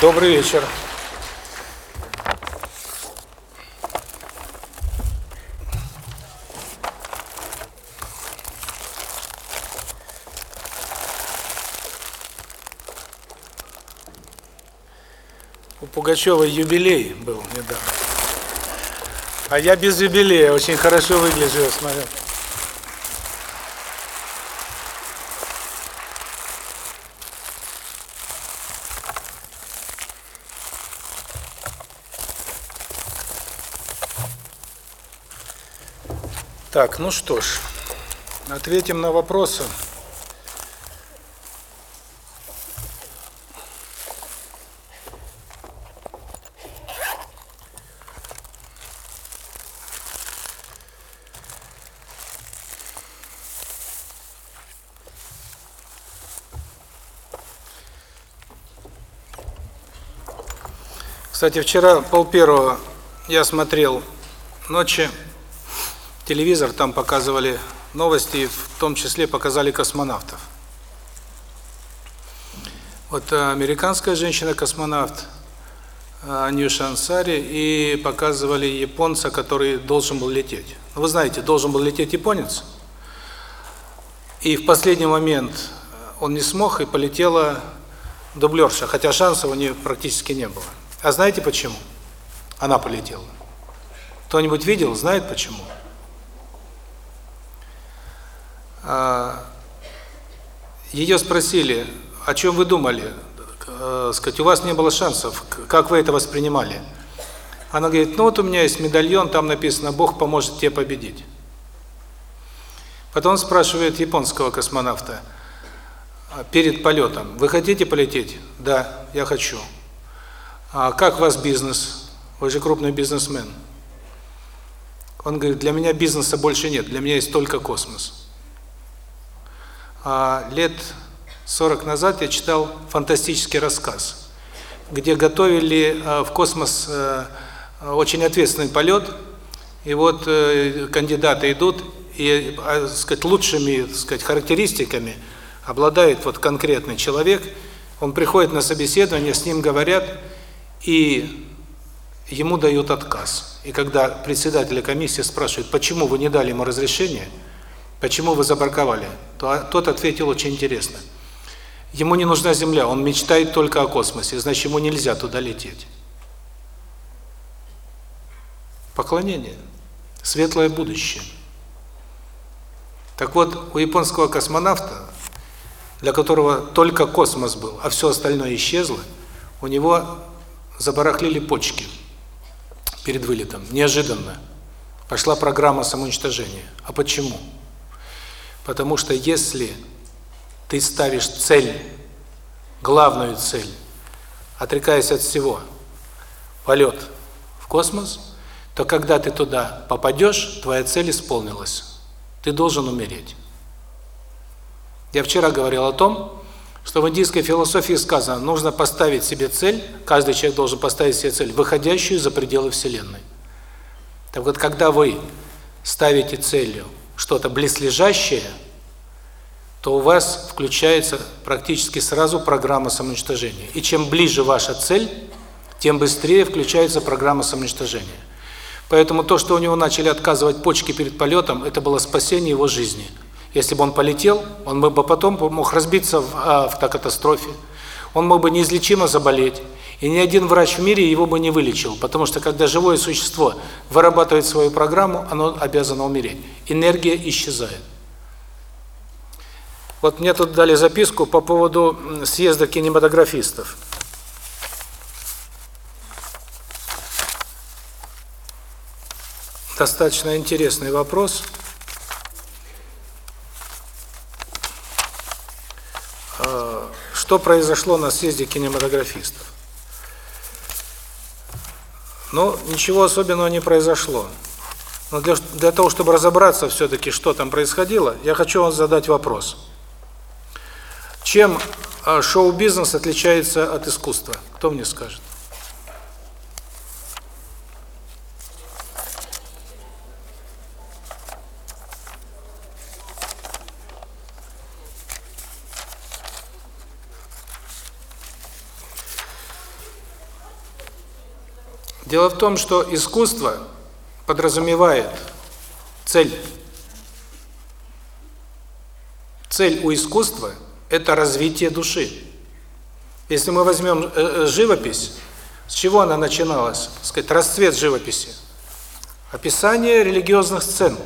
Добрый вечер. У Пугачева юбилей был недавно. А я без юбилея, очень хорошо выгляжу, смотрю. Так, ну что ж, ответим на вопросы. Кстати, вчера пол первого я смотрел ночи телевизор, там показывали новости, в том числе показали космонавтов. Вот э, американская женщина-космонавт э, Ньюша Ансари и показывали японца, который должен был лететь. Ну, вы знаете, должен был лететь японец, и в последний момент он не смог, и полетела дублерша, хотя шансов у нее практически не было. А знаете почему? Она полетела. Кто-нибудь видел, знает почему? А, Ее спросили, о чем вы думали? Э, сказать, у вас не было шансов, как вы это воспринимали? Она говорит, ну вот у меня есть медальон, там написано, Бог поможет тебе победить. Потом спрашивает японского космонавта а, перед полетом, вы хотите полететь? Да, я хочу. А как вас бизнес? Вы же крупный бизнесмен. Он говорит, для меня бизнеса больше нет, для меня есть только космос. А лет 40 назад я читал фантастический рассказ, где готовили а, в космос а, очень ответственный полет, и вот э, кандидаты идут, и, сказать, лучшими, сказать, характеристиками обладает вот конкретный человек, он приходит на собеседование, с ним говорят, и ему дают отказ. И когда председателя комиссии спрашивают, почему вы не дали ему разрешение, почему вы забраковали, то тот ответил очень интересно. Ему не нужна Земля, он мечтает только о космосе, значит, ему нельзя туда лететь. Поклонение, светлое будущее. Так вот, у японского космонавта, для которого только космос был, а все остальное исчезло, у него забарахлили почки перед вылетом, неожиданно. Пошла программа самоуничтожения. А почему? Потому что если ты ставишь цель, главную цель, отрекаясь от всего, полет в космос, то когда ты туда попадешь, твоя цель исполнилась. Ты должен умереть. Я вчера говорил о том, что в индийской философии сказано, нужно поставить себе цель, каждый человек должен поставить себе цель, выходящую за пределы Вселенной. Так вот, когда вы ставите целью что-то близлежащее, то у вас включается практически сразу программа самоуничтожения. И чем ближе ваша цель, тем быстрее включается программа самоуничтожения. Поэтому то, что у него начали отказывать почки перед полетом, это было спасение его жизни. Если бы он полетел, он бы потом мог разбиться в автокатастрофе, он мог бы неизлечимо заболеть, и ни один врач в мире его бы не вылечил, потому что когда живое существо вырабатывает свою программу, оно обязано умереть. Энергия исчезает. Вот мне тут дали записку по поводу съезда кинематографистов. Достаточно интересный вопрос. Что произошло на съезде кинематографистов? Ну, ничего особенного не произошло. Но для, для того, чтобы разобраться все-таки, что там происходило, я хочу вам задать вопрос. Чем а, шоу-бизнес отличается от искусства? Кто мне скажет? Дело в том, что искусство подразумевает цель. Цель у искусства – это развитие души. Если мы возьмем э, э, живопись, с чего она начиналась? сказать, расцвет живописи. Описание религиозных сцен.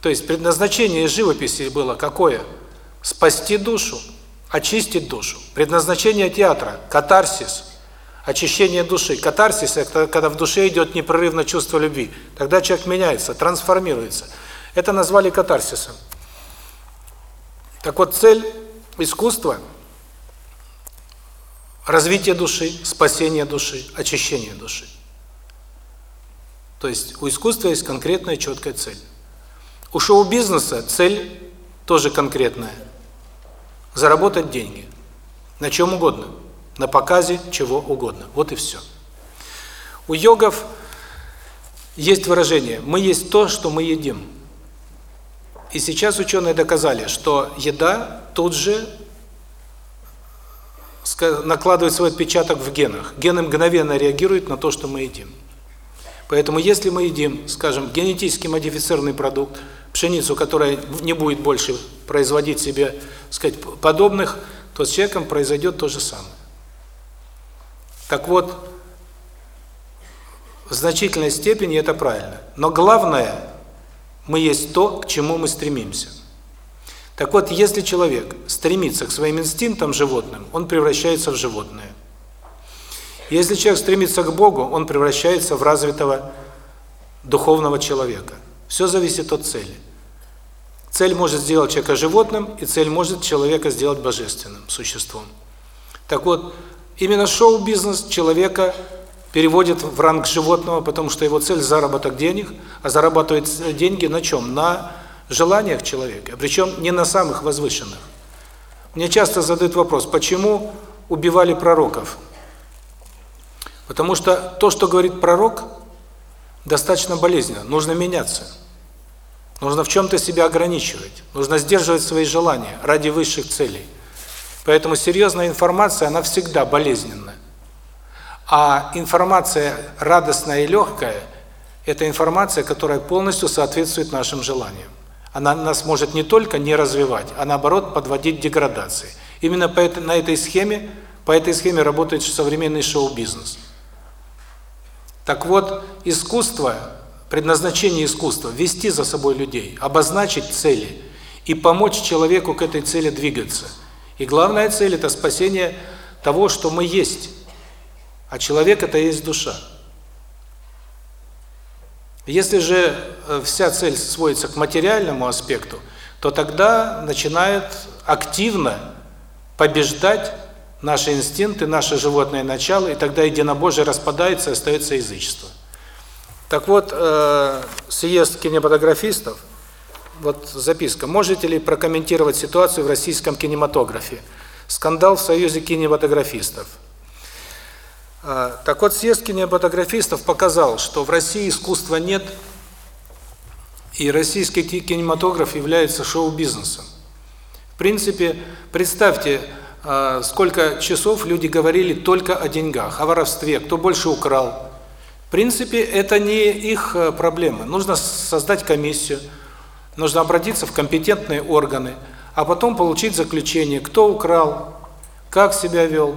То есть предназначение живописи было какое? Спасти душу, очистить душу. Предназначение театра – катарсис, очищение души. Катарсис – это когда в душе идет непрерывно чувство любви. Тогда человек меняется, трансформируется. Это назвали катарсисом. Так вот, цель искусства – развитие души, спасение души, очищение души. То есть у искусства есть конкретная четкая цель. У шоу-бизнеса цель тоже конкретная. Заработать деньги. На чем угодно. На показе чего угодно. Вот и все. У йогов есть выражение «мы есть то, что мы едим». И сейчас ученые доказали, что еда тут же накладывает свой отпечаток в генах. Гены мгновенно реагируют на то, что мы едим. Поэтому если мы едим, скажем, генетически модифицированный продукт, пшеницу, которая не будет больше производить себе, сказать, подобных, то с человеком произойдет то же самое. Так вот, в значительной степени это правильно. Но главное, мы есть то, к чему мы стремимся. Так вот, если человек стремится к своим инстинктам животным, он превращается в животное. Если человек стремится к Богу, он превращается в развитого духовного человека. Все зависит от цели. Цель может сделать человека животным, и цель может человека сделать божественным существом. Так вот, именно шоу-бизнес человека переводит в ранг животного, потому что его цель – заработок денег, а зарабатывает деньги на чем? На желаниях человека, причем не на самых возвышенных. Мне часто задают вопрос, почему убивали пророков? Потому что то, что говорит пророк, достаточно болезненно, нужно меняться. Нужно в чем-то себя ограничивать, нужно сдерживать свои желания ради высших целей. Поэтому серьезная информация, она всегда болезненная. А информация радостная и легкая – это информация, которая полностью соответствует нашим желаниям она нас может не только не развивать, а наоборот подводить к деградации. Именно по этой, на этой схеме, по этой схеме работает современный шоу-бизнес. Так вот, искусство, предназначение искусства – вести за собой людей, обозначить цели и помочь человеку к этой цели двигаться. И главная цель – это спасение того, что мы есть, а человек – это есть душа. Если же э, вся цель сводится к материальному аспекту, то тогда начинает активно побеждать наши инстинкты, наше животное начало, и тогда единобожие распадается, и остается язычество. Так вот, э, съезд кинематографистов, вот записка. Можете ли прокомментировать ситуацию в российском кинематографе? Скандал в Союзе кинематографистов. А, так вот, съезд кинематографистов показал, что в России искусства нет, и российский кинематограф является шоу-бизнесом. В принципе, представьте, а, сколько часов люди говорили только о деньгах, о воровстве, кто больше украл. В принципе, это не их а, проблема. Нужно создать комиссию, нужно обратиться в компетентные органы, а потом получить заключение, кто украл, как себя вел,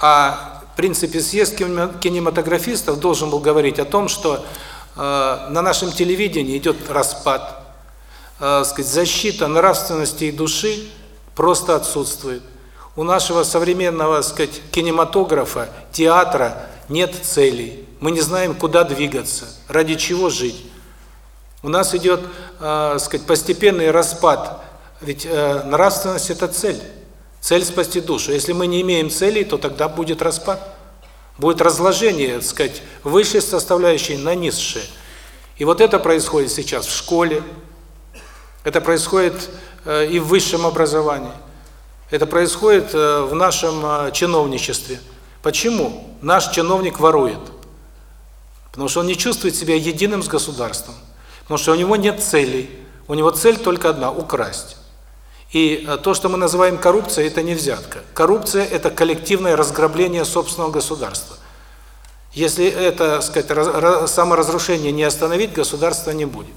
а, в принципе, съезд кинематографистов должен был говорить о том, что э, на нашем телевидении идет распад, э, сказать, защита нравственности и души просто отсутствует. У нашего современного, сказать, кинематографа, театра нет целей. Мы не знаем, куда двигаться, ради чего жить. У нас идет, э, сказать, постепенный распад. Ведь э, нравственность это цель. Цель спасти душу. Если мы не имеем целей, то тогда будет распад. Будет разложение, так сказать, высшей составляющей на низшие. И вот это происходит сейчас в школе. Это происходит э, и в высшем образовании. Это происходит э, в нашем э, чиновничестве. Почему? Наш чиновник ворует. Потому что он не чувствует себя единым с государством. Потому что у него нет целей. У него цель только одна – украсть. И э, то, что мы называем коррупцией, это не взятка. Коррупция – это коллективное разграбление собственного государства. Если это, сказать, саморазрушение не остановить, государства не будет.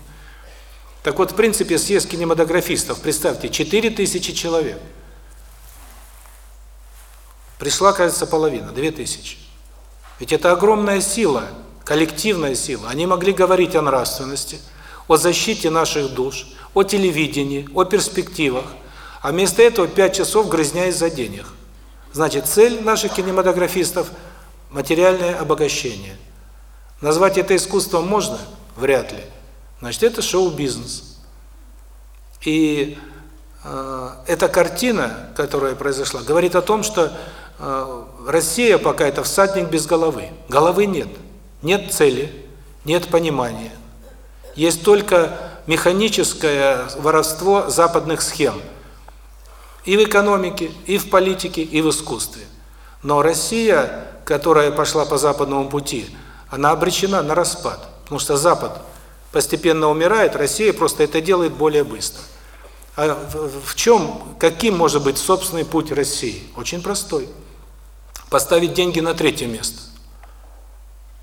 Так вот, в принципе, съезд кинематографистов, представьте, 4000 человек. Пришла, кажется, половина, 2000. Ведь это огромная сила, коллективная сила. Они могли говорить о нравственности, о защите наших душ, о телевидении, о перспективах. А вместо этого 5 часов грызня из-за денег. Значит, цель наших кинематографистов – материальное обогащение. Назвать это искусством можно? Вряд ли. Значит, это шоу-бизнес. И э, эта картина, которая произошла, говорит о том, что э, Россия пока это всадник без головы. Головы нет. Нет цели, нет понимания. Есть только механическое воровство западных схем. И в экономике, и в политике, и в искусстве. Но Россия, которая пошла по западному пути, она обречена на распад. Потому что Запад постепенно умирает, Россия просто это делает более быстро. А в чем, каким может быть собственный путь России? Очень простой. Поставить деньги на третье место.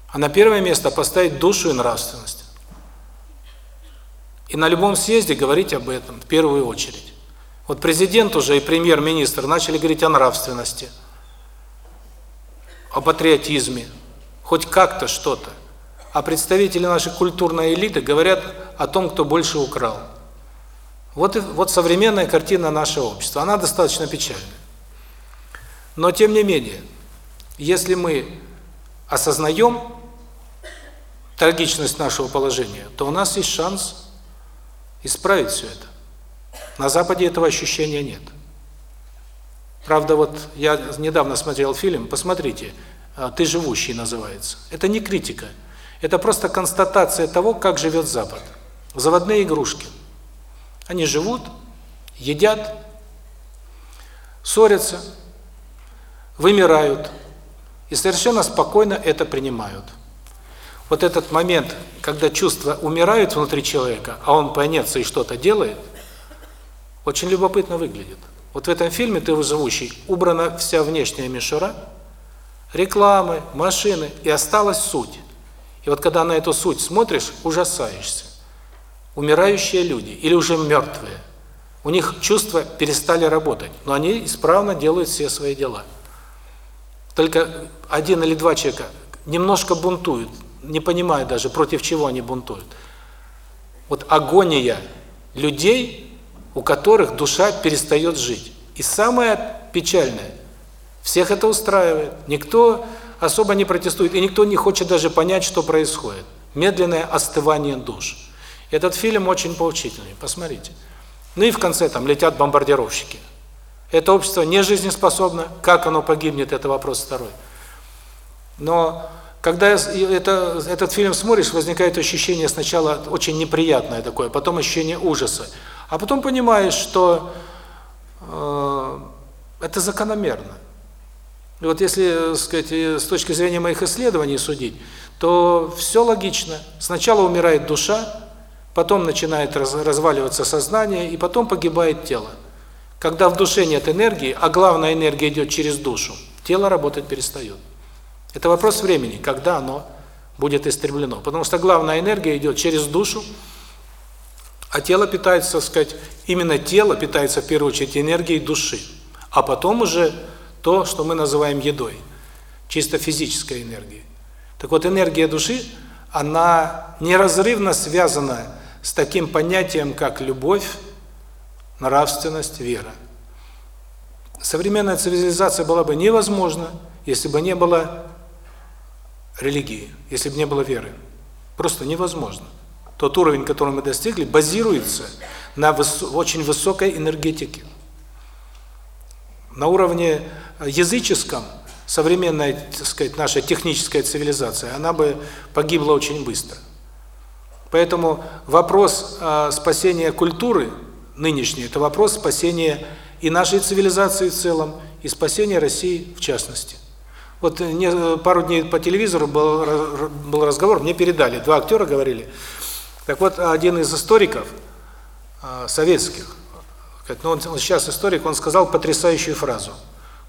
А на первое место поставить душу и нравственность. И на любом съезде говорить об этом в первую очередь. Вот президент уже и премьер-министр начали говорить о нравственности, о патриотизме, хоть как-то что-то. А представители нашей культурной элиты говорят о том, кто больше украл. Вот, вот современная картина нашего общества. Она достаточно печальная. Но тем не менее, если мы осознаем трагичность нашего положения, то у нас есть шанс исправить все это. На Западе этого ощущения нет. Правда, вот я недавно смотрел фильм, посмотрите, «А, «Ты живущий» называется. Это не критика, это просто констатация того, как живет Запад. Заводные игрушки. Они живут, едят, ссорятся, вымирают и совершенно спокойно это принимают. Вот этот момент, когда чувства умирают внутри человека, а он понятся и что-то делает, очень любопытно выглядит. Вот в этом фильме «Ты выживущий» убрана вся внешняя мишура, рекламы, машины, и осталась суть. И вот когда на эту суть смотришь, ужасаешься. Умирающие люди или уже мертвые, у них чувства перестали работать, но они исправно делают все свои дела. Только один или два человека немножко бунтуют, не понимая даже, против чего они бунтуют. Вот агония людей, у которых душа перестает жить. И самое печальное, всех это устраивает. Никто особо не протестует, и никто не хочет даже понять, что происходит. Медленное остывание душ. Этот фильм очень поучительный, посмотрите. Ну и в конце там летят бомбардировщики. Это общество не жизнеспособно, как оно погибнет, это вопрос второй. Но когда это, этот фильм смотришь, возникает ощущение сначала очень неприятное такое, потом ощущение ужаса. А потом понимаешь, что э, это закономерно. И вот если, так сказать, с точки зрения моих исследований судить, то все логично. Сначала умирает душа, потом начинает раз, разваливаться сознание, и потом погибает тело. Когда в душе нет энергии, а главная энергия идет через душу, тело работать перестает. Это вопрос времени, когда оно будет истреблено. Потому что главная энергия идет через душу, а тело питается, сказать, именно тело питается в первую очередь энергией души, а потом уже то, что мы называем едой, чисто физической энергией. Так вот, энергия души, она неразрывно связана с таким понятием, как любовь, нравственность, вера. Современная цивилизация была бы невозможна, если бы не было религии, если бы не было веры. Просто невозможно. Тот уровень, который мы достигли, базируется на выс очень высокой энергетике. На уровне языческом современная, так сказать, наша техническая цивилизация, она бы погибла очень быстро. Поэтому вопрос э, спасения культуры нынешней это вопрос спасения и нашей цивилизации в целом, и спасения России в частности. Вот э, э, пару дней по телевизору был, был разговор, мне передали, два актера говорили. Так вот, один из историков э, советских, ну он, он сейчас историк, он сказал потрясающую фразу.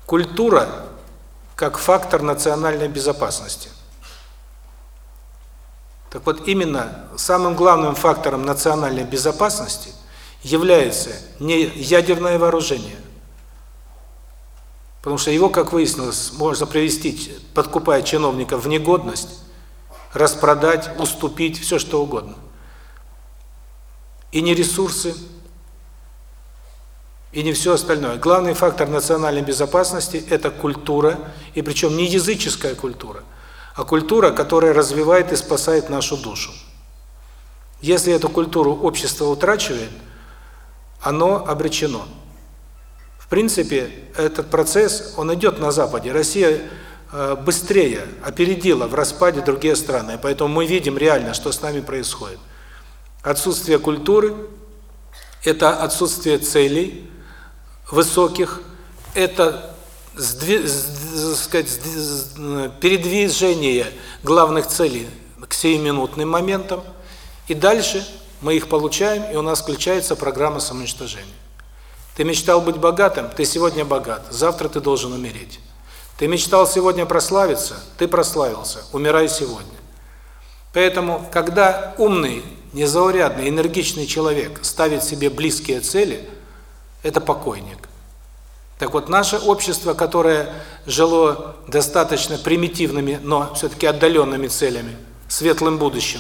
Культура как фактор национальной безопасности. Так вот, именно самым главным фактором национальной безопасности является не ядерное вооружение, потому что его, как выяснилось, можно привести, подкупая чиновников в негодность, распродать, уступить, все что угодно. И не ресурсы, и не все остальное. Главный фактор национальной безопасности – это культура, и причем не языческая культура, а культура, которая развивает и спасает нашу душу. Если эту культуру общество утрачивает, оно обречено. В принципе, этот процесс, он идет на Западе. Россия э, быстрее опередила в распаде другие страны, поэтому мы видим реально, что с нами происходит. Отсутствие культуры – это отсутствие целей, высоких это сказать, передвижение главных целей к сиюминутным моментам, и дальше мы их получаем, и у нас включается программа самоуничтожения. Ты мечтал быть богатым, ты сегодня богат, завтра ты должен умереть. Ты мечтал сегодня прославиться, ты прославился, умирай сегодня. Поэтому, когда умный, незаурядный, энергичный человек ставит себе близкие цели – это покойник. Так вот, наше общество, которое жило достаточно примитивными, но все-таки отдаленными целями, светлым будущим,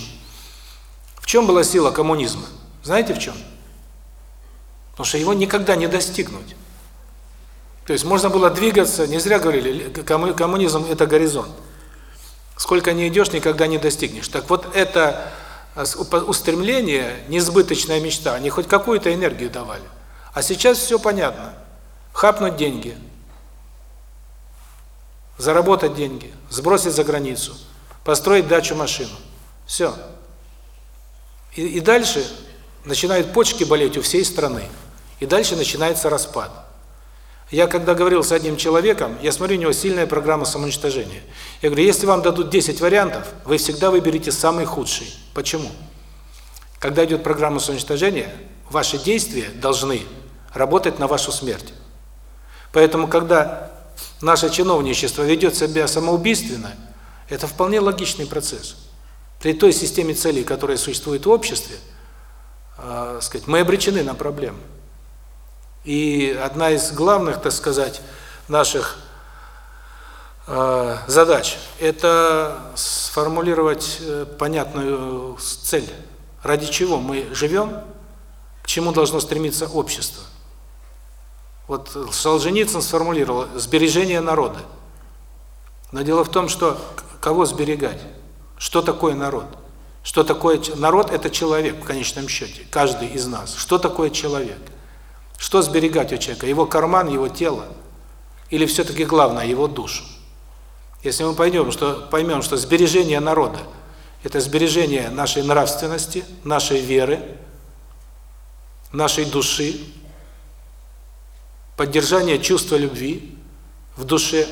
в чем была сила коммунизма? Знаете в чем? Потому что его никогда не достигнуть. То есть можно было двигаться, не зря говорили, коммунизм – это горизонт. Сколько не идешь, никогда не достигнешь. Так вот, это устремление, несбыточная мечта, они хоть какую-то энергию давали. А сейчас все понятно. Хапнуть деньги, заработать деньги, сбросить за границу, построить дачу, машину. Все. И, и дальше начинают почки болеть у всей страны. И дальше начинается распад. Я когда говорил с одним человеком, я смотрю, у него сильная программа самоуничтожения. Я говорю, если вам дадут 10 вариантов, вы всегда выберете самый худший. Почему? Когда идет программа самоуничтожения, ваши действия должны работать на вашу смерть. Поэтому, когда наше чиновничество ведет себя самоубийственно, это вполне логичный процесс. При той системе целей, которая существует в обществе, э, сказать, мы обречены на проблемы. И одна из главных, так сказать, наших э, задач – это сформулировать э, понятную цель, ради чего мы живем, к чему должно стремиться общество. Вот Солженицын сформулировал «сбережение народа». Но дело в том, что кого сберегать? Что такое народ? Что такое народ это человек в конечном счете, каждый из нас. Что такое человек? Что сберегать у человека? Его карман, его тело или все таки главное его душу? Если мы пойдем, что поймем, что сбережение народа это сбережение нашей нравственности, нашей веры, нашей души, поддержание чувства любви в душе,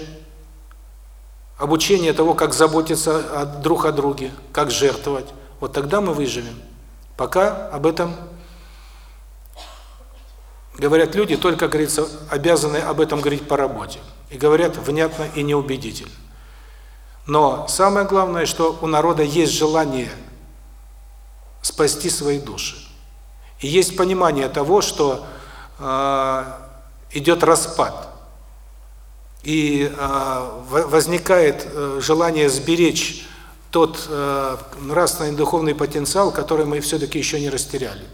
обучение того, как заботиться друг о друге, как жертвовать. Вот тогда мы выживем. Пока об этом говорят люди, только, говорится, обязаны об этом говорить по работе. И говорят внятно и неубедительно. Но самое главное, что у народа есть желание спасти свои души. И есть понимание того, что э, идет распад. И э, возникает желание сберечь тот э, нравственный духовный потенциал, который мы все-таки еще не растеряли.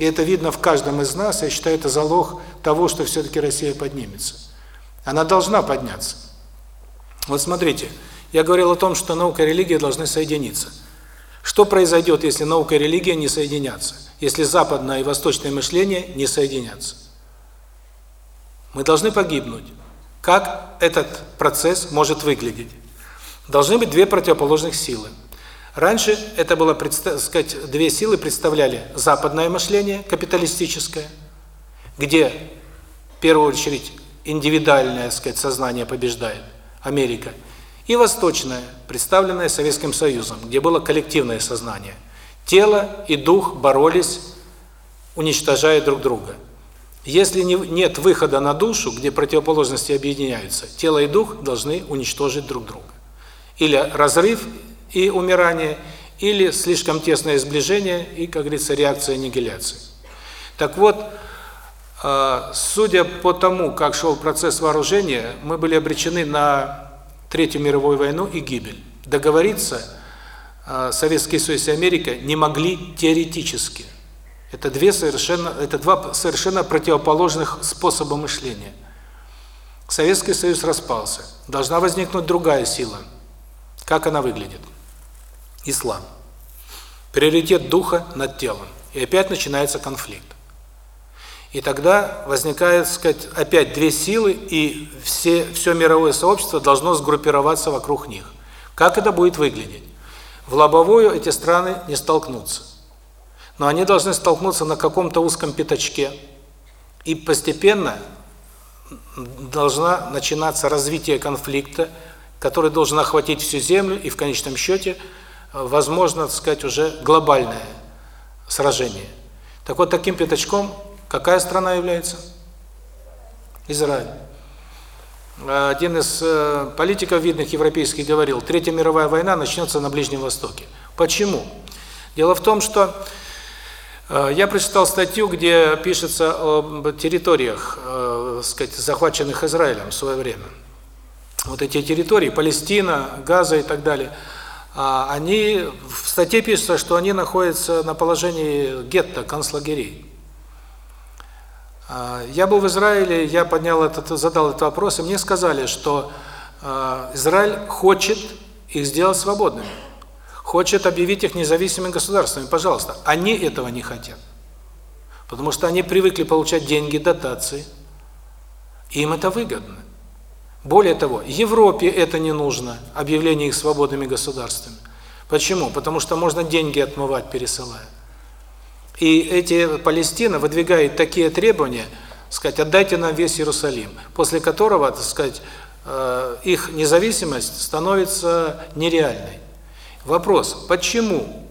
И это видно в каждом из нас, я считаю, это залог того, что все-таки Россия поднимется. Она должна подняться. Вот смотрите, я говорил о том, что наука и религия должны соединиться. Что произойдет, если наука и религия не соединятся? Если западное и восточное мышление не соединятся? Мы должны погибнуть. Как этот процесс может выглядеть? Должны быть две противоположных силы. Раньше это было, сказать, две силы представляли западное мышление, капиталистическое, где в первую очередь индивидуальное, сказать, сознание побеждает, Америка, и восточное, представленное Советским Союзом, где было коллективное сознание. Тело и дух боролись, уничтожая друг друга. Если не, нет выхода на душу, где противоположности объединяются, тело и дух должны уничтожить друг друга. Или разрыв и умирание, или слишком тесное сближение и, как говорится, реакция аннигиляции. Так вот, а, судя по тому, как шел процесс вооружения, мы были обречены на Третью мировую войну и гибель. Договориться а, Советский Союз и Америка не могли теоретически. Это две совершенно это два совершенно противоположных способа мышления. Советский Союз распался. Должна возникнуть другая сила. Как она выглядит? Ислам. Приоритет духа над телом. И опять начинается конфликт. И тогда возникает, сказать, опять две силы, и все все мировое сообщество должно сгруппироваться вокруг них. Как это будет выглядеть? В лобовую эти страны не столкнутся. Но они должны столкнуться на каком-то узком пятачке. И постепенно должна начинаться развитие конфликта, который должен охватить всю землю и в конечном счете возможно, так сказать, уже глобальное сражение. Так вот таким пятачком Какая страна является? Израиль. Один из э, политиков видных европейских говорил, Третья мировая война начнется на Ближнем Востоке. Почему? Дело в том, что э, я прочитал статью, где пишется об территориях, э, сказать, захваченных Израилем в свое время. Вот эти территории, Палестина, Газа и так далее, они, в статье пишется, что они находятся на положении гетто, концлагерей. А, я был в Израиле, я поднял этот, задал этот вопрос, и мне сказали, что а, Израиль хочет их сделать свободными, хочет объявить их независимыми государствами. Пожалуйста, они этого не хотят, потому что они привыкли получать деньги, дотации, им это выгодно. Более того, Европе это не нужно, объявление их свободными государствами. Почему? Потому что можно деньги отмывать, пересылая. И эти Палестина выдвигает такие требования, сказать, отдайте нам весь Иерусалим, после которого, так сказать, э, их независимость становится нереальной. Вопрос, почему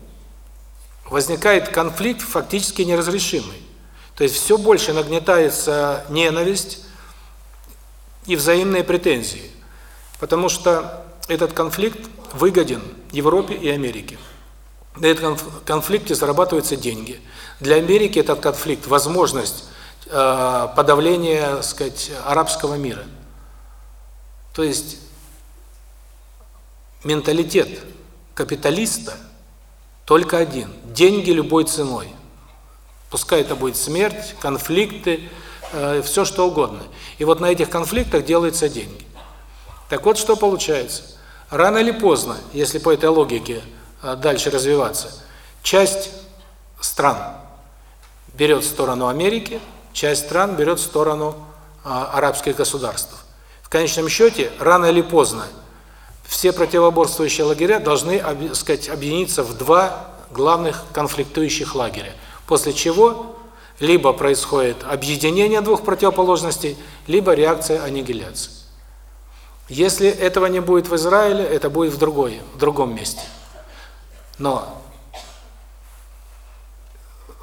возникает конфликт фактически неразрешимый? То есть все больше нагнетается ненависть и взаимные претензии, потому что этот конфликт выгоден Европе и Америке. На этом конфликте зарабатываются деньги. Для Америки этот конфликт – возможность э, подавления, сказать, арабского мира. То есть менталитет капиталиста только один – деньги любой ценой. Пускай это будет смерть, конфликты, э, все что угодно. И вот на этих конфликтах делаются деньги. Так вот, что получается? Рано или поздно, если по этой логике – а, дальше развиваться. Часть стран берет сторону Америки, часть стран берет сторону а, арабских государств. В конечном счете, рано или поздно, все противоборствующие лагеря должны, сказать, объединиться в два главных конфликтующих лагеря. После чего либо происходит объединение двух противоположностей, либо реакция аннигиляции. Если этого не будет в Израиле, это будет в другой, в другом месте. Но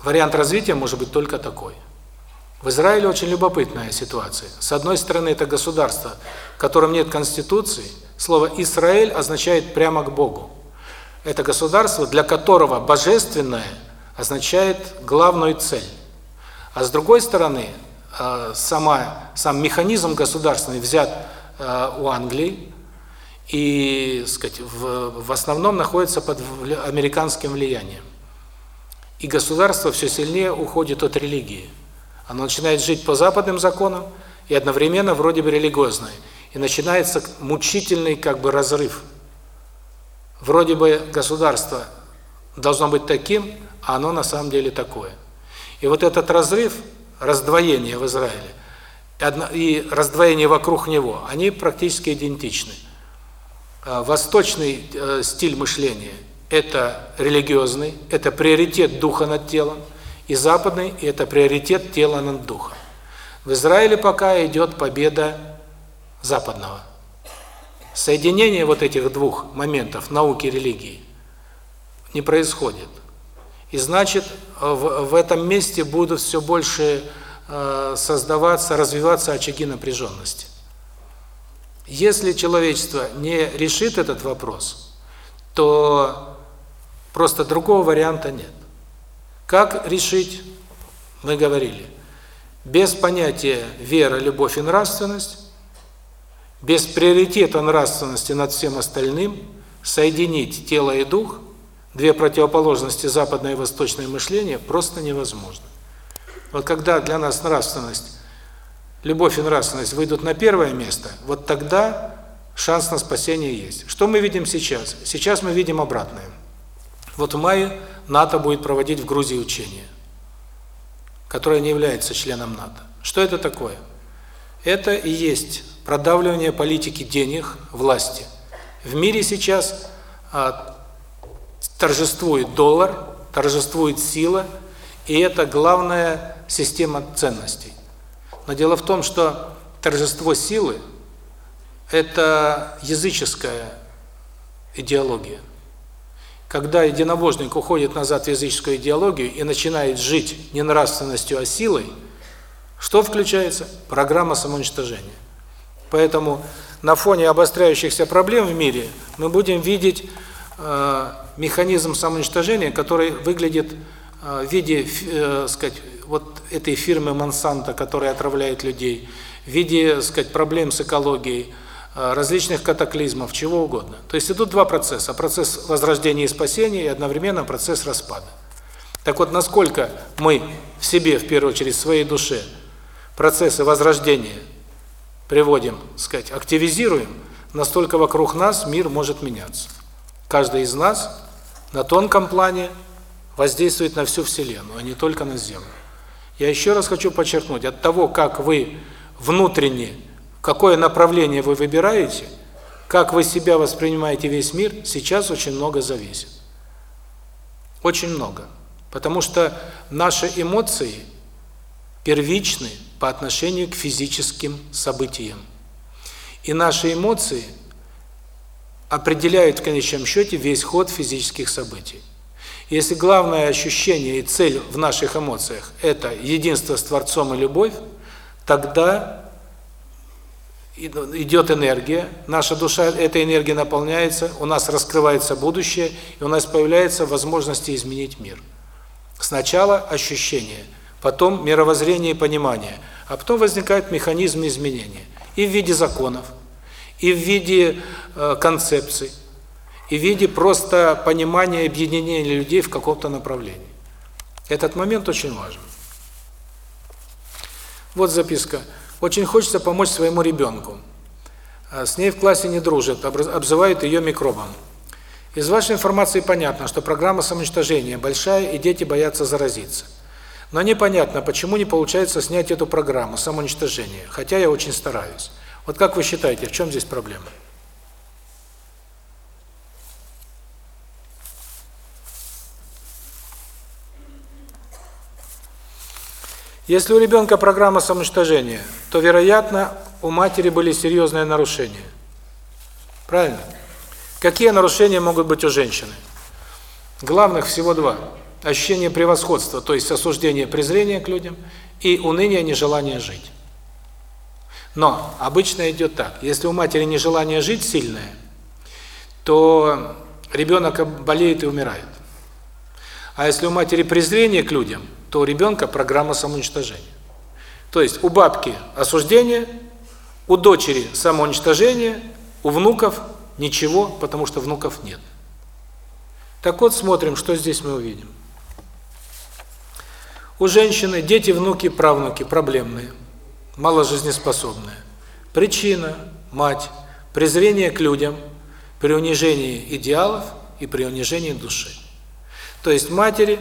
вариант развития может быть только такой. В Израиле очень любопытная ситуация. С одной стороны, это государство, в котором нет конституции. Слово «Израиль» означает «прямо к Богу». Это государство, для которого божественное означает главную цель. А с другой стороны, э, сама, сам механизм государственный взят э, у Англии, и, сказать, в, в основном находится под американским влиянием. И государство все сильнее уходит от религии. Оно начинает жить по западным законам и одновременно вроде бы религиозное. И начинается мучительный как бы разрыв. Вроде бы государство должно быть таким, а оно на самом деле такое. И вот этот разрыв, раздвоение в Израиле, и раздвоение вокруг него, они практически идентичны. А, восточный э, стиль мышления – это религиозный, это приоритет духа над телом, и западный – это приоритет тела над духом. В Израиле пока идет победа западного. Соединение вот этих двух моментов, науки и религии, не происходит. И значит, в, в этом месте будут все больше э, создаваться, развиваться очаги напряженности. Если человечество не решит этот вопрос, то Просто другого варианта нет. Как решить? Мы говорили. Без понятия вера, любовь и нравственность, без приоритета нравственности над всем остальным, соединить тело и дух, две противоположности западное и восточное мышление, просто невозможно. Вот когда для нас нравственность, любовь и нравственность выйдут на первое место, вот тогда шанс на спасение есть. Что мы видим сейчас? Сейчас мы видим обратное. Вот в мае НАТО будет проводить в Грузии учения которая не является членом НАТО. Что это такое? Это и есть продавливание политики денег, власти. В мире сейчас а, торжествует доллар, торжествует сила, и это главная система ценностей. Но дело в том, что торжество силы – это языческая идеология. Когда единобожник уходит назад в языческую идеологию и начинает жить не нравственностью, а силой, что включается? Программа самоуничтожения. Поэтому на фоне обостряющихся проблем в мире мы будем видеть механизм самоуничтожения, который выглядит э, в виде, э, сказать, вот этой фирмы Monsanto, которая отравляет людей, в виде, сказать, проблем с экологией, Э, различных катаклизмов, чего угодно. То есть идут два процесса. Процесс возрождения и спасения и одновременно процесс распада. Так вот, насколько мы в себе, в первую очередь, в своей душе процессы возрождения приводим, сказать, активизируем, настолько вокруг нас мир может меняться. Каждый из нас на тонком плане воздействует на всю Вселенную, а не только на Землю. Я еще раз хочу подчеркнуть, от того, как вы внутренне какое направление вы выбираете, как вы себя воспринимаете весь мир, сейчас очень много зависит. Очень много. Потому что наши эмоции первичны по отношению к физическим событиям. И наши эмоции определяют в конечном счете весь ход физических событий. Если главное ощущение и цель в наших эмоциях – это единство с Творцом и любовь, тогда идет энергия, наша душа этой энергией наполняется, у нас раскрывается будущее, и у нас появляются возможности изменить мир. Сначала ощущение, потом мировоззрение и понимание, а потом возникает механизм изменения. И в виде законов, и в виде э, концепций, и в виде просто понимания объединения людей в каком-то направлении. Этот момент очень важен. Вот записка. Очень хочется помочь своему ребенку. А с ней в классе не дружат, обзывают ее микробом. Из вашей информации понятно, что программа самоуничтожения большая, и дети боятся заразиться. Но непонятно, почему не получается снять эту программу самоуничтожения, хотя я очень стараюсь. Вот как вы считаете, в чем здесь проблема? Если у ребенка программа самоуничтожения, то, вероятно, у матери были серьезные нарушения. Правильно? Какие нарушения могут быть у женщины? Главных всего два. Ощущение превосходства, то есть осуждение, презрение к людям, и уныние, нежелание жить. Но обычно идет так. Если у матери нежелание жить сильное, то ребенок болеет и умирает. А если у матери презрение к людям, то у ребенка программа самоуничтожения. То есть у бабки осуждение, у дочери самоуничтожение, у внуков ничего, потому что внуков нет. Так вот, смотрим, что здесь мы увидим. У женщины дети, внуки, правнуки проблемные, мало жизнеспособные. Причина – мать, презрение к людям, при унижении идеалов и при унижении души. То есть матери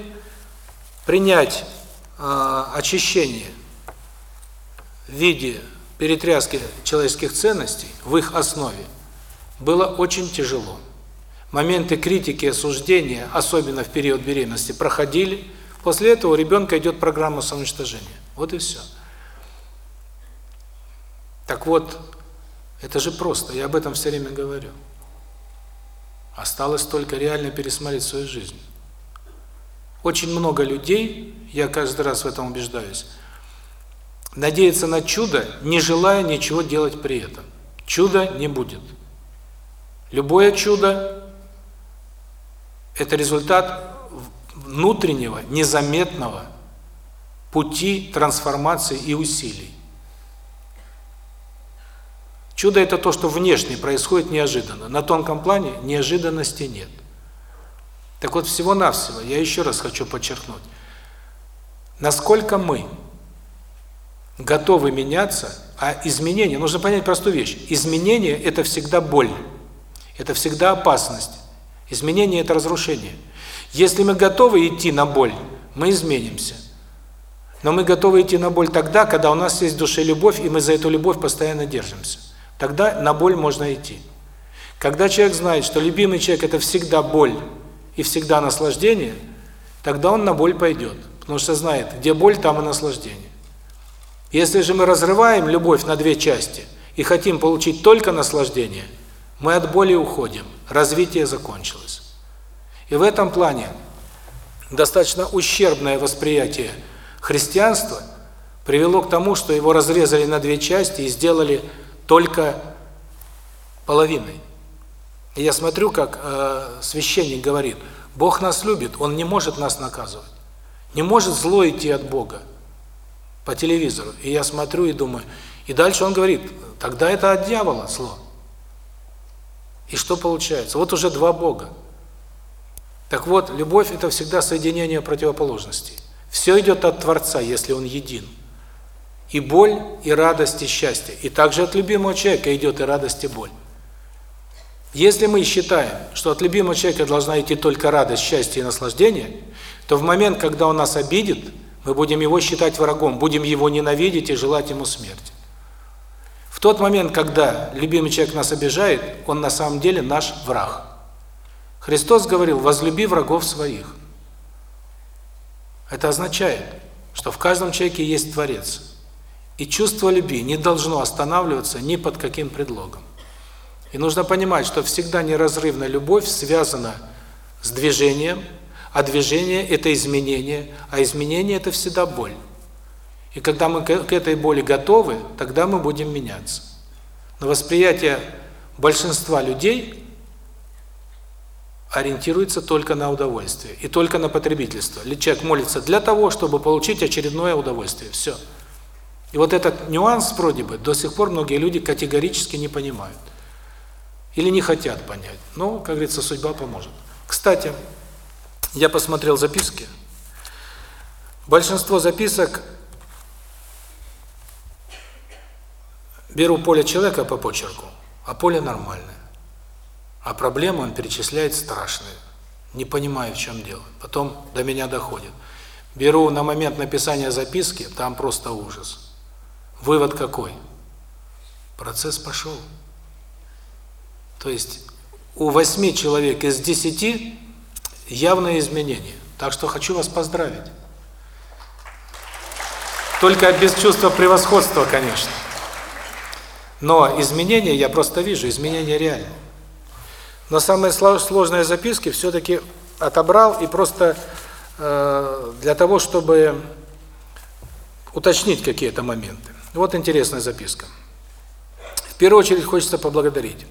принять э, очищение в виде перетряски человеческих ценностей в их основе было очень тяжело. Моменты критики, осуждения, особенно в период беременности, проходили. После этого у ребенка идет программа самоуничтожения. Вот и все. Так вот, это же просто, я об этом все время говорю. Осталось только реально пересмотреть свою жизнь. Очень много людей, я каждый раз в этом убеждаюсь, надеются на чудо, не желая ничего делать при этом. Чуда не будет. Любое чудо это результат внутреннего, незаметного пути трансформации и усилий. Чудо – это то, что внешне происходит неожиданно. На тонком плане неожиданности нет. Так вот, всего-навсего, я еще раз хочу подчеркнуть, насколько мы готовы меняться, а изменения, нужно понять простую вещь, изменение – это всегда боль, это всегда опасность, изменение – это разрушение. Если мы готовы идти на боль, мы изменимся. Но мы готовы идти на боль тогда, когда у нас есть в душе любовь, и мы за эту любовь постоянно держимся. Тогда на боль можно идти. Когда человек знает, что любимый человек – это всегда боль и всегда наслаждение, тогда он на боль пойдет, потому что знает, где боль, там и наслаждение. Если же мы разрываем любовь на две части и хотим получить только наслаждение, мы от боли уходим, развитие закончилось. И в этом плане достаточно ущербное восприятие христианства привело к тому, что его разрезали на две части и сделали только половиной. И я смотрю, как э, священник говорит, Бог нас любит, Он не может нас наказывать. Не может зло идти от Бога по телевизору. И я смотрю и думаю, и дальше он говорит, тогда это от дьявола зло. И что получается? Вот уже два Бога. Так вот, любовь – это всегда соединение противоположностей. Все идет от Творца, если Он един. И боль, и радость, и счастье. И также от любимого человека идет и радость, и боль. Если мы считаем, что от любимого человека должна идти только радость, счастье и наслаждение, то в момент, когда он нас обидит, мы будем его считать врагом, будем его ненавидеть и желать ему смерти. В тот момент, когда любимый человек нас обижает, он на самом деле наш враг. Христос говорил, возлюби врагов своих. Это означает, что в каждом человеке есть Творец. И чувство любви не должно останавливаться ни под каким предлогом. И нужно понимать, что всегда неразрывная любовь связана с движением, а движение – это изменение, а изменение – это всегда боль. И когда мы к этой боли готовы, тогда мы будем меняться. Но восприятие большинства людей ориентируется только на удовольствие и только на потребительство. Человек молится для того, чтобы получить очередное удовольствие. Все. И вот этот нюанс, вроде бы, до сих пор многие люди категорически не понимают. Или не хотят понять. Но, как говорится, судьба поможет. Кстати, я посмотрел записки. Большинство записок беру поле человека по почерку, а поле нормальное. А проблему он перечисляет страшные. Не понимаю, в чем дело. Потом до меня доходит. Беру на момент написания записки, там просто ужас. Вывод какой? Процесс пошел. То есть у восьми человек из десяти явное изменение. Так что хочу вас поздравить. Только без чувства превосходства, конечно. Но изменения я просто вижу, изменения реальные. Но самые сложные записки все-таки отобрал и просто э, для того, чтобы уточнить какие-то моменты. Вот интересная записка. В первую очередь хочется поблагодарить.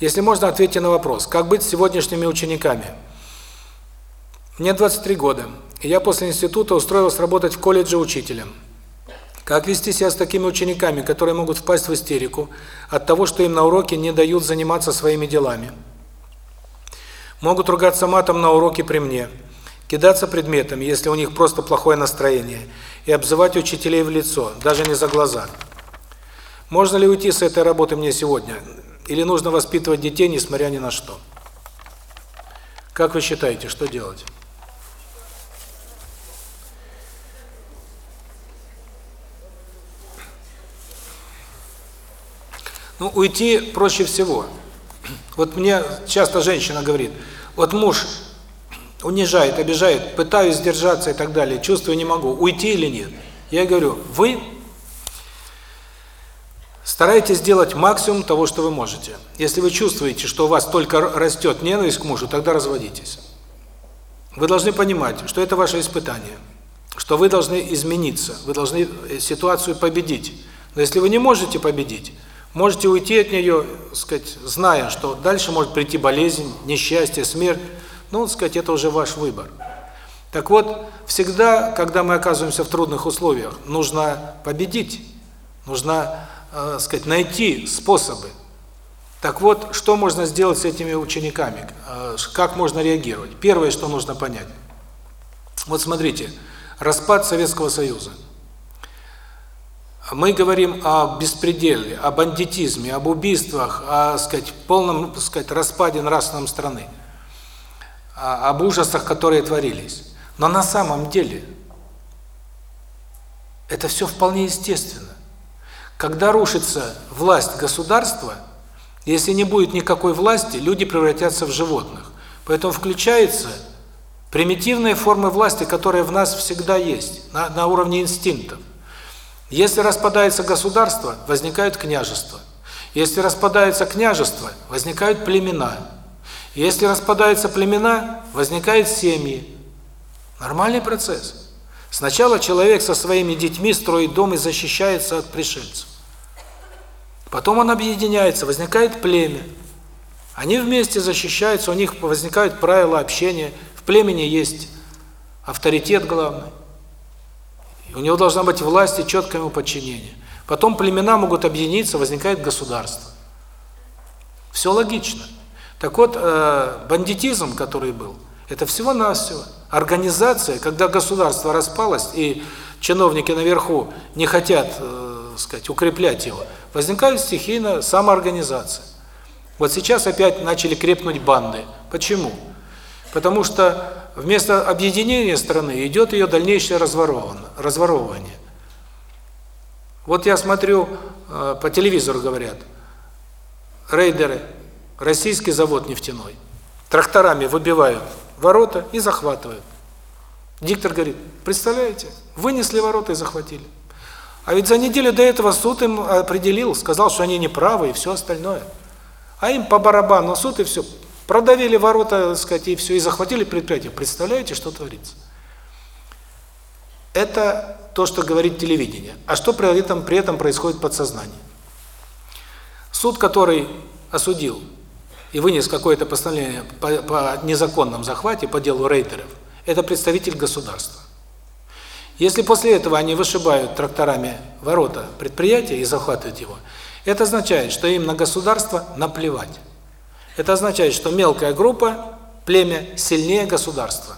Если можно, ответьте на вопрос, как быть с сегодняшними учениками? Мне 23 года, и я после института устроился работать в колледже учителем. Как вести себя с такими учениками, которые могут впасть в истерику от того, что им на уроке не дают заниматься своими делами? Могут ругаться матом на уроке при мне, кидаться предметами, если у них просто плохое настроение, и обзывать учителей в лицо, даже не за глаза. Можно ли уйти с этой работы мне сегодня? Или нужно воспитывать детей, несмотря ни на что? Как вы считаете, что делать? Ну, уйти проще всего. Вот мне часто женщина говорит, вот муж унижает, обижает, пытаюсь сдержаться и так далее, чувствую, не могу, уйти или нет. Я говорю, вы старайтесь сделать максимум того, что вы можете. Если вы чувствуете, что у вас только растет ненависть к мужу, тогда разводитесь. Вы должны понимать, что это ваше испытание, что вы должны измениться, вы должны э, ситуацию победить. Но если вы не можете победить, Можете уйти от нее, сказать, зная, что дальше может прийти болезнь, несчастье, смерть, ну, сказать, это уже ваш выбор. Так вот, всегда, когда мы оказываемся в трудных условиях, нужно победить, нужно, э, сказать, найти способы. Так вот, что можно сделать с этими учениками? Э, как можно реагировать? Первое, что нужно понять. Вот смотрите, распад Советского Союза. Мы говорим о беспределе, о бандитизме, об убийствах, о, сказать, полном, сказать, распаде нравственном страны, об ужасах, которые творились. Но на самом деле это все вполне естественно. Когда рушится власть государства, если не будет никакой власти, люди превратятся в животных. Поэтому включается примитивные формы власти, которые в нас всегда есть, на, на уровне инстинктов. Если распадается государство, возникают княжества. Если распадается княжество, возникают племена. Если распадаются племена, возникают семьи. Нормальный процесс. Сначала человек со своими детьми строит дом и защищается от пришельцев. Потом он объединяется, возникает племя. Они вместе защищаются, у них возникают правила общения. В племени есть авторитет главный. У него должна быть власть и четкое ему подчинение. Потом племена могут объединиться, возникает государство. Все логично. Так вот, э, бандитизм, который был, это всего-навсего организация, когда государство распалось, и чиновники наверху не хотят, э, сказать, укреплять его, возникает стихийно самоорганизация. Вот сейчас опять начали крепнуть банды. Почему? Потому что вместо объединения страны идет ее дальнейшее разворовывание. Вот я смотрю, э, по телевизору говорят, рейдеры, российский завод нефтяной, тракторами выбивают ворота и захватывают. Диктор говорит, представляете, вынесли ворота и захватили. А ведь за неделю до этого суд им определил, сказал, что они неправы и все остальное. А им по барабану суд и все. Продавили ворота, так сказать, и все, и захватили предприятие. Представляете, что творится? Это то, что говорит телевидение. А что при этом, при этом происходит в подсознании? Суд, который осудил и вынес какое-то постановление по, по незаконном захвате, по делу рейдеров, это представитель государства. Если после этого они вышибают тракторами ворота предприятия и захватывают его, это означает, что им на государство наплевать. Это означает, что мелкая группа, племя сильнее государства.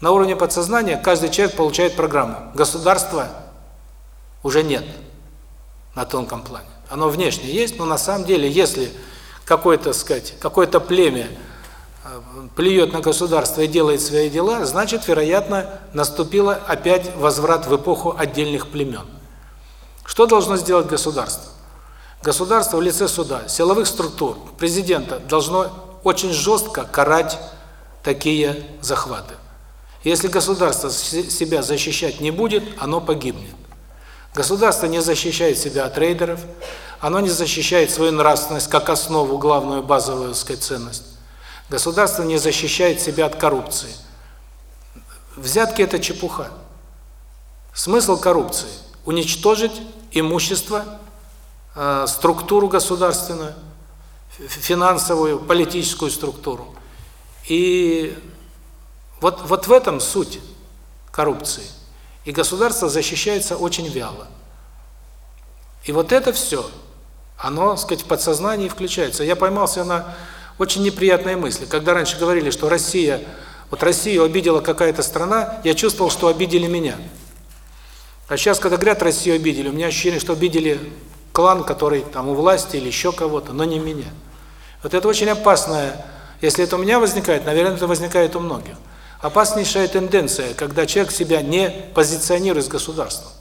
На уровне подсознания каждый человек получает программу. Государства уже нет на тонком плане. Оно внешне есть, но на самом деле, если какое-то, сказать, какое-то племя э, плюет на государство и делает свои дела, значит, вероятно, наступило опять возврат в эпоху отдельных племен. Что должно сделать государство? Государство в лице суда, силовых структур, президента должно очень жестко карать такие захваты. Если государство себя защищать не будет, оно погибнет. Государство не защищает себя от рейдеров, оно не защищает свою нравственность как основу, главную базовую, сказать, ценность. Государство не защищает себя от коррупции. Взятки – это чепуха. Смысл коррупции – уничтожить имущество, э, структуру государственную, финансовую, политическую структуру. И вот, вот в этом суть коррупции. И государство защищается очень вяло. И вот это все – оно, так сказать, в подсознании включается. Я поймался на очень неприятной мысли. Когда раньше говорили, что Россия, вот Россию обидела какая-то страна, я чувствовал, что обидели меня. А сейчас, когда говорят, Россию обидели, у меня ощущение, что обидели клан, который там у власти или еще кого-то, но не меня. Вот это очень опасное, если это у меня возникает, наверное, это возникает у многих. Опаснейшая тенденция, когда человек себя не позиционирует с государством.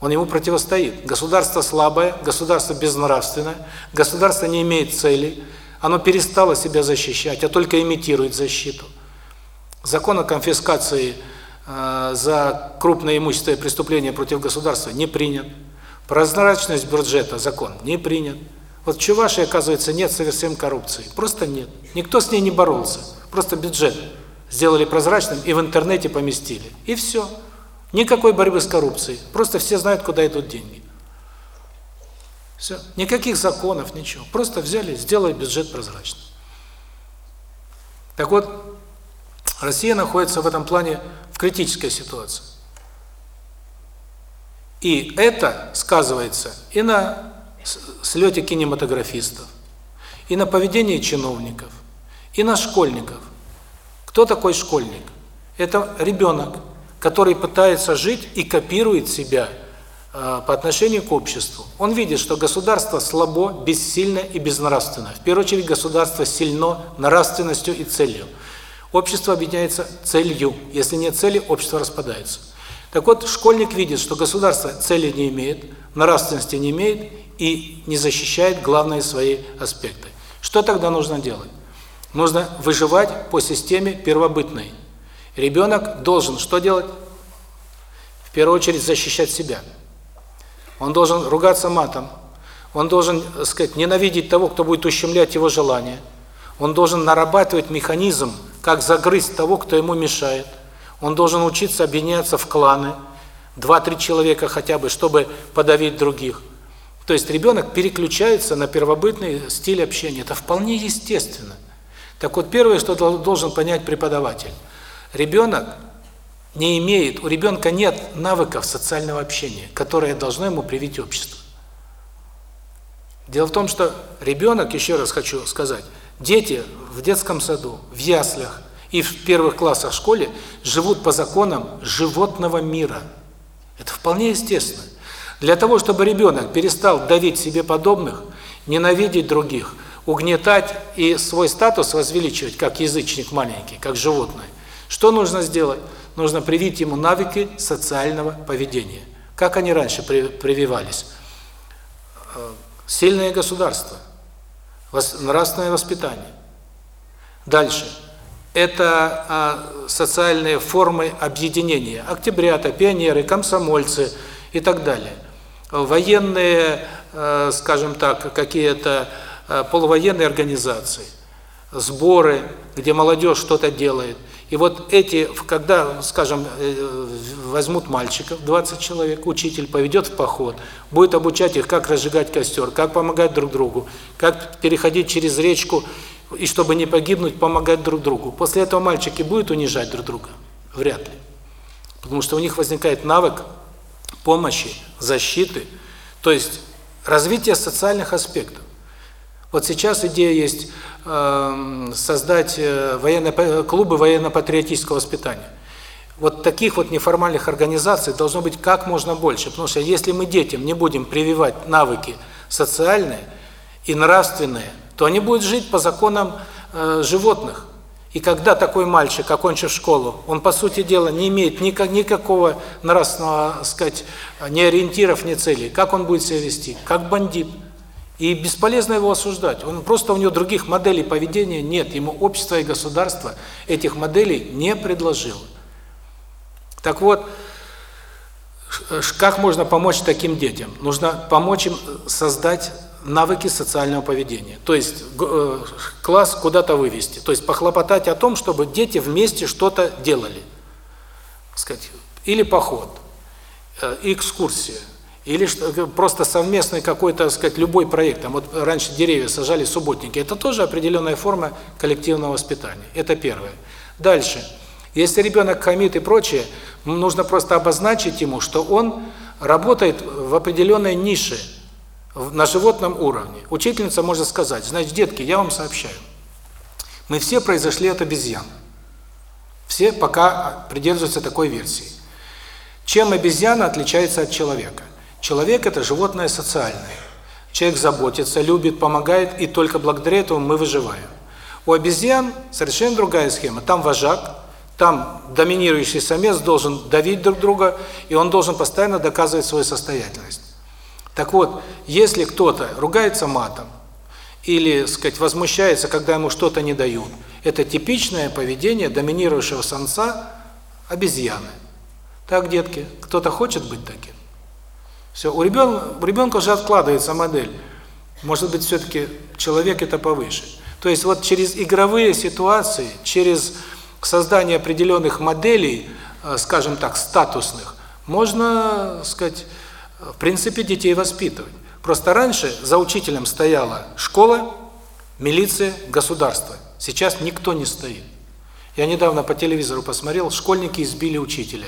Он ему противостоит. Государство слабое, государство безнравственное, государство не имеет целей, оно перестало себя защищать, а только имитирует защиту. Закон о конфискации э, за крупное имущество и преступления против государства не принят. Прозрачность бюджета закон не принят. Вот в Чувашии, оказывается, нет совсем коррупции. Просто нет. Никто с ней не боролся. Просто бюджет сделали прозрачным и в интернете поместили. И все. Никакой борьбы с коррупцией. Просто все знают, куда идут деньги. Все. Никаких законов, ничего. Просто взяли, сделали бюджет прозрачным. Так вот, Россия находится в этом плане в критической ситуации. И это сказывается и на слете кинематографистов, и на поведении чиновников, и на школьников. Кто такой школьник? Это ребенок, который пытается жить и копирует себя э, по отношению к обществу. Он видит, что государство слабо, бессильно и безнравственно. В первую очередь государство сильно нравственностью и целью. Общество объединяется целью. Если нет цели, общество распадается. Так вот, школьник видит, что государство цели не имеет, нравственности не имеет и не защищает главные свои аспекты. Что тогда нужно делать? Нужно выживать по системе первобытной. Ребенок должен что делать? В первую очередь защищать себя. Он должен ругаться матом. Он должен, так сказать, ненавидеть того, кто будет ущемлять его желания. Он должен нарабатывать механизм, как загрызть того, кто ему мешает. Он должен учиться объединяться в кланы, два-три человека хотя бы, чтобы подавить других. То есть ребенок переключается на первобытный стиль общения. Это вполне естественно. Так вот, первое, что должен понять преподаватель. Ребенок не имеет, у ребенка нет навыков социального общения, которые должно ему привить общество. Дело в том, что ребенок, еще раз хочу сказать, дети в детском саду, в яслях, и в первых классах школе живут по законам животного мира. Это вполне естественно. Для того, чтобы ребенок перестал давить себе подобных, ненавидеть других, угнетать и свой статус возвеличивать, как язычник маленький, как животное, что нужно сделать? Нужно привить ему навыки социального поведения. Как они раньше прививались? Э, сильное государство, нравственное воспитание. Дальше – это а, социальные формы объединения. Октябрята, пионеры, комсомольцы и так далее. Военные, а, скажем так, какие-то а, полувоенные организации, сборы, где молодежь что-то делает. И вот эти, когда, скажем, э, возьмут мальчиков, 20 человек, учитель поведет в поход, будет обучать их, как разжигать костер, как помогать друг другу, как переходить через речку и чтобы не погибнуть, помогать друг другу. После этого мальчики будут унижать друг друга? Вряд ли. Потому что у них возникает навык помощи, защиты, то есть развитие социальных аспектов. Вот сейчас идея есть э, создать э, военно клубы военно-патриотического воспитания. Вот таких вот неформальных организаций должно быть как можно больше, потому что если мы детям не будем прививать навыки социальные и нравственные, то они будут жить по законам э, животных. И когда такой мальчик, окончив школу, он, по сути дела, не имеет никак, никакого нравственного, сказать, ни ориентиров, ни целей, как он будет себя вести? Как бандит. И бесполезно его осуждать. Он просто у него других моделей поведения нет. Ему общество и государство этих моделей не предложило. Так вот, как можно помочь таким детям? Нужно помочь им создать навыки социального поведения. То есть э, класс куда-то вывести. То есть похлопотать о том, чтобы дети вместе что-то делали. сказать, или поход, э, экскурсия, или просто совместный какой-то, сказать, любой проект. Там вот раньше деревья сажали субботники. Это тоже определенная форма коллективного воспитания. Это первое. Дальше. Если ребенок хамит и прочее, нужно просто обозначить ему, что он работает в определенной нише на животном уровне. Учительница может сказать, значит, детки, я вам сообщаю, мы все произошли от обезьян. Все пока придерживаются такой версии. Чем обезьяна отличается от человека? Человек – это животное социальное. Человек заботится, любит, помогает, и только благодаря этому мы выживаем. У обезьян совершенно другая схема. Там вожак, там доминирующий самец должен давить друг друга, и он должен постоянно доказывать свою состоятельность. Так вот, если кто-то ругается матом или, сказать, возмущается, когда ему что-то не дают, это типичное поведение доминирующего самца обезьяны. Так, детки, кто-то хочет быть таким? Все, у ребенка, у ребенка уже откладывается модель. Может быть, все-таки человек это повыше. То есть вот через игровые ситуации, через создание определенных моделей, э, скажем так, статусных, можно, сказать, в принципе, детей воспитывать. Просто раньше за учителем стояла школа, милиция, государство. Сейчас никто не стоит. Я недавно по телевизору посмотрел, школьники избили учителя.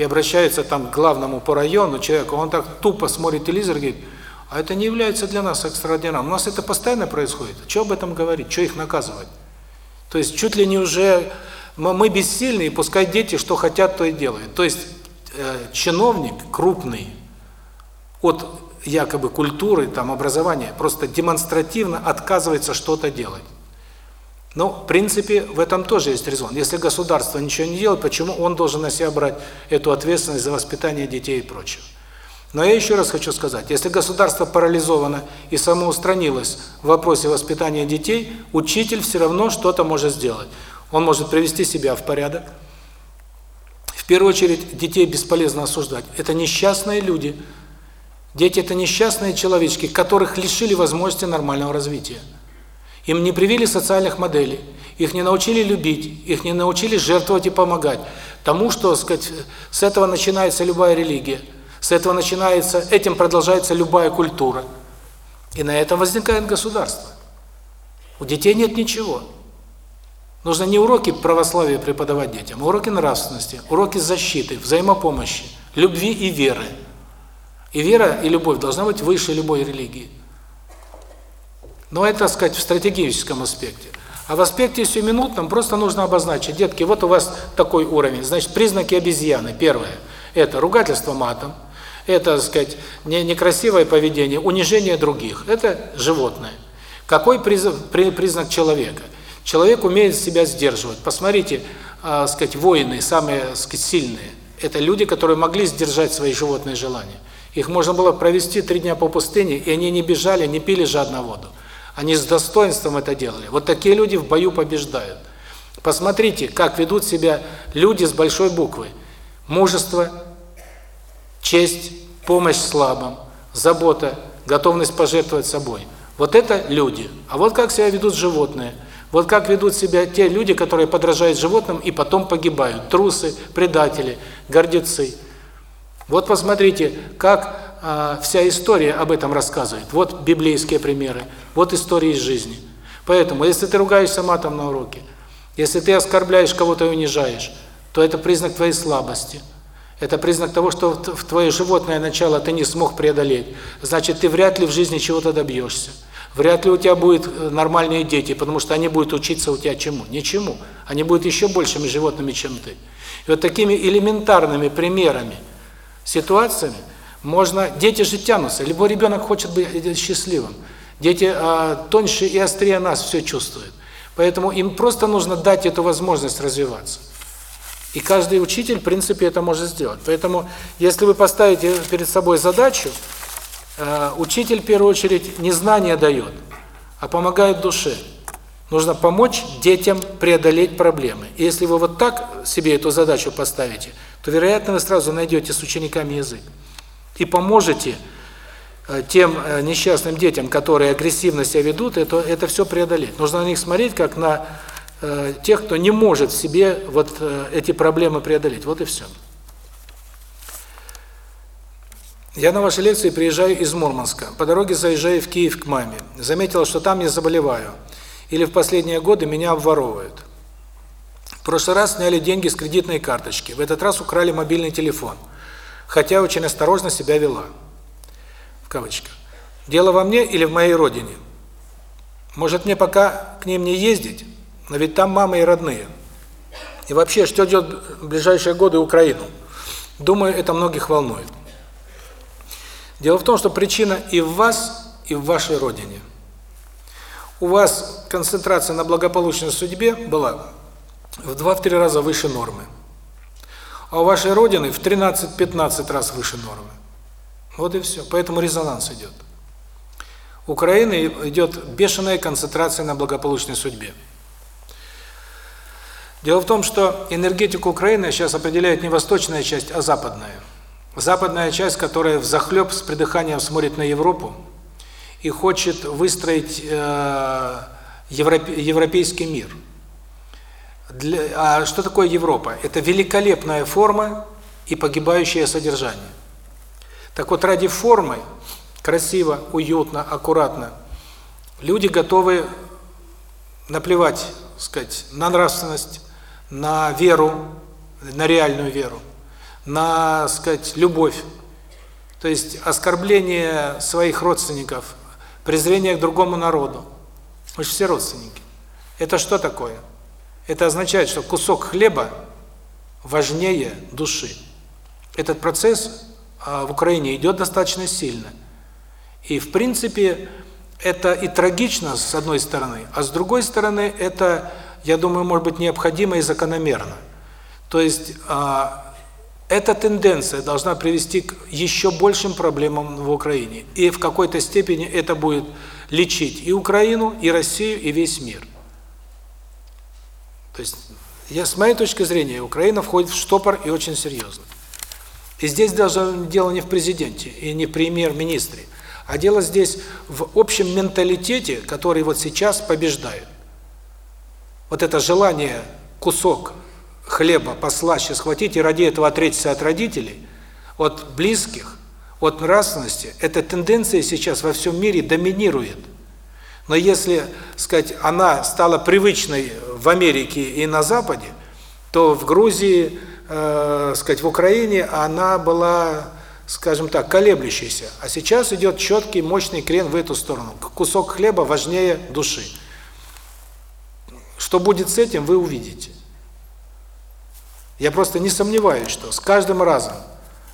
И обращаются там к главному по району человеку, он так тупо смотрит телевизор и говорит, а это не является для нас экстраординарным. У нас это постоянно происходит. Что об этом говорить? Что их наказывать? То есть чуть ли не уже мы бессильны, и пускай дети что хотят, то и делают. То есть э, чиновник крупный от якобы культуры, там образования, просто демонстративно отказывается что-то делать. Но, в принципе, в этом тоже есть резон. Если государство ничего не делает, почему он должен на себя брать эту ответственность за воспитание детей и прочего? Но я еще раз хочу сказать, если государство парализовано и самоустранилось в вопросе воспитания детей, учитель все равно что-то может сделать. Он может привести себя в порядок. В первую очередь, детей бесполезно осуждать. Это несчастные люди. Дети – это несчастные человечки, которых лишили возможности нормального развития. Им не привили социальных моделей, их не научили любить, их не научили жертвовать и помогать. Тому, что, сказать, с этого начинается любая религия, с этого начинается, этим продолжается любая культура. И на этом возникает государство. У детей нет ничего. Нужно не уроки православия преподавать детям, а уроки нравственности, уроки защиты, взаимопомощи, любви и веры. И вера и любовь должна быть выше любой религии. Но это, так сказать, в стратегическом аспекте. А в аспекте сиюминутном просто нужно обозначить. Детки, вот у вас такой уровень. Значит, признаки обезьяны. Первое – это ругательство матом. Это, так сказать, не, некрасивое поведение, унижение других. Это животное. Какой признак, признак человека? Человек умеет себя сдерживать. Посмотрите, э, сказать, воины, самые сказать, сильные. Это люди, которые могли сдержать свои животные желания. Их можно было провести три дня по пустыне, и они не бежали, не пили жадно воду. Они с достоинством это делали. Вот такие люди в бою побеждают. Посмотрите, как ведут себя люди с большой буквы. Мужество, честь, помощь слабым, забота, готовность пожертвовать собой. Вот это люди. А вот как себя ведут животные. Вот как ведут себя те люди, которые подражают животным и потом погибают. Трусы, предатели, гордецы. Вот посмотрите, как вся история об этом рассказывает. Вот библейские примеры, вот истории из жизни. Поэтому, если ты ругаешься матом на уроке, если ты оскорбляешь кого-то и унижаешь, то это признак твоей слабости. Это признак того, что в твое животное начало ты не смог преодолеть. Значит, ты вряд ли в жизни чего-то добьешься. Вряд ли у тебя будут э, нормальные дети, потому что они будут учиться у тебя чему? Ничему. Они будут еще большими животными, чем ты. И вот такими элементарными примерами, ситуациями можно, дети же тянутся, любой ребенок хочет быть э, счастливым. Дети а, тоньше и острее нас все чувствуют. Поэтому им просто нужно дать эту возможность развиваться. И каждый учитель, в принципе, это может сделать. Поэтому, если вы поставите перед собой задачу, э, учитель, в первую очередь, не знания дает, а помогает душе. Нужно помочь детям преодолеть проблемы. И если вы вот так себе эту задачу поставите, то, вероятно, вы сразу найдете с учениками язык и поможете э, тем э, несчастным детям, которые агрессивно себя ведут, это, это все преодолеть. Нужно на них смотреть, как на э, тех, кто не может в себе вот эти проблемы преодолеть. Вот и все. Я на вашей лекции приезжаю из Мурманска. По дороге заезжаю в Киев к маме. Заметила, что там я заболеваю. Или в последние годы меня обворовывают. В прошлый раз сняли деньги с кредитной карточки. В этот раз украли мобильный телефон хотя очень осторожно себя вела. В кавычках. Дело во мне или в моей родине? Может, мне пока к ним не ездить? Но ведь там мама и родные. И вообще, что ждет в ближайшие годы Украину? Думаю, это многих волнует. Дело в том, что причина и в вас, и в вашей родине. У вас концентрация на благополучной судьбе была в 2-3 раза выше нормы а у вашей Родины в 13-15 раз выше нормы. Вот и все. Поэтому резонанс идет. Украины идет бешеная концентрация на благополучной судьбе. Дело в том, что энергетику Украины сейчас определяет не восточная часть, а западная. Западная часть, которая взахлеб с придыханием смотрит на Европу и хочет выстроить э, европейский мир – для, а что такое Европа? Это великолепная форма и погибающее содержание. Так вот, ради формы, красиво, уютно, аккуратно, люди готовы наплевать, сказать, на нравственность, на веру, на реальную веру, на, сказать, любовь. То есть оскорбление своих родственников, презрение к другому народу. Мы же все родственники. Это что такое? Это означает, что кусок хлеба важнее души. Этот процесс а, в Украине идет достаточно сильно. И, в принципе, это и трагично, с одной стороны, а с другой стороны, это, я думаю, может быть необходимо и закономерно. То есть, а, эта тенденция должна привести к еще большим проблемам в Украине. И в какой-то степени это будет лечить и Украину, и Россию, и весь мир. То есть, я с моей точки зрения, Украина входит в штопор и очень серьезно. И здесь даже дело не в президенте и не в премьер-министре, а дело здесь в общем менталитете, который вот сейчас побеждает. Вот это желание кусок хлеба послаще схватить и ради этого отречься от родителей, от близких, от нравственности, эта тенденция сейчас во всем мире доминирует. Но если, сказать, она стала привычной в Америке и на Западе, то в Грузии, э, сказать, в Украине она была, скажем так, колеблющейся. А сейчас идет четкий, мощный крен в эту сторону. Кусок хлеба важнее души. Что будет с этим, вы увидите. Я просто не сомневаюсь, что с каждым разом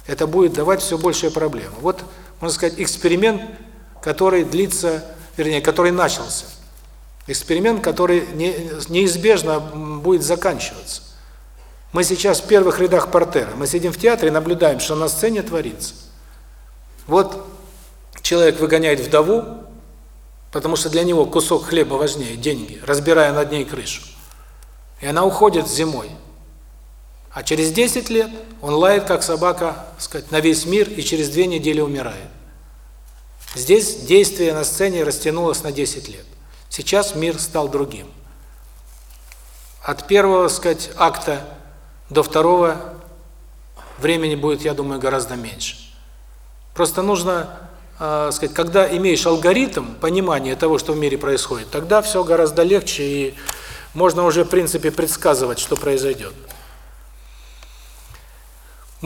это будет давать все большие проблемы. Вот, можно сказать, эксперимент, который длится вернее, который начался. Эксперимент, который не, неизбежно будет заканчиваться. Мы сейчас в первых рядах портера. Мы сидим в театре и наблюдаем, что на сцене творится. Вот человек выгоняет вдову, потому что для него кусок хлеба важнее, деньги, разбирая над ней крышу. И она уходит зимой. А через 10 лет он лает, как собака, сказать, на весь мир, и через две недели умирает. Здесь действие на сцене растянулось на 10 лет. Сейчас мир стал другим. От первого, сказать, акта до второго времени будет, я думаю, гораздо меньше. Просто нужно, э, сказать, когда имеешь алгоритм понимания того, что в мире происходит, тогда все гораздо легче и можно уже, в принципе, предсказывать, что произойдет.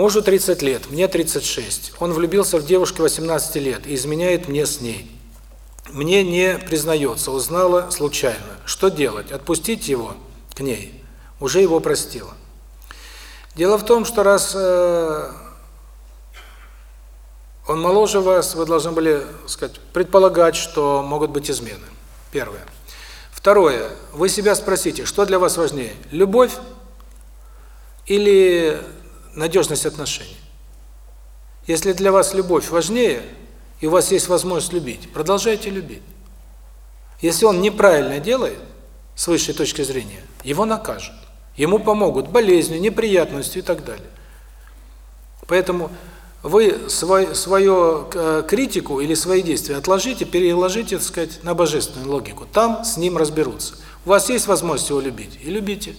Мужу 30 лет, мне 36. Он влюбился в девушку 18 лет и изменяет мне с ней. Мне не признается, узнала случайно. Что делать? Отпустить его к ней? Уже его простила. Дело в том, что раз э, он моложе вас, вы должны были, сказать, предполагать, что могут быть измены. Первое. Второе. Вы себя спросите, что для вас важнее: любовь или надежность отношений. Если для вас любовь важнее, и у вас есть возможность любить, продолжайте любить. Если он неправильно делает, с высшей точки зрения, его накажут. Ему помогут болезни, неприятности и так далее. Поэтому вы свой, свою э, критику или свои действия отложите, переложите, так сказать, на божественную логику. Там с ним разберутся. У вас есть возможность его любить, и любите.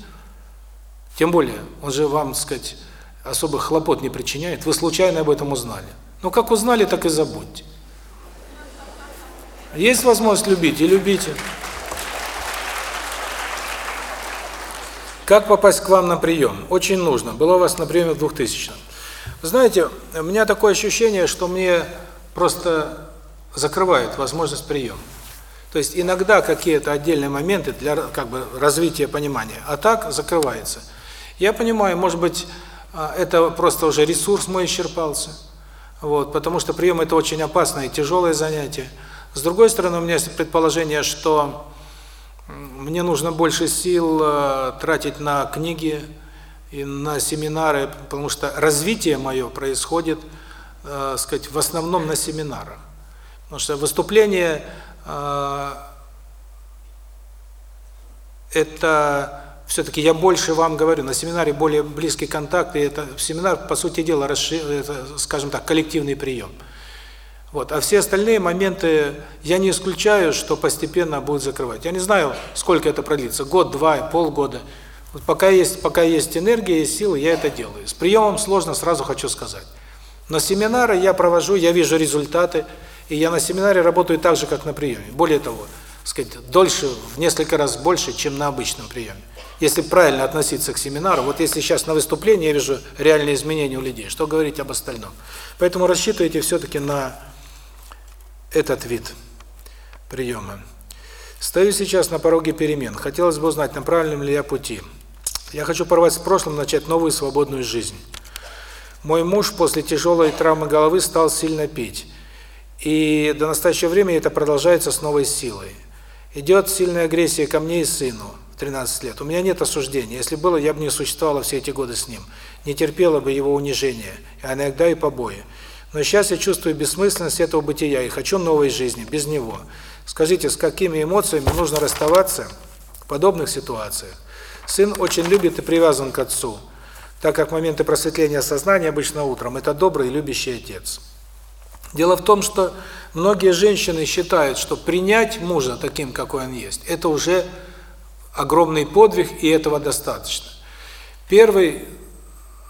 Тем более, он же вам, так сказать, особых хлопот не причиняет, вы случайно об этом узнали. Ну, как узнали, так и забудьте. Есть возможность любить, и любите. Как попасть к вам на прием? Очень нужно. Было у вас на приеме в 2000 -м. Знаете, у меня такое ощущение, что мне просто закрывают возможность приема. То есть иногда какие-то отдельные моменты для как бы развития понимания, а так закрывается. Я понимаю, может быть, это просто уже ресурс мой исчерпался. Вот, потому что прием это очень опасное и тяжелое занятие. С другой стороны, у меня есть предположение, что мне нужно больше сил э, тратить на книги и на семинары, потому что развитие мое происходит, э, сказать, в основном на семинарах. Потому что выступление э, это все-таки я больше вам говорю, на семинаре более близкий контакт, и это семинар, по сути дела, расшир, это, скажем так, коллективный прием. Вот. А все остальные моменты я не исключаю, что постепенно будут закрывать. Я не знаю, сколько это продлится, год, два, полгода. Вот пока есть пока есть энергия, есть силы, я это делаю. С приемом сложно, сразу хочу сказать. Но семинары я провожу, я вижу результаты, и я на семинаре работаю так же, как на приеме. Более того, сказать, дольше, в несколько раз больше, чем на обычном приеме. Если правильно относиться к семинару, вот если сейчас на выступлении я вижу реальные изменения у людей, что говорить об остальном? Поэтому рассчитывайте все-таки на этот вид приема. Стою сейчас на пороге перемен. Хотелось бы узнать, на правильном ли я пути. Я хочу порвать с прошлым, начать новую свободную жизнь. Мой муж после тяжелой травмы головы стал сильно пить. И до настоящего времени это продолжается с новой силой. Идет сильная агрессия ко мне и сыну 13 лет. У меня нет осуждения. Если было, я бы не существовала все эти годы с ним. Не терпела бы его унижения, а иногда и побои. Но сейчас я чувствую бессмысленность этого бытия и хочу новой жизни, без него. Скажите, с какими эмоциями нужно расставаться в подобных ситуациях? Сын очень любит и привязан к отцу, так как моменты просветления сознания обычно утром – это добрый и любящий отец. Дело в том, что многие женщины считают, что принять мужа таким, какой он есть, это уже огромный подвиг, и этого достаточно. Первый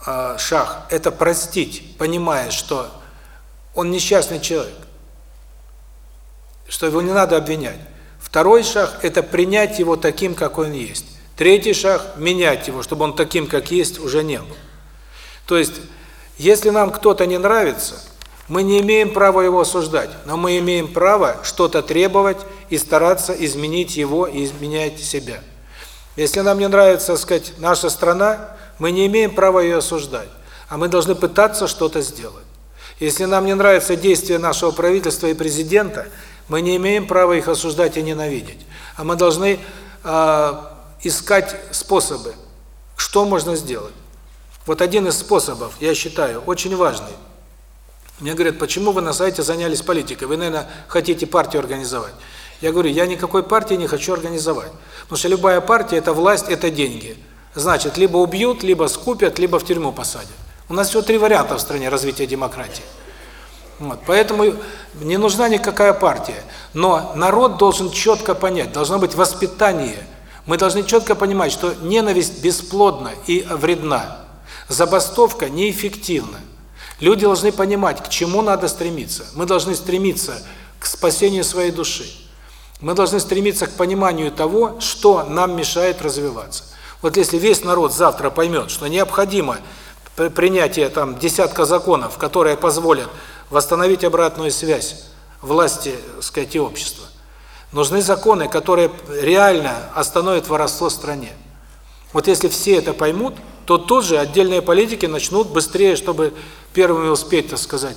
э, шаг – это простить, понимая, что он несчастный человек, что его не надо обвинять. Второй шаг – это принять его таким, какой он есть. Третий шаг – менять его, чтобы он таким, как есть, уже не был. То есть, если нам кто-то не нравится, мы не имеем права его осуждать, но мы имеем право что-то требовать и стараться изменить его и изменять себя. Если нам не нравится, сказать, наша страна, мы не имеем права ее осуждать, а мы должны пытаться что-то сделать. Если нам не нравятся действия нашего правительства и президента, мы не имеем права их осуждать и ненавидеть, а мы должны э, искать способы, что можно сделать. Вот один из способов, я считаю, очень важный. Мне говорят, почему вы на сайте занялись политикой? Вы, наверное, хотите партию организовать. Я говорю, я никакой партии не хочу организовать. Потому что любая партия – это власть, это деньги. Значит, либо убьют, либо скупят, либо в тюрьму посадят. У нас всего три варианта в стране развития демократии. Вот, поэтому не нужна никакая партия. Но народ должен четко понять, должно быть воспитание – мы должны четко понимать, что ненависть бесплодна и вредна. Забастовка неэффективна. Люди должны понимать, к чему надо стремиться. Мы должны стремиться к спасению своей души. Мы должны стремиться к пониманию того, что нам мешает развиваться. Вот если весь народ завтра поймет, что необходимо принятие там десятка законов, которые позволят восстановить обратную связь власти, сказать, и общества, Нужны законы, которые реально остановят воровство в стране. Вот если все это поймут, то тут же отдельные политики начнут быстрее, чтобы первыми успеть, так сказать,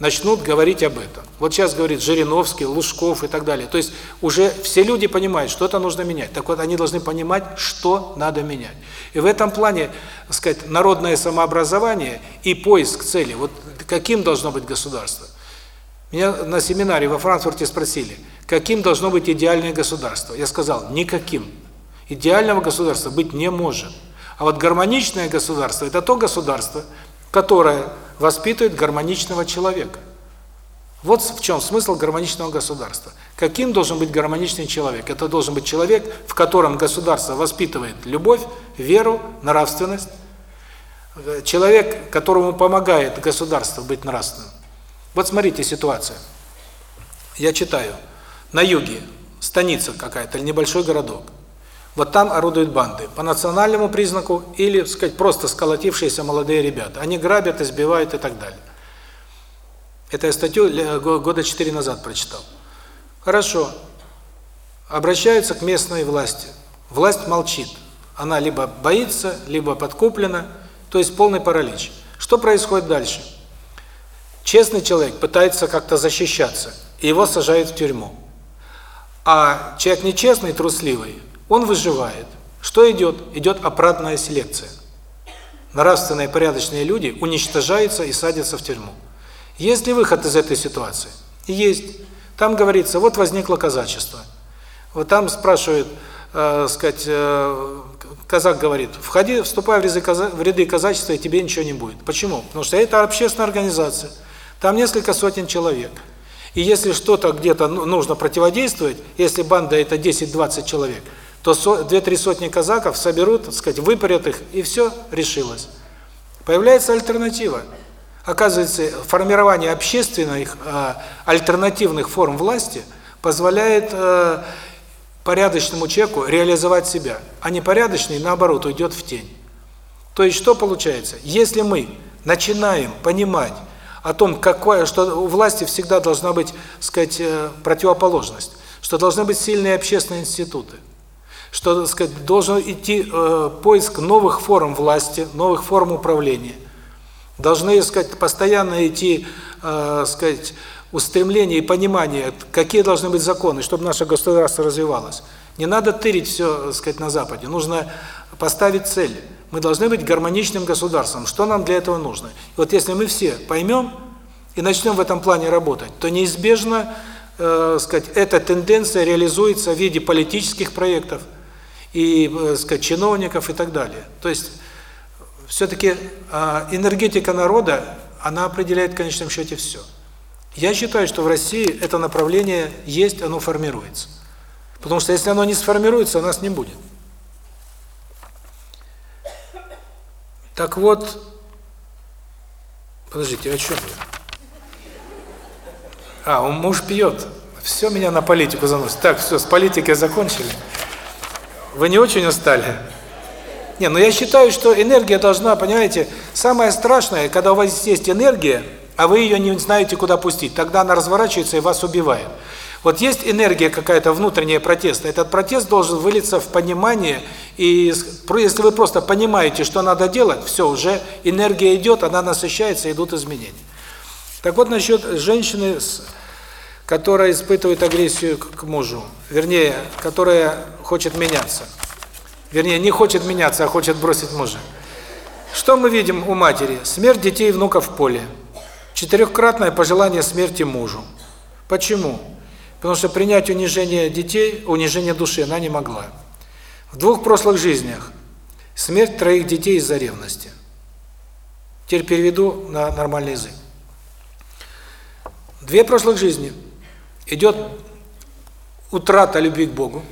начнут говорить об этом. Вот сейчас говорит Жириновский, Лужков и так далее. То есть уже все люди понимают, что это нужно менять. Так вот, они должны понимать, что надо менять. И в этом плане, так сказать, народное самообразование и поиск цели. Вот каким должно быть государство? Меня на семинаре во Франкфурте спросили – Каким должно быть идеальное государство? Я сказал, никаким. Идеального государства быть не может. А вот гармоничное государство – это то государство, которое воспитывает гармоничного человека. Вот в чем смысл гармоничного государства. Каким должен быть гармоничный человек? Это должен быть человек, в котором государство воспитывает любовь, веру, нравственность. Человек, которому помогает государство быть нравственным. Вот смотрите ситуация. Я читаю. На юге станица какая-то или небольшой городок. Вот там орудуют банды по национальному признаку или, сказать, просто сколотившиеся молодые ребята. Они грабят, избивают и так далее. Это я статью года четыре назад прочитал. Хорошо. Обращаются к местной власти. Власть молчит. Она либо боится, либо подкуплена, то есть полный паралич. Что происходит дальше? Честный человек пытается как-то защищаться, и его сажают в тюрьму. А человек нечестный, трусливый, он выживает. Что идет? Идет обратная селекция. Нравственные порядочные люди уничтожаются и садятся в тюрьму. Есть ли выход из этой ситуации? Есть. Там говорится, вот возникло казачество. Вот там спрашивают, э, сказать, э, казак говорит, входи, вступай в ряды, каза, в ряды казачества, и тебе ничего не будет. Почему? Потому что это общественная организация. Там несколько сотен человек. И если что-то где-то ну, нужно противодействовать, если банда это 10-20 человек, то 2-3 сотни казаков соберут, так сказать, выпарят их, и все решилось. Появляется альтернатива. Оказывается, формирование общественных э, альтернативных форм власти позволяет э, порядочному человеку реализовать себя, а непорядочный, наоборот, уйдет в тень. То есть что получается? Если мы начинаем понимать о том, какое, что у власти всегда должна быть, сказать, э, противоположность, что должны быть сильные общественные институты, что, сказать, должен идти э, поиск новых форм власти, новых форм управления. Должны, сказать, постоянно идти, э, сказать, устремление и понимание, какие должны быть законы, чтобы наше государство развивалось. Не надо тырить все, сказать, на Западе. Нужно поставить цель. Мы должны быть гармоничным государством. Что нам для этого нужно? И вот если мы все поймем и начнем в этом плане работать, то неизбежно, э, сказать, эта тенденция реализуется в виде политических проектов и, э, сказать, чиновников и так далее. То есть все-таки э, энергетика народа, она определяет в конечном счете все. Я считаю, что в России это направление есть, оно формируется. Потому что если оно не сформируется, у нас не будет. Так вот, подождите, о чем я? А, он муж пьет. Все меня на политику заносит. Так, все, с политикой закончили. Вы не очень устали? Не, ну я считаю, что энергия должна, понимаете, самое страшное, когда у вас есть энергия, а вы ее не знаете, куда пустить, тогда она разворачивается и вас убивает. Вот есть энергия какая-то внутренняя протеста, этот протест должен вылиться в понимание, и если вы просто понимаете, что надо делать, все, уже энергия идет, она насыщается, идут изменения. Так вот, насчет женщины, которая испытывает агрессию к мужу, вернее, которая хочет меняться. Вернее, не хочет меняться, а хочет бросить мужа. Что мы видим у матери? Смерть детей и внуков в поле. Четырехкратное пожелание смерти мужу. Почему? Потому что принять унижение детей, унижение души она не могла. В двух прошлых жизнях смерть троих детей из-за ревности. Теперь переведу на нормальный язык. Две прошлых жизни идет утрата любви к Богу,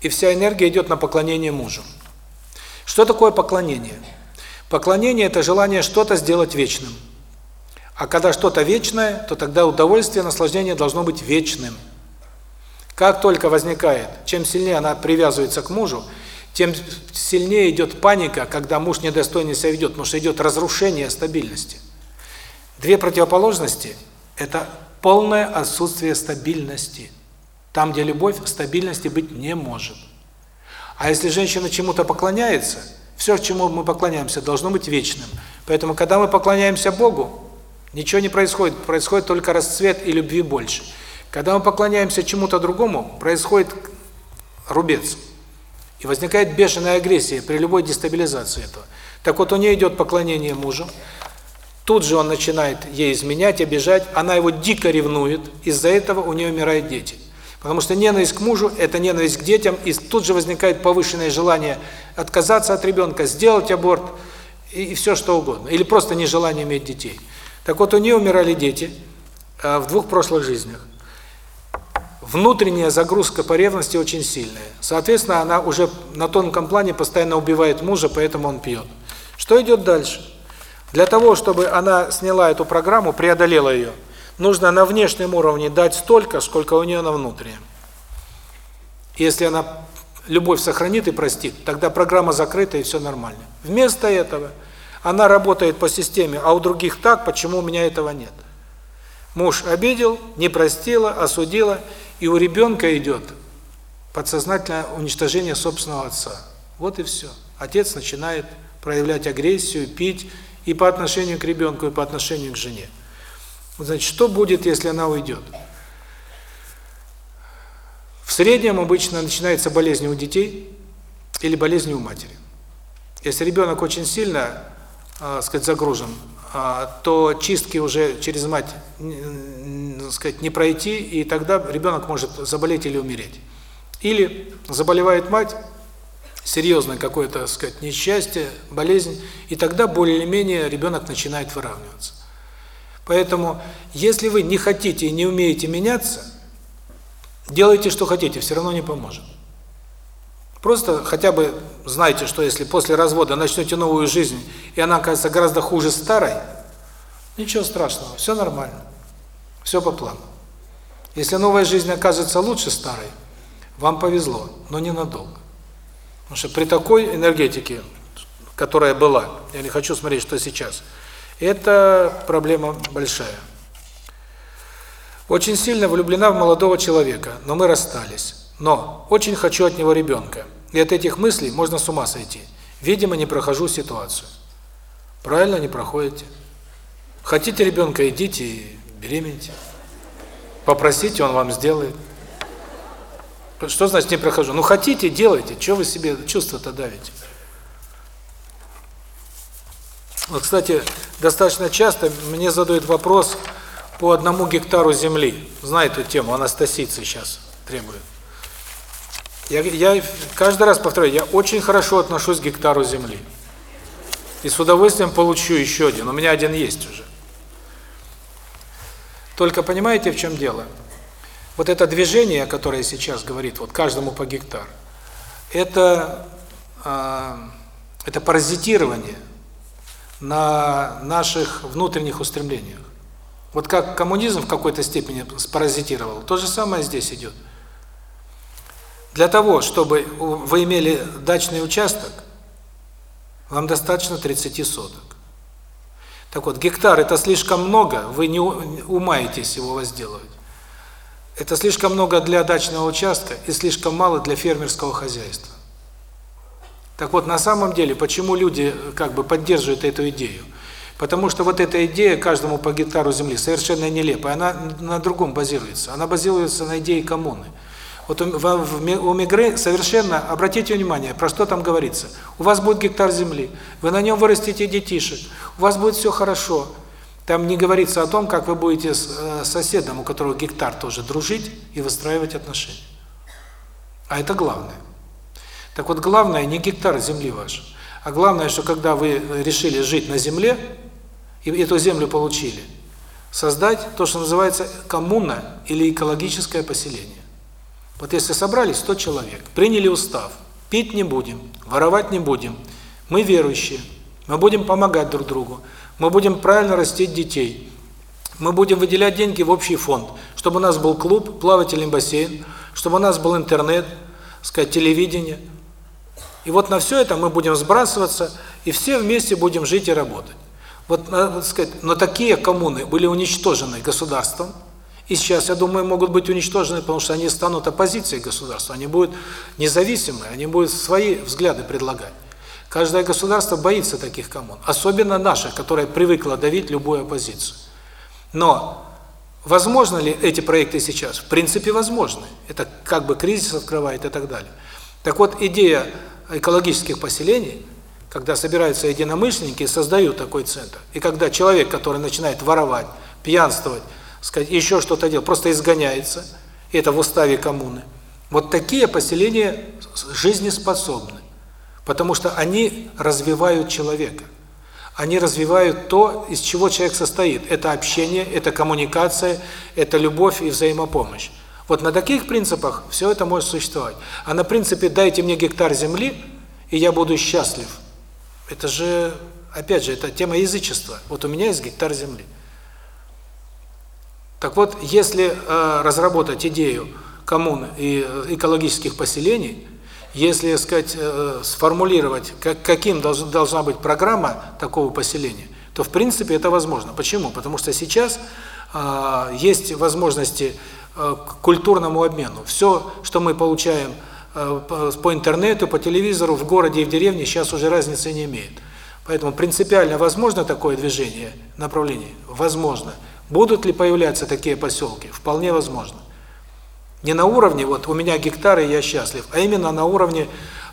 и вся энергия идет на поклонение мужу. Что такое поклонение? Поклонение – это желание что-то сделать вечным – а когда что-то вечное, то тогда удовольствие, наслаждение должно быть вечным. Как только возникает, чем сильнее она привязывается к мужу, тем сильнее идет паника, когда муж недостойно себя ведет, потому что идет разрушение стабильности. Две противоположности – это полное отсутствие стабильности. Там, где любовь, стабильности быть не может. А если женщина чему-то поклоняется, все, чему мы поклоняемся, должно быть вечным. Поэтому, когда мы поклоняемся Богу, Ничего не происходит, происходит только расцвет и любви больше. Когда мы поклоняемся чему-то другому, происходит рубец. И возникает бешеная агрессия при любой дестабилизации этого. Так вот, у нее идет поклонение мужу, тут же он начинает ей изменять, обижать, она его дико ревнует, из-за этого у нее умирают дети. Потому что ненависть к мужу – это ненависть к детям, и тут же возникает повышенное желание отказаться от ребенка, сделать аборт и, и все что угодно. Или просто нежелание иметь детей. Так вот, у нее умирали дети а, в двух прошлых жизнях. Внутренняя загрузка по ревности очень сильная. Соответственно, она уже на тонком плане постоянно убивает мужа, поэтому он пьет. Что идет дальше? Для того, чтобы она сняла эту программу, преодолела ее, нужно на внешнем уровне дать столько, сколько у нее на внутреннем. Если она любовь сохранит и простит, тогда программа закрыта и все нормально. Вместо этого она работает по системе, а у других так, почему у меня этого нет? Муж обидел, не простила, осудила, и у ребенка идет подсознательное уничтожение собственного отца. Вот и все. Отец начинает проявлять агрессию, пить и по отношению к ребенку, и по отношению к жене. Значит, что будет, если она уйдет? В среднем обычно начинается болезнь у детей или болезнь у матери. Если ребенок очень сильно э, сказать, загружен, э, то чистки уже через мать, сказать, не пройти, и тогда ребенок может заболеть или умереть. Или заболевает мать, серьезное какое-то, сказать, несчастье, болезнь, и тогда более-менее ребенок начинает выравниваться. Поэтому, если вы не хотите и не умеете меняться, делайте, что хотите, все равно не поможет. Просто хотя бы знайте, что если после развода начнете новую жизнь, и она окажется гораздо хуже старой, ничего страшного, все нормально, все по плану. Если новая жизнь окажется лучше старой, вам повезло, но ненадолго. Потому что при такой энергетике, которая была, я не хочу смотреть, что сейчас, это проблема большая. Очень сильно влюблена в молодого человека, но мы расстались. Но очень хочу от него ребенка. И от этих мыслей можно с ума сойти. Видимо, не прохожу ситуацию. Правильно не проходите. Хотите ребенка, идите и беременните. Попросите, он вам сделает. Что значит не прохожу? Ну хотите, делайте. Чего вы себе чувства-то давите? Вот, кстати, достаточно часто мне задают вопрос по одному гектару земли. Знает эту тему, анастасийцы сейчас требуют. Я, я каждый раз повторяю, я очень хорошо отношусь к гектару земли. И с удовольствием получу еще один. У меня один есть уже. Только понимаете, в чем дело? Вот это движение, которое сейчас говорит, вот каждому по гектар, это, э, это паразитирование на наших внутренних устремлениях. Вот как коммунизм в какой-то степени спаразитировал, то же самое здесь идет. Для того, чтобы вы имели дачный участок, вам достаточно 30 соток. Так вот, гектар – это слишком много, вы не умаетесь его возделывать. Это слишком много для дачного участка и слишком мало для фермерского хозяйства. Так вот, на самом деле, почему люди как бы поддерживают эту идею? Потому что вот эта идея каждому по гектару земли совершенно нелепая, она на другом базируется. Она базируется на идее коммуны. Вот у, у Мигре совершенно, обратите внимание, про что там говорится. У вас будет гектар земли, вы на нем вырастите детишек, у вас будет все хорошо. Там не говорится о том, как вы будете с э, соседом, у которого гектар, тоже дружить и выстраивать отношения. А это главное. Так вот, главное не гектар земли ваш, а главное, что когда вы решили жить на земле, и эту землю получили, создать то, что называется коммуна или экологическое поселение. Вот если собрались 100 человек, приняли устав, пить не будем, воровать не будем, мы верующие, мы будем помогать друг другу, мы будем правильно растить детей, мы будем выделять деньги в общий фонд, чтобы у нас был клуб, плавательный бассейн, чтобы у нас был интернет, сказать, телевидение. И вот на все это мы будем сбрасываться, и все вместе будем жить и работать. Вот, вот сказать, но такие коммуны были уничтожены государством, и сейчас, я думаю, могут быть уничтожены, потому что они станут оппозицией государства, они будут независимые, они будут свои взгляды предлагать. Каждое государство боится таких коммун, особенно наше, которое привыкло давить любую оппозицию. Но возможно ли эти проекты сейчас? В принципе, возможны. Это как бы кризис открывает и так далее. Так вот, идея экологических поселений, когда собираются единомышленники и создают такой центр, и когда человек, который начинает воровать, пьянствовать, сказать, еще что-то делать, просто изгоняется, это в уставе коммуны. Вот такие поселения жизнеспособны, потому что они развивают человека. Они развивают то, из чего человек состоит. Это общение, это коммуникация, это любовь и взаимопомощь. Вот на таких принципах все это может существовать. А на принципе «дайте мне гектар земли, и я буду счастлив». Это же, опять же, это тема язычества. Вот у меня есть гектар земли. Так вот, если э, разработать идею коммун и э, экологических поселений, если, сказать, э, сформулировать, как, каким долж, должна быть программа такого поселения, то в принципе это возможно. Почему? Потому что сейчас э, есть возможности э, к культурному обмену. Все, что мы получаем э, по интернету, по телевизору, в городе и в деревне, сейчас уже разницы не имеет. Поэтому принципиально возможно такое движение, направление? Возможно. Будут ли появляться такие поселки? Вполне возможно. Не на уровне вот у меня гектары, я счастлив, а именно на уровне,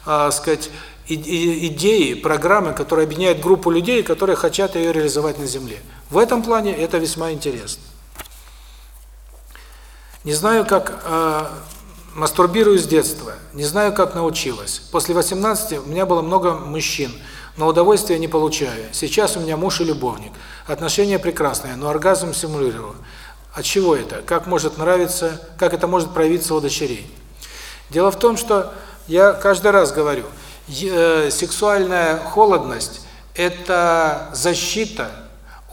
э, сказать, идеи, программы, которая объединяет группу людей, которые хотят ее реализовать на земле. В этом плане это весьма интересно. Не знаю, как э, мастурбирую с детства, не знаю, как научилась. После 18 у меня было много мужчин, но удовольствия не получаю. Сейчас у меня муж и любовник. Отношения прекрасные, но оргазм симулирую. От чего это? Как может нравиться, как это может проявиться у дочерей? Дело в том, что я каждый раз говорю, э, сексуальная холодность – это защита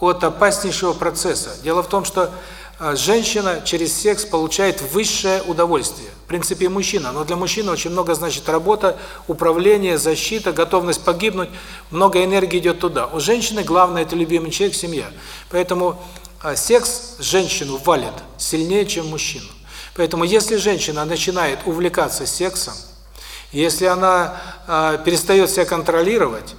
от опаснейшего процесса. Дело в том, что а, женщина через секс получает высшее удовольствие. В принципе, мужчина. Но для мужчины очень много значит работа, управление, защита, готовность погибнуть. Много энергии идет туда. У женщины главное – это любимый человек, семья. Поэтому секс женщину валит сильнее, чем мужчину. Поэтому если женщина начинает увлекаться сексом, если она э, перестает себя контролировать,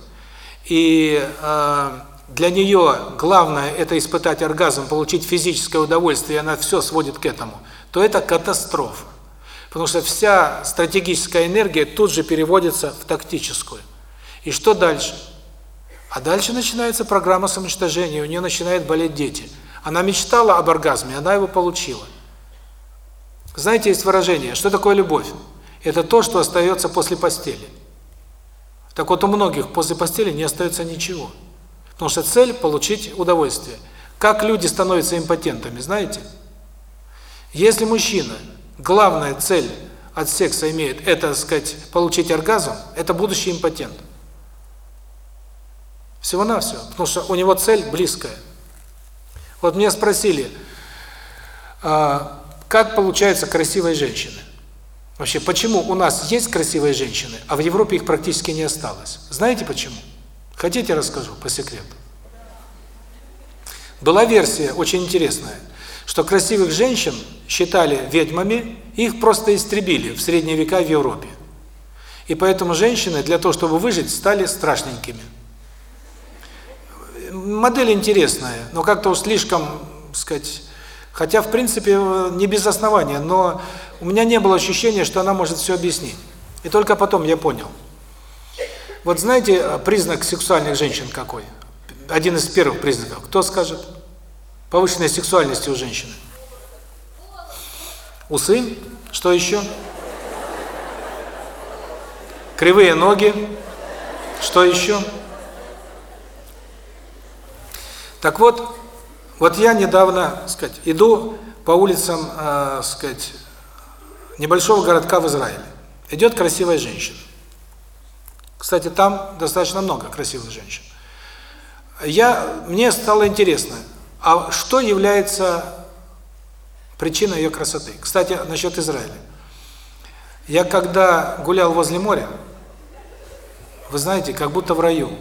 и э, для нее главное это испытать оргазм, получить физическое удовольствие, и она все сводит к этому, то это катастрофа. Потому что вся стратегическая энергия тут же переводится в тактическую. И что дальше? А дальше начинается программа самоуничтожения, у нее начинают болеть дети. Она мечтала об оргазме, она его получила. Знаете, есть выражение, что такое любовь? Это то, что остается после постели. Так вот, у многих после постели не остается ничего. Потому что цель – получить удовольствие. Как люди становятся импотентами, знаете? Если мужчина, главная цель от секса имеет, это, так сказать, получить оргазм, это будущий импотент. Всего-навсего. Потому что у него цель близкая. Вот меня спросили, а, как получаются красивые женщины? Вообще, почему у нас есть красивые женщины, а в Европе их практически не осталось? Знаете почему? Хотите, расскажу по секрету. Была версия очень интересная, что красивых женщин считали ведьмами, их просто истребили в средние века в Европе. И поэтому женщины для того, чтобы выжить, стали страшненькими. Модель интересная, но как-то слишком, сказать, хотя в принципе не без основания, но у меня не было ощущения, что она может все объяснить. И только потом я понял – вот знаете признак сексуальных женщин какой? Один из первых признаков. Кто скажет? Повышенная сексуальность у женщины. Усы. Что еще? Кривые ноги. Что еще? Так вот, вот я недавно, сказать, иду по улицам, э, сказать, небольшого городка в Израиле. Идет красивая женщина. Кстати, там достаточно много красивых женщин. Я мне стало интересно, а что является причиной ее красоты? Кстати, насчет Израиля. Я когда гулял возле моря, вы знаете, как будто в раю.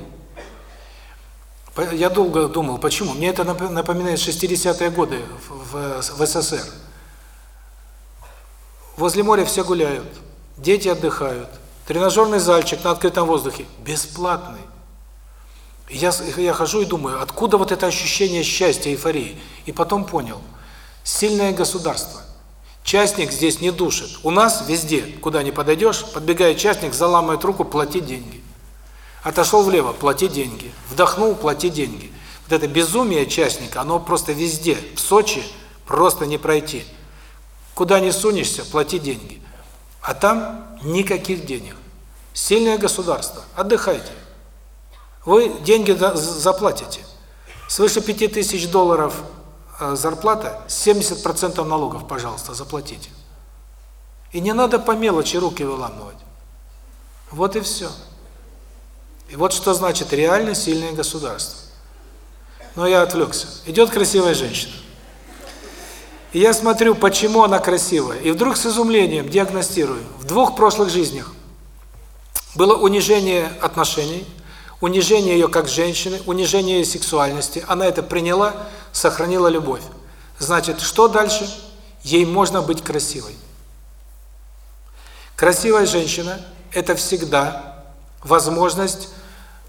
Я долго думал, почему? Мне это напоминает 60-е годы в, СССР. Возле моря все гуляют, дети отдыхают, Тренажерный зальчик на открытом воздухе бесплатный. Я я хожу и думаю, откуда вот это ощущение счастья, эйфории? И потом понял. Сильное государство. Частник здесь не душит. У нас везде, куда ни подойдешь, подбегает частник, заламывает руку, плати деньги. Отошел влево, плати деньги. Вдохнул, плати деньги. Вот это безумие частника, оно просто везде. В Сочи просто не пройти. Куда ни сунешься, плати деньги. А там никаких денег. Сильное государство. Отдыхайте. Вы деньги заплатите. Свыше 5000 долларов э, зарплата, 70% налогов, пожалуйста, заплатите. И не надо по мелочи руки выламывать. Вот и все. И вот что значит реально сильное государство. Но я отвлекся. Идет красивая женщина. И я смотрю, почему она красивая. И вдруг с изумлением диагностирую. В двух прошлых жизнях было унижение отношений, унижение ее как женщины, унижение ее сексуальности. Она это приняла, сохранила любовь. Значит, что дальше? Ей можно быть красивой. Красивая женщина – это всегда возможность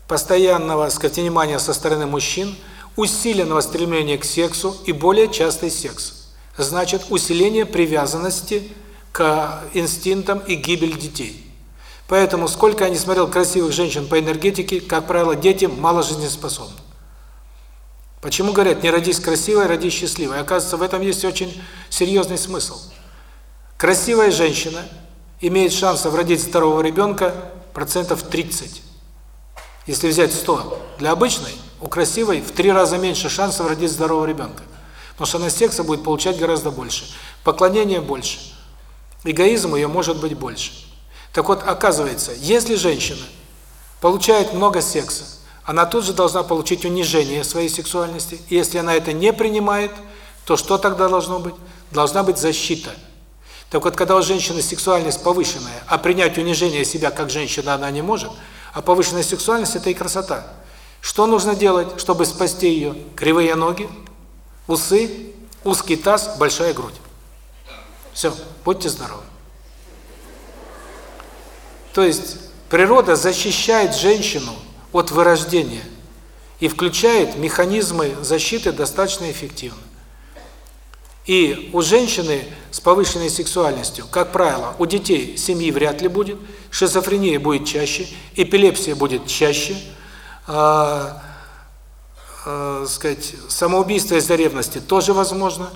постоянного, сказать, внимания со стороны мужчин, усиленного стремления к сексу и более частый секс значит усиление привязанности к инстинктам и гибель детей. Поэтому сколько я не смотрел красивых женщин по энергетике, как правило, дети мало жизнеспособны. Почему говорят, не родись красивой, родись счастливой? Оказывается, в этом есть очень серьезный смысл. Красивая женщина имеет шансов родить здорового ребенка процентов 30. Если взять 100 для обычной, у красивой в три раза меньше шансов родить здорового ребенка. Потому что она секса будет получать гораздо больше. Поклонение больше. Эгоизм ее может быть больше. Так вот, оказывается, если женщина получает много секса, она тут же должна получить унижение своей сексуальности. И если она это не принимает, то что тогда должно быть? Должна быть защита. Так вот, когда у женщины сексуальность повышенная, а принять унижение себя как женщина она не может, а повышенная сексуальность – это и красота. Что нужно делать, чтобы спасти ее? Кривые ноги, усы, узкий таз, большая грудь. Все, будьте здоровы. То есть природа защищает женщину от вырождения и включает механизмы защиты достаточно эффективно. И у женщины с повышенной сексуальностью, как правило, у детей семьи вряд ли будет, шизофрения будет чаще, эпилепсия будет чаще, э, э, сказать, самоубийство из-за ревности тоже возможно,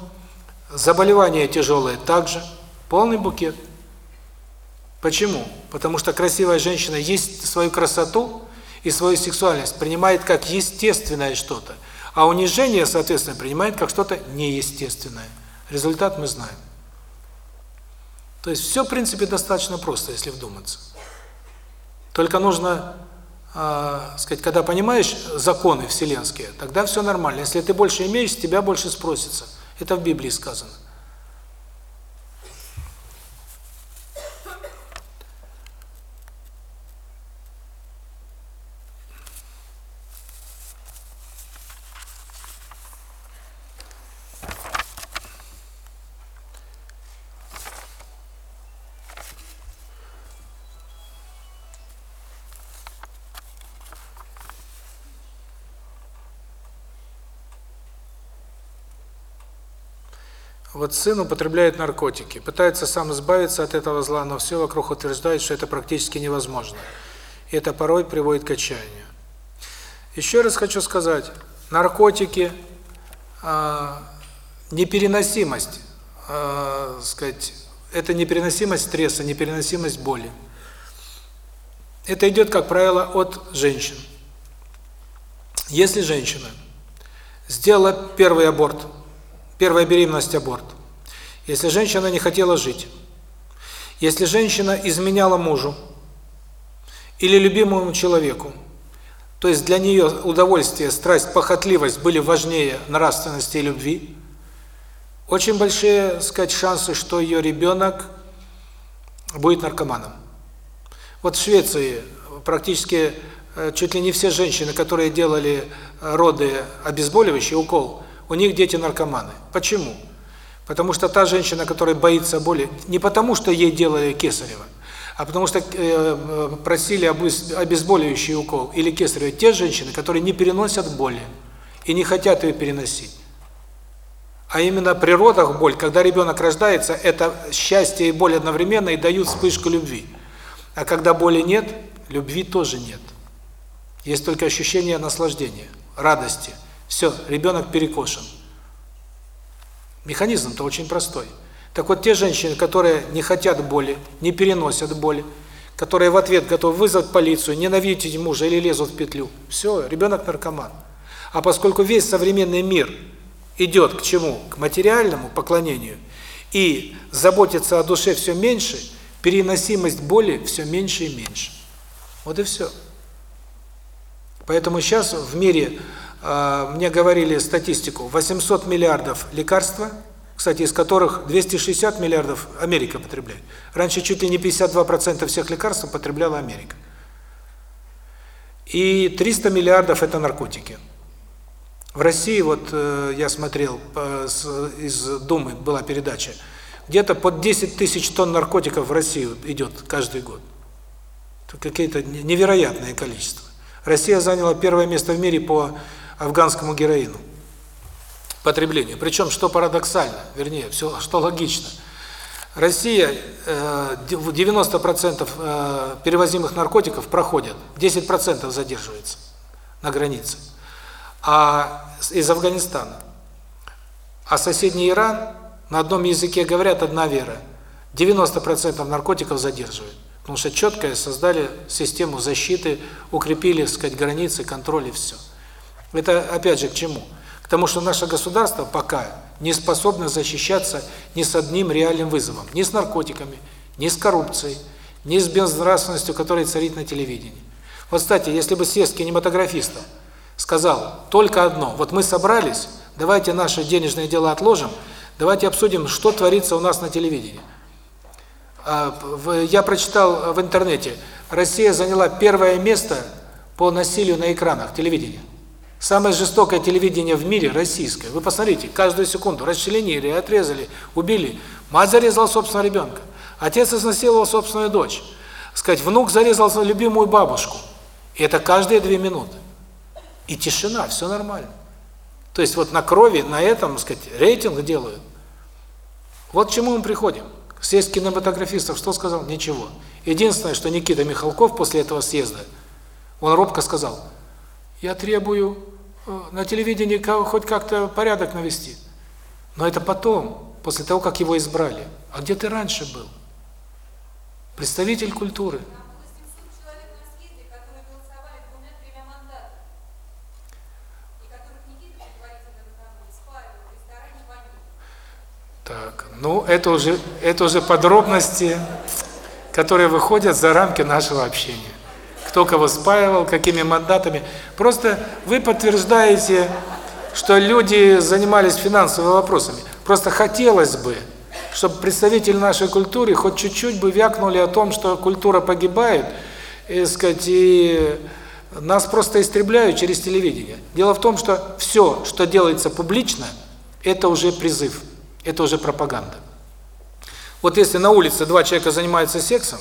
заболевания тяжелые также, полный букет. Почему? Потому что красивая женщина есть свою красоту и свою сексуальность принимает как естественное что-то, а унижение, соответственно, принимает как что-то неестественное. Результат мы знаем. То есть все, в принципе, достаточно просто, если вдуматься. Только нужно, э, сказать, когда понимаешь законы вселенские, тогда все нормально. Если ты больше имеешь, тебя больше спросится. Это в Библии сказано. Вот сын употребляет наркотики, пытается сам избавиться от этого зла, но все вокруг утверждает, что это практически невозможно. И это порой приводит к отчаянию. Еще раз хочу сказать, наркотики, э, непереносимость, э, сказать, это непереносимость стресса, непереносимость боли. Это идет, как правило, от женщин. Если женщина сделала первый аборт, Первая беременность – аборт. Если женщина не хотела жить, если женщина изменяла мужу или любимому человеку, то есть для нее удовольствие, страсть, похотливость были важнее нравственности и любви, очень большие, сказать, шансы, что ее ребенок будет наркоманом. Вот в Швеции практически э, чуть ли не все женщины, которые делали роды обезболивающий укол, у них дети наркоманы. Почему? Потому что та женщина, которая боится боли, не потому что ей делали кесарево, а потому что э, просили обезболивающий укол или кесарево те женщины, которые не переносят боли и не хотят ее переносить. А именно при родах боль, когда ребенок рождается, это счастье и боль одновременно и дают вспышку любви. А когда боли нет, любви тоже нет. Есть только ощущение наслаждения, радости – все, ребенок перекошен. Механизм-то очень простой. Так вот, те женщины, которые не хотят боли, не переносят боли, которые в ответ готовы вызвать полицию, ненавидеть мужа или лезут в петлю, все, ребенок наркоман. А поскольку весь современный мир идет к чему? К материальному поклонению, и заботиться о душе все меньше, переносимость боли все меньше и меньше. Вот и все. Поэтому сейчас в мире мне говорили статистику, 800 миллиардов лекарства, кстати, из которых 260 миллиардов Америка потребляет. Раньше чуть ли не 52% всех лекарств потребляла Америка. И 300 миллиардов – это наркотики. В России, вот э, я смотрел, из Думы была передача, где-то под 10 тысяч тонн наркотиков в Россию идет каждый год. Какие-то невероятное количество. Россия заняла первое место в мире по афганскому героину. Потреблению. Причем, что парадоксально, вернее, все, что логично. Россия, 90% э, э, перевозимых наркотиков проходят, 10% задерживается на границе. А из Афганистана. А соседний Иран, на одном языке говорят одна вера. 90% наркотиков задерживают. Потому что четко создали систему защиты, укрепили, сказать, границы, контроль и все. Это опять же к чему? К тому, что наше государство пока не способно защищаться ни с одним реальным вызовом, ни с наркотиками, ни с коррупцией, ни с безнравственностью, которая царит на телевидении. Вот, кстати, если бы съезд кинематографистов сказал только одно, вот мы собрались, давайте наши денежные дела отложим, давайте обсудим, что творится у нас на телевидении. А, я прочитал в интернете, Россия заняла первое место по насилию на экранах телевидения. Самое жестокое телевидение в мире российское. Вы посмотрите, каждую секунду расчленили, отрезали, убили. Мать зарезала собственного ребенка. Отец изнасиловал собственную дочь. Сказать, внук зарезал свою любимую бабушку. И это каждые две минуты. И тишина, все нормально. То есть вот на крови, на этом, сказать, рейтинг делают. Вот к чему мы приходим. Съезд кинематографистов что сказал? Ничего. Единственное, что Никита Михалков после этого съезда, он робко сказал, я требую э, на телевидении хоть как-то порядок навести. Но это потом, после того, как его избрали. А где ты раньше был? Представитель культуры. Так, ну это уже это уже подробности, которые выходят за рамки нашего общения. Кто кого спаивал, какими мандатами. Просто вы подтверждаете, что люди занимались финансовыми вопросами. Просто хотелось бы, чтобы представители нашей культуры хоть чуть-чуть бы вякнули о том, что культура погибает, и, сказать, и нас просто истребляют через телевидение. Дело в том, что все, что делается публично, это уже призыв. Это уже пропаганда. Вот если на улице два человека занимаются сексом,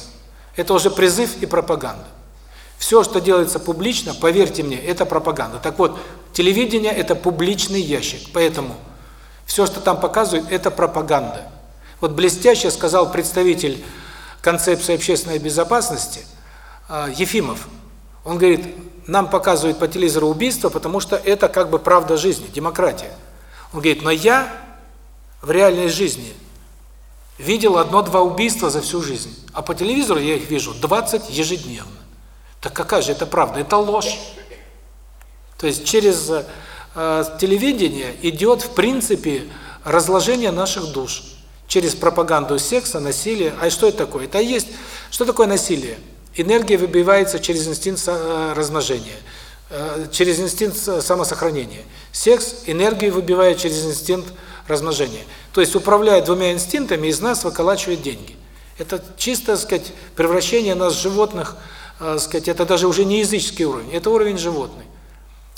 это уже призыв и пропаганда. Все, что делается публично, поверьте мне, это пропаганда. Так вот, телевидение – это публичный ящик, поэтому все, что там показывают, это пропаганда. Вот блестяще сказал представитель концепции общественной безопасности а, Ефимов. Он говорит, нам показывают по телевизору убийство, потому что это как бы правда жизни, демократия. Он говорит, но я в реальной жизни видел одно-два убийства за всю жизнь, а по телевизору я их вижу 20 ежедневно. Так какая же это правда? Это ложь. То есть через э, телевидение идет, в принципе, разложение наших душ. Через пропаганду секса, насилия. А что это такое? Это есть... Что такое насилие? Энергия выбивается через инстинкт э, размножения, э, через инстинкт самосохранения. Секс энергию выбивает через инстинкт размножения. То есть, управляя двумя инстинктами, из нас выколачивает деньги. Это чисто, так сказать, превращение нас в животных, сказать, это даже уже не языческий уровень, это уровень животный.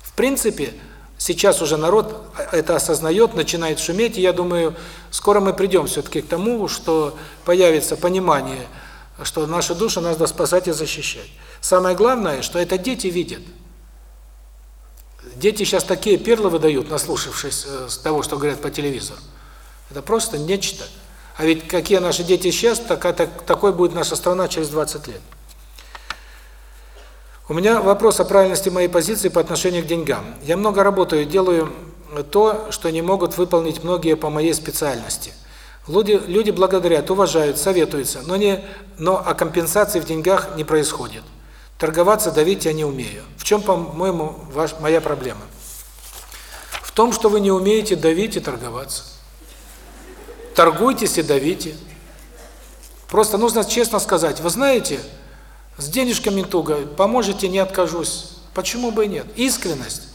В принципе, сейчас уже народ это осознает, начинает шуметь, и я думаю, скоро мы придем все-таки к тому, что появится понимание, что нашу душу надо спасать и защищать. Самое главное, что это дети видят. Дети сейчас такие перлы выдают, наслушавшись э, того, что говорят по телевизору. Это просто нечто. А ведь какие наши дети сейчас, такая, так, такой будет наша страна через 20 лет. У меня вопрос о правильности моей позиции по отношению к деньгам. Я много работаю, делаю то, что не могут выполнить многие по моей специальности. Люди, люди благодарят, уважают, советуются, но не, но о компенсации в деньгах не происходит. Торговаться, давить я не умею. В чем, по-моему, моя проблема? В том, что вы не умеете давить и торговаться. Торгуйтесь и давите. Просто нужно честно сказать, вы знаете, с денежками туго, поможете, не откажусь. Почему бы и нет? Искренность.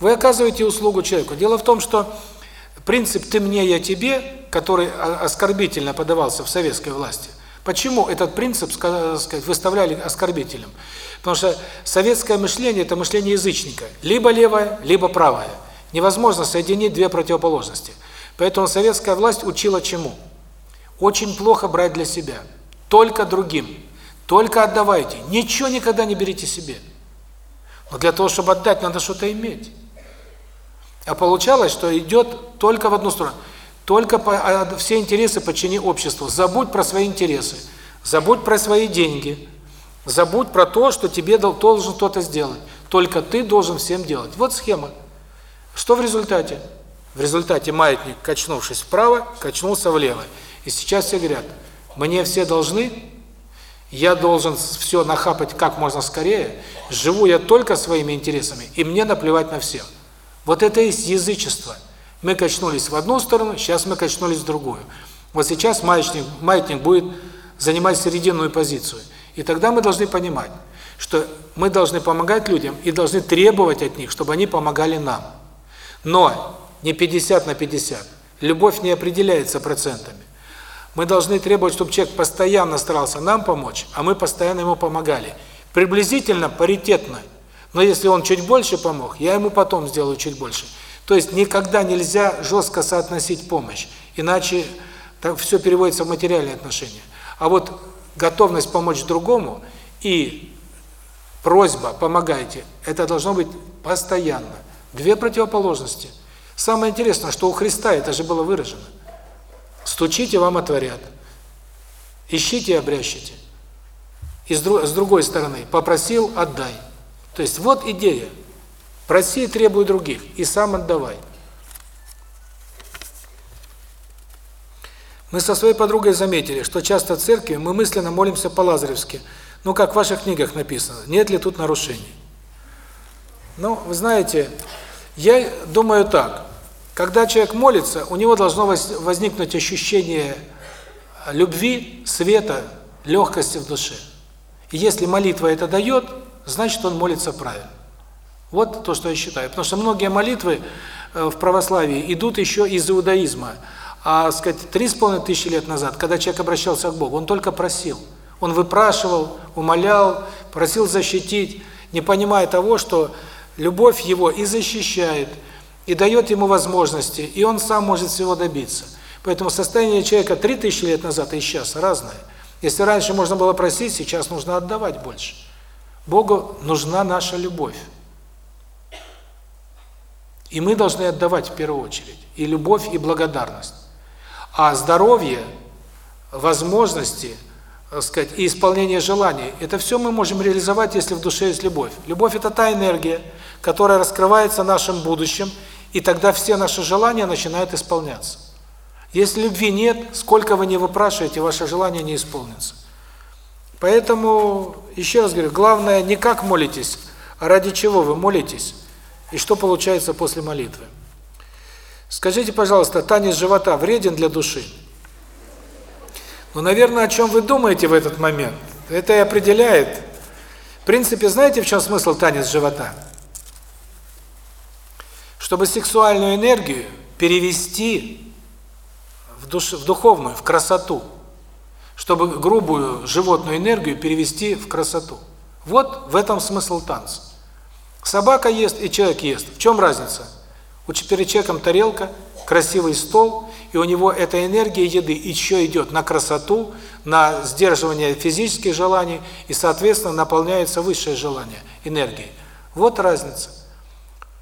Вы оказываете услугу человеку. Дело в том, что принцип «ты мне, я тебе», который оскорбительно подавался в советской власти, Почему этот принцип, сказать, выставляли оскорбителем? Потому что советское мышление – это мышление язычника. Либо левое, либо правое. Невозможно соединить две противоположности. Поэтому советская власть учила чему? Очень плохо брать для себя. Только другим. Только отдавайте. Ничего никогда не берите себе. Но для того, чтобы отдать, надо что-то иметь. А получалось, что идет только в одну сторону – только по, а, все интересы подчини обществу. Забудь про свои интересы. Забудь про свои деньги. Забудь про то, что тебе должен кто-то сделать. Только ты должен всем делать. Вот схема. Что в результате? В результате маятник, качнувшись вправо, качнулся влево. И сейчас все говорят, мне все должны, я должен все нахапать как можно скорее, живу я только своими интересами, и мне наплевать на всех. Вот это и есть язычество – мы качнулись в одну сторону, сейчас мы качнулись в другую. Вот сейчас маятник, маятник будет занимать серединную позицию. И тогда мы должны понимать, что мы должны помогать людям и должны требовать от них, чтобы они помогали нам. Но не 50 на 50. Любовь не определяется процентами. Мы должны требовать, чтобы человек постоянно старался нам помочь, а мы постоянно ему помогали. Приблизительно паритетно. Но если он чуть больше помог, я ему потом сделаю чуть больше. То есть никогда нельзя жестко соотносить помощь, иначе так все переводится в материальные отношения. А вот готовность помочь другому и просьба «помогайте» – это должно быть постоянно. Две противоположности. Самое интересное, что у Христа это же было выражено. Стучите, вам отворят. Ищите, обрящите. И с другой стороны, попросил – отдай. То есть вот идея. Проси, требуй других, и сам отдавай. Мы со своей подругой заметили, что часто в церкви мы мысленно молимся по-лазаревски. Ну, как в ваших книгах написано, нет ли тут нарушений? Ну, вы знаете, я думаю так. Когда человек молится, у него должно возникнуть ощущение любви, света, легкости в душе. И если молитва это дает, значит он молится правильно. Вот то, что я считаю. Потому что многие молитвы э, в православии идут еще из иудаизма. А, сказать, три с половиной тысячи лет назад, когда человек обращался к Богу, он только просил. Он выпрашивал, умолял, просил защитить, не понимая того, что любовь его и защищает, и дает ему возможности, и он сам может всего добиться. Поэтому состояние человека три тысячи лет назад и сейчас разное. Если раньше можно было просить, сейчас нужно отдавать больше. Богу нужна наша любовь. И мы должны отдавать в первую очередь. И любовь, и благодарность. А здоровье, возможности, так сказать, и исполнение желаний – это все мы можем реализовать, если в душе есть любовь. Любовь – это та энергия, которая раскрывается нашим будущим, и тогда все наши желания начинают исполняться. Если любви нет, сколько вы не выпрашиваете, ваше желание не исполнится. Поэтому, еще раз говорю, главное не как молитесь, а ради чего вы молитесь, и что получается после молитвы. Скажите, пожалуйста, танец живота вреден для души? Ну, наверное, о чем вы думаете в этот момент, это и определяет. В принципе, знаете, в чем смысл танец живота? Чтобы сексуальную энергию перевести в, душ... в духовную, в красоту. Чтобы грубую животную энергию перевести в красоту. Вот в этом смысл танца. Собака ест и человек ест. В чем разница? У перед тарелка, красивый стол, и у него эта энергия еды еще идет на красоту, на сдерживание физических желаний, и, соответственно, наполняется высшее желание энергией. Вот разница.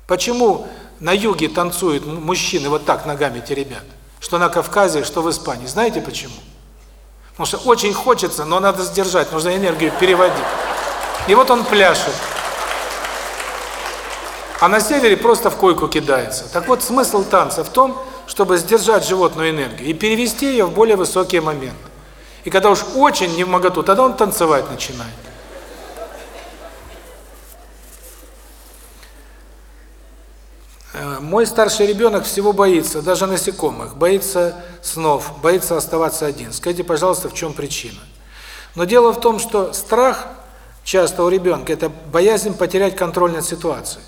Почему на юге танцуют мужчины вот так ногами теребят? Что на Кавказе, что в Испании. Знаете почему? Потому что очень хочется, но надо сдержать, нужно энергию переводить. И вот он пляшет. А на севере просто в койку кидается. Так вот, смысл танца в том, чтобы сдержать животную энергию и перевести ее в более высокие моменты. И когда уж очень не в моготу, тогда он танцевать начинает. Мой старший ребенок всего боится, даже насекомых, боится снов, боится оставаться один. Скажите, пожалуйста, в чем причина? Но дело в том, что страх часто у ребенка – это боязнь потерять контроль над ситуацией.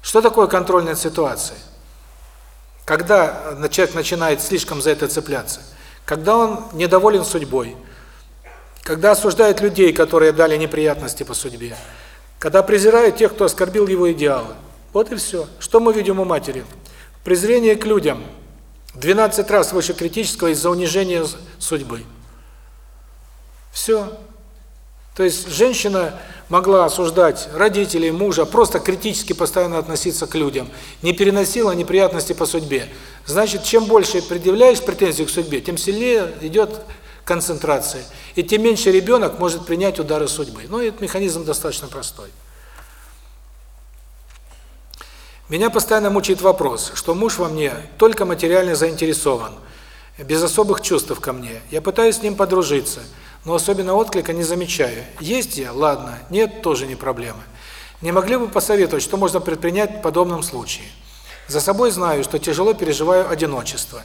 Что такое контроль над ситуацией? Когда человек начинает слишком за это цепляться, когда он недоволен судьбой, когда осуждает людей, которые дали неприятности по судьбе, когда презирает тех, кто оскорбил его идеалы. Вот и все. Что мы видим у матери? Презрение к людям 12 раз выше критического из-за унижения судьбы. Все. То есть женщина могла осуждать родителей, мужа, просто критически постоянно относиться к людям, не переносила неприятности по судьбе. Значит, чем больше предъявляешь претензии к судьбе, тем сильнее идет концентрация, и тем меньше ребенок может принять удары судьбы. Ну, этот механизм достаточно простой. Меня постоянно мучает вопрос, что муж во мне только материально заинтересован, без особых чувств ко мне. Я пытаюсь с ним подружиться – но особенно отклика не замечаю. Есть я? Ладно. Нет? Тоже не проблема. Не могли бы посоветовать, что можно предпринять в подобном случае? За собой знаю, что тяжело переживаю одиночество.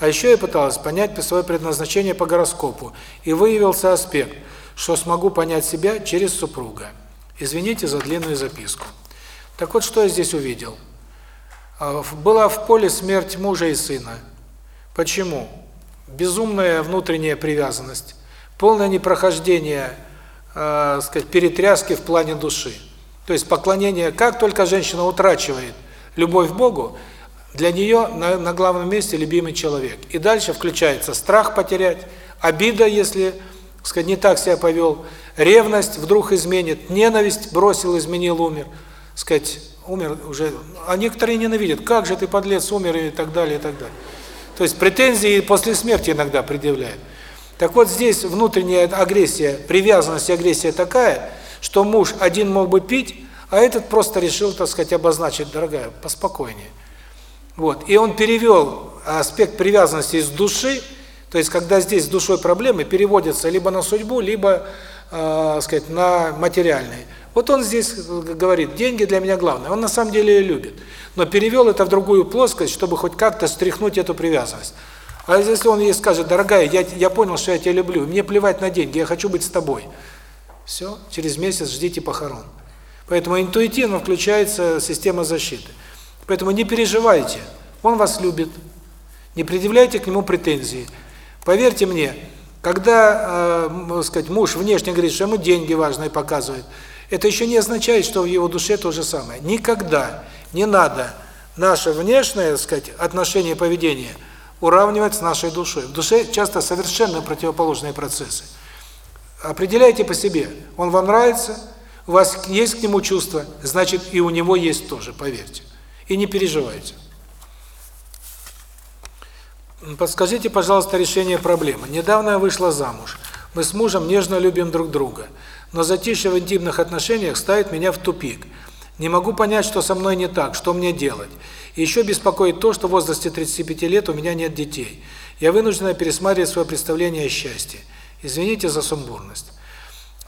А еще я пыталась понять свое предназначение по гороскопу, и выявился аспект, что смогу понять себя через супруга. Извините за длинную записку. Так вот, что я здесь увидел? А, была в поле смерть мужа и сына. Почему? Безумная внутренняя привязанность, полное непрохождение, э, сказать, перетряски в плане души. То есть поклонение, как только женщина утрачивает любовь к Богу, для нее на, на главном месте любимый человек. И дальше включается страх потерять, обида, если, сказать, не так себя повел, ревность вдруг изменит, ненависть бросил, изменил, умер, сказать, умер уже, а некоторые ненавидят, как же ты, подлец, умер и так далее, и так далее. То есть претензии после смерти иногда предъявляют. Так вот здесь внутренняя агрессия, привязанность агрессия такая, что муж один мог бы пить, а этот просто решил, так сказать, обозначить, дорогая, поспокойнее. Вот. И он перевел аспект привязанности из души, то есть когда здесь с душой проблемы, переводятся либо на судьбу, либо, э, сказать, на материальные. Вот он здесь говорит, деньги для меня главное. Он на самом деле ее любит. Но перевел это в другую плоскость, чтобы хоть как-то стряхнуть эту привязанность. А если он ей скажет, дорогая, я, я понял, что я тебя люблю, мне плевать на деньги, я хочу быть с тобой. Все, через месяц ждите похорон. Поэтому интуитивно включается система защиты. Поэтому не переживайте, он вас любит. Не предъявляйте к нему претензии. Поверьте мне, когда, э, сказать, муж внешне говорит, что ему деньги важные показывает, это еще не означает, что в его душе то же самое. Никогда не надо наше внешнее, сказать, отношение поведение уравнивать с нашей душой. В душе часто совершенно противоположные процессы. Определяйте по себе. Он вам нравится, у вас есть к нему чувство, значит и у него есть тоже, поверьте. И не переживайте. Подскажите, пожалуйста, решение проблемы. Недавно я вышла замуж. Мы с мужем нежно любим друг друга но затишье в интимных отношениях ставит меня в тупик. Не могу понять, что со мной не так, что мне делать. И еще беспокоит то, что в возрасте 35 лет у меня нет детей. Я вынуждена пересматривать свое представление о счастье. Извините за сумбурность.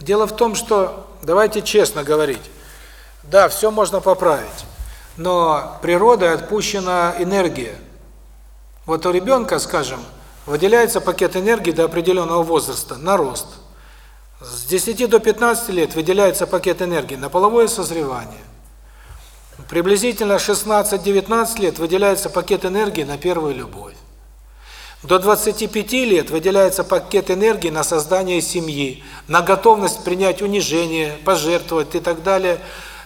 Дело в том, что, давайте честно говорить, да, все можно поправить, но природой отпущена энергия. Вот у ребенка, скажем, выделяется пакет энергии до определенного возраста на рост – с 10 до 15 лет выделяется пакет энергии на половое созревание. Приблизительно 16-19 лет выделяется пакет энергии на первую любовь. До 25 лет выделяется пакет энергии на создание семьи, на готовность принять унижение, пожертвовать и так далее,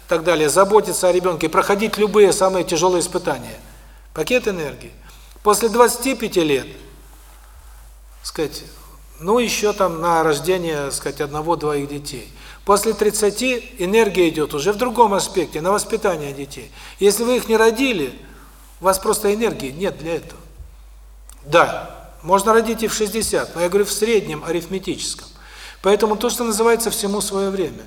так далее, заботиться о ребенке, проходить любые самые тяжелые испытания. Пакет энергии. После 25 лет, сказать, ну, еще там на рождение, сказать, одного-двоих детей. После 30 энергия идет уже в другом аспекте, на воспитание детей. Если вы их не родили, у вас просто энергии нет для этого. Да, можно родить и в 60, но я говорю в среднем арифметическом. Поэтому то, что называется всему свое время.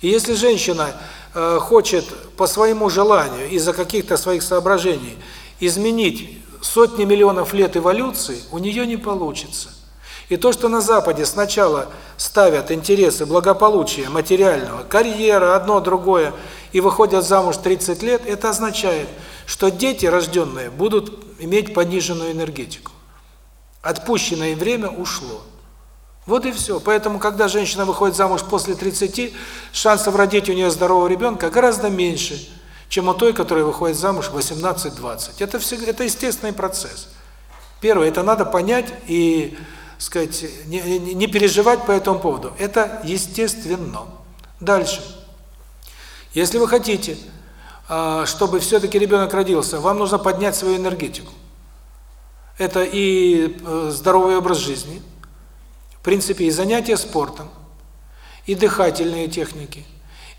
И если женщина э, хочет по своему желанию, из-за каких-то своих соображений, изменить сотни миллионов лет эволюции, у нее не получится. И то, что на Западе сначала ставят интересы благополучия материального, карьера, одно, другое, и выходят замуж 30 лет, это означает, что дети, рожденные, будут иметь пониженную энергетику. Отпущенное им время ушло. Вот и все. Поэтому, когда женщина выходит замуж после 30, шансов родить у нее здорового ребенка гораздо меньше, чем у той, которая выходит замуж в 18-20. Это, все, это естественный процесс. Первое, это надо понять и сказать, не, не переживать по этому поводу. Это естественно. Дальше. Если вы хотите, а, чтобы все-таки ребенок родился, вам нужно поднять свою энергетику. Это и э, здоровый образ жизни, в принципе, и занятия спортом, и дыхательные техники,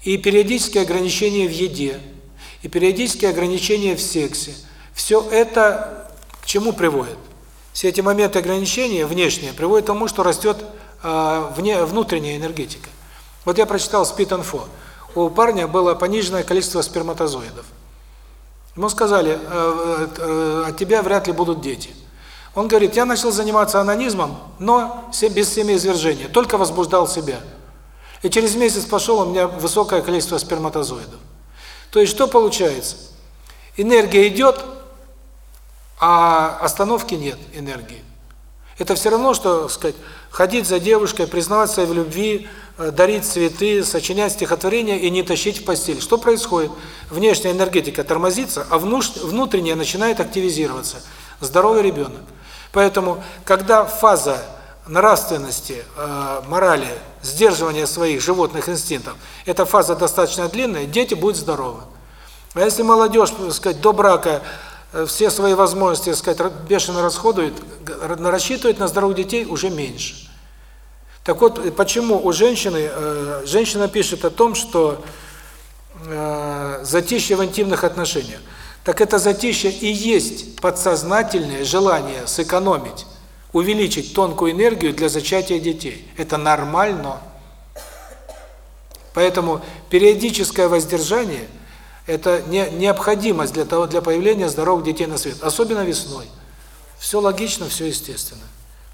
и периодические ограничения в еде, и периодические ограничения в сексе. Все это к чему приводит? Все эти моменты ограничения внешние приводят к тому, что растет э, вне, внутренняя энергетика. Вот я прочитал Спит-инфо. У парня было пониженное количество сперматозоидов. Ему сказали, э, э, от тебя вряд ли будут дети. Он говорит, я начал заниматься анонизмом, но без семяизвержения, только возбуждал себя. И через месяц пошел, у меня высокое количество сперматозоидов. То есть что получается? Энергия идет, а остановки нет энергии. Это все равно, что, сказать, ходить за девушкой, признаваться в любви, э, дарить цветы, сочинять стихотворения и не тащить в постель. Что происходит? Внешняя энергетика тормозится, а внутренняя начинает активизироваться. Здоровый ребенок. Поэтому, когда фаза нравственности, э, морали, сдерживания своих животных инстинктов, эта фаза достаточно длинная, дети будут здоровы. А если молодежь, так сказать, до брака все свои возможности, так сказать, бешено расходует, рассчитывает на здоровых детей уже меньше. Так вот, почему у женщины, э, женщина пишет о том, что э, затишье в интимных отношениях. Так это затишье и есть подсознательное желание сэкономить, увеличить тонкую энергию для зачатия детей. Это нормально. Поэтому периодическое воздержание – это не, необходимость для того для появления здоровых детей на свет, особенно весной. Все логично, все естественно.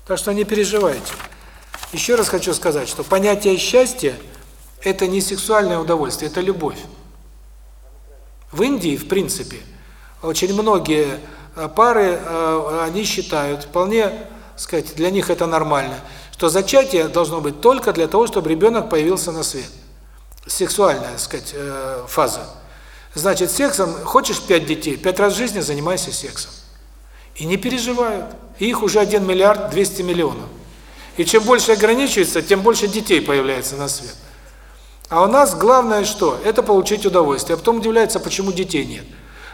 Так что не переживайте. Еще раз хочу сказать, что понятие счастья – это не сексуальное удовольствие, это любовь. В Индии, в принципе, очень многие э, пары, э, они считают, вполне, сказать, для них это нормально, что зачатие должно быть только для того, чтобы ребенок появился на свет. Сексуальная, сказать, э, фаза. Значит, сексом хочешь пять детей, пять раз в жизни занимайся сексом. И не переживают. их уже 1 миллиард 200 миллионов. И чем больше ограничивается, тем больше детей появляется на свет. А у нас главное что? Это получить удовольствие. А потом удивляется, почему детей нет.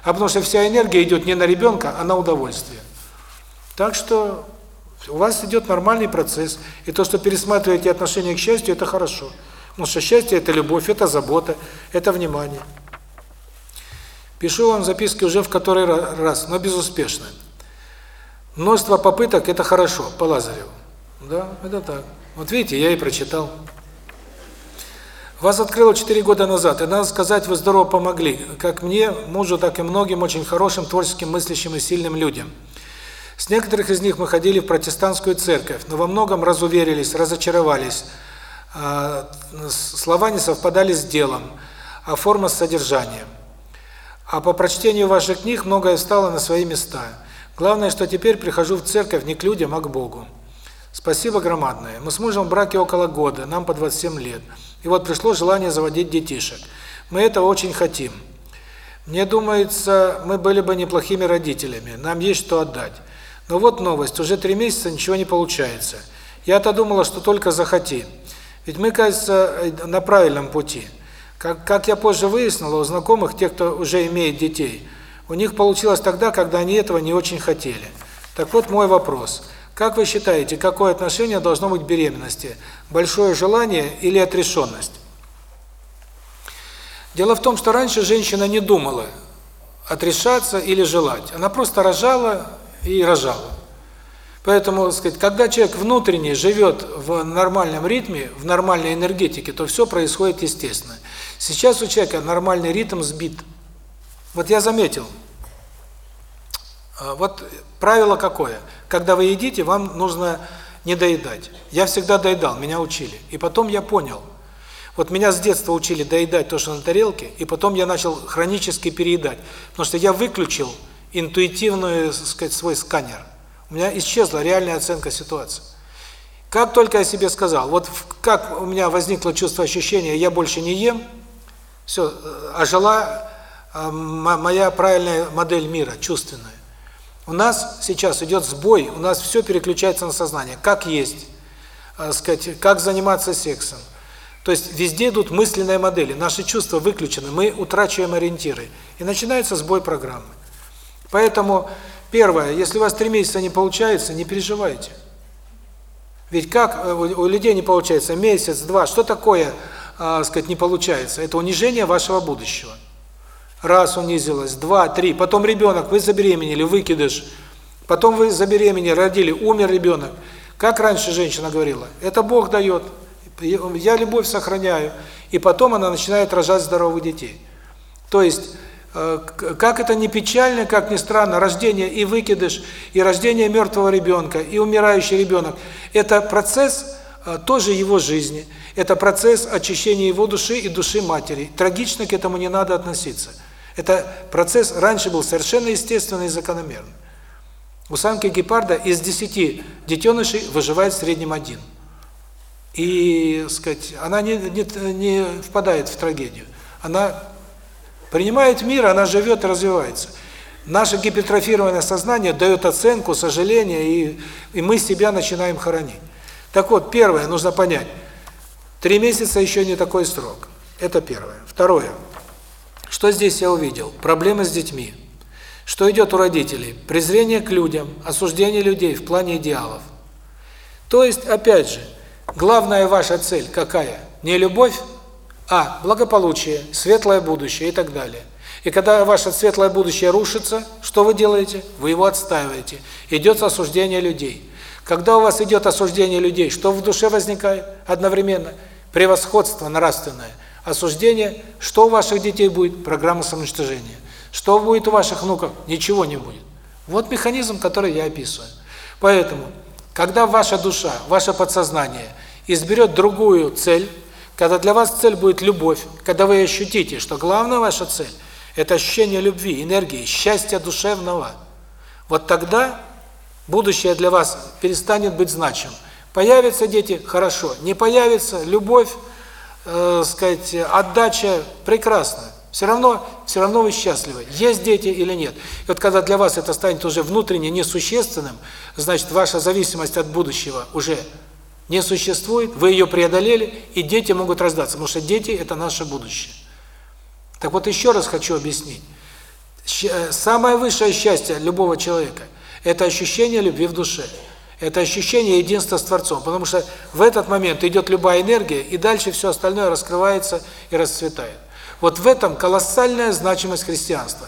А потому что вся энергия идет не на ребенка, а на удовольствие. Так что у вас идет нормальный процесс. И то, что пересматриваете отношение к счастью, это хорошо. Потому что счастье – это любовь, это забота, это внимание. Пишу вам записки уже в который раз, но безуспешно. Множество попыток – это хорошо, по Лазареву. Да, это так. Вот видите, я и прочитал. Вас открыло 4 года назад, и, надо сказать, вы здорово помогли, как мне, мужу, так и многим очень хорошим, творческим, мыслящим и сильным людям. С некоторых из них мы ходили в протестантскую церковь, но во многом разуверились, разочаровались. А, слова не совпадали с делом, а форма с содержанием. А по прочтению ваших книг многое стало на свои места. Главное, что теперь прихожу в церковь не к людям, а к Богу. Спасибо громадное. Мы с мужем в браке около года, нам по 27 лет. И вот пришло желание заводить детишек. Мы это очень хотим. Мне думается, мы были бы неплохими родителями, нам есть что отдать. Но вот новость, уже три месяца ничего не получается. Я-то думала, что только захоти. Ведь мы, кажется, на правильном пути. Как, как я позже выяснила, у знакомых, тех, кто уже имеет детей, у них получилось тогда, когда они этого не очень хотели. Так вот мой вопрос. Как вы считаете, какое отношение должно быть к беременности? Большое желание или отрешенность? Дело в том, что раньше женщина не думала отрешаться или желать. Она просто рожала и рожала. Поэтому, сказать, когда человек внутренне живет в нормальном ритме, в нормальной энергетике, то все происходит естественно. Сейчас у человека нормальный ритм сбит. Вот я заметил. А, вот правило какое? Когда вы едите, вам нужно не доедать. Я всегда доедал, меня учили. И потом я понял. Вот меня с детства учили доедать то, что на тарелке, и потом я начал хронически переедать. Потому что я выключил интуитивную, сказать, свой сканер. У меня исчезла реальная оценка ситуации. Как только я себе сказал, вот как у меня возникло чувство ощущения, я больше не ем, все, ожила а, моя правильная модель мира, чувственная. У нас сейчас идет сбой, у нас все переключается на сознание. Как есть, э, сказать, как заниматься сексом. То есть везде идут мысленные модели, наши чувства выключены, мы утрачиваем ориентиры. И начинается сбой программы. Поэтому Первое, если у вас три месяца не получается, не переживайте. Ведь как э, у людей не получается месяц, два, что такое, э, сказать, не получается? Это унижение вашего будущего. Раз унизилось, два, три, потом ребенок, вы забеременели, выкидыш, потом вы забеременели, родили, умер ребенок. Как раньше женщина говорила, это Бог дает, я любовь сохраняю, и потом она начинает рожать здоровых детей. То есть Э, как это не печально, как ни странно, рождение и выкидыш, и рождение мертвого ребенка, и умирающий ребенок – это процесс тоже его жизни, это процесс очищения его души и души матери. Трагично к этому не надо относиться. Это процесс раньше был совершенно естественный и закономерный. У самки гепарда из 10 детенышей выживает в среднем один. И, сказать, она не, не, не впадает в трагедию. Она принимает мир, она живет и развивается. Наше гипертрофированное сознание дает оценку, сожаление, и, и мы себя начинаем хоронить. Так вот, первое, нужно понять, три месяца еще не такой срок. Это первое. Второе. Что здесь я увидел? Проблемы с детьми. Что идет у родителей? Презрение к людям, осуждение людей в плане идеалов. То есть, опять же, главная ваша цель какая? Не любовь, а благополучие, светлое будущее и так далее. И когда ваше светлое будущее рушится, что вы делаете? Вы его отстаиваете. Идет осуждение людей. Когда у вас идет осуждение людей, что в душе возникает одновременно? Превосходство нравственное. Осуждение, что у ваших детей будет? Программа самоуничтожения. Что будет у ваших внуков? Ничего не будет. Вот механизм, который я описываю. Поэтому, когда ваша душа, ваше подсознание изберет другую цель, когда для вас цель будет любовь, когда вы ощутите, что главная ваша цель – это ощущение любви, энергии, счастья душевного, вот тогда будущее для вас перестанет быть значимым. Появятся дети – хорошо, не появится – любовь, э, сказать, отдача – прекрасно. Все равно, все равно вы счастливы, есть дети или нет. И вот когда для вас это станет уже внутренне несущественным, значит, ваша зависимость от будущего уже не существует, вы ее преодолели, и дети могут рождаться, потому что дети – это наше будущее. Так вот, еще раз хочу объяснить. Э, самое высшее счастье любого человека – это ощущение любви в душе. Это ощущение единства с Творцом, потому что в этот момент идет любая энергия, и дальше все остальное раскрывается и расцветает. Вот в этом колоссальная значимость христианства.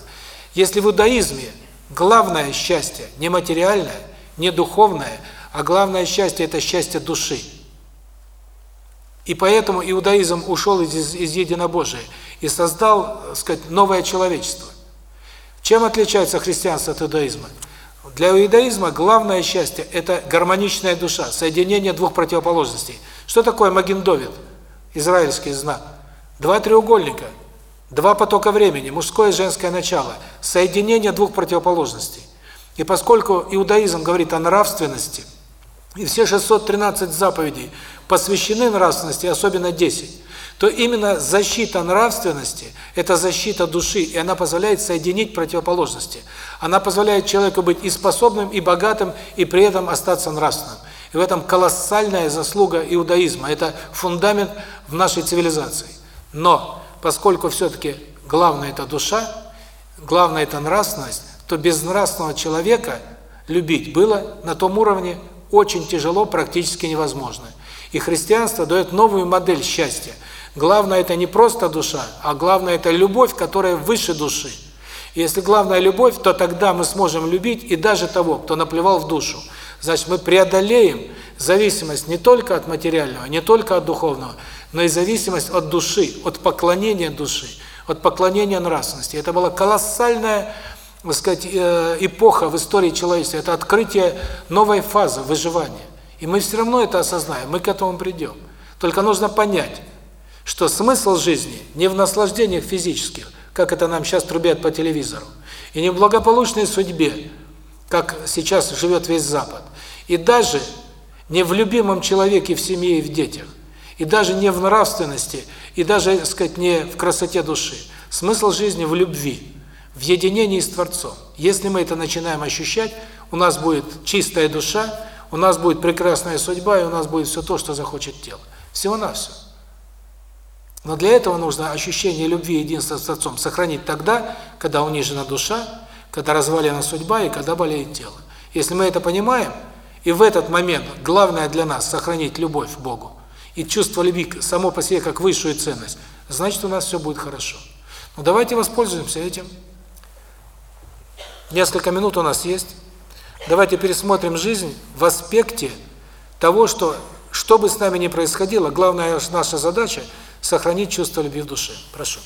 Если в иудаизме главное счастье не материальное, не духовное, а главное счастье – это счастье души. И поэтому иудаизм ушел из, из единобожия и создал, так сказать, новое человечество. Чем отличается христианство от иудаизма? Для иудаизма главное счастье – это гармоничная душа, соединение двух противоположностей. Что такое Магендовид, израильский знак? Два треугольника, два потока времени, мужское и женское начало, соединение двух противоположностей. И поскольку иудаизм говорит о нравственности, и все 613 заповедей посвящены нравственности, особенно 10, то именно защита нравственности – это защита души, и она позволяет соединить противоположности. Она позволяет человеку быть и способным, и богатым, и при этом остаться нравственным. И в этом колоссальная заслуга иудаизма, это фундамент в нашей цивилизации. Но поскольку все-таки главное – это душа, главное – это нравственность, то без нравственного человека любить было на том уровне очень тяжело, практически невозможно. И христианство дает новую модель счастья. Главное – это не просто душа, а главное – это любовь, которая выше души. И если главная любовь, то тогда мы сможем любить и даже того, кто наплевал в душу. Значит, мы преодолеем зависимость не только от материального, не только от духовного, но и зависимость от души, от поклонения души, от поклонения нравственности. Это была колоссальная, так сказать, э, эпоха в истории человечества, это открытие новой фазы выживания. И мы все равно это осознаем, мы к этому придем. Только нужно понять, что смысл жизни не в наслаждениях физических, как это нам сейчас трубят по телевизору, и не в благополучной судьбе, как сейчас живет весь Запад, и даже не в любимом человеке в семье и в детях, и даже не в нравственности, и даже, так сказать, не в красоте души. Смысл жизни в любви, в единении с Творцом. Если мы это начинаем ощущать, у нас будет чистая душа, у нас будет прекрасная судьба, и у нас будет все то, что захочет тело. Всего-навсего. Но для этого нужно ощущение любви и единства с Творцом сохранить тогда, когда унижена душа, когда развалена судьба и когда болеет тело. Если мы это понимаем, и в этот момент главное для нас сохранить любовь к Богу, и чувство любви само по себе как высшую ценность, значит, у нас все будет хорошо. Но давайте воспользуемся этим. Несколько минут у нас есть. Давайте пересмотрим жизнь в аспекте того, что, что бы с нами ни происходило, главная наша задача – сохранить чувство любви в душе. Прошу.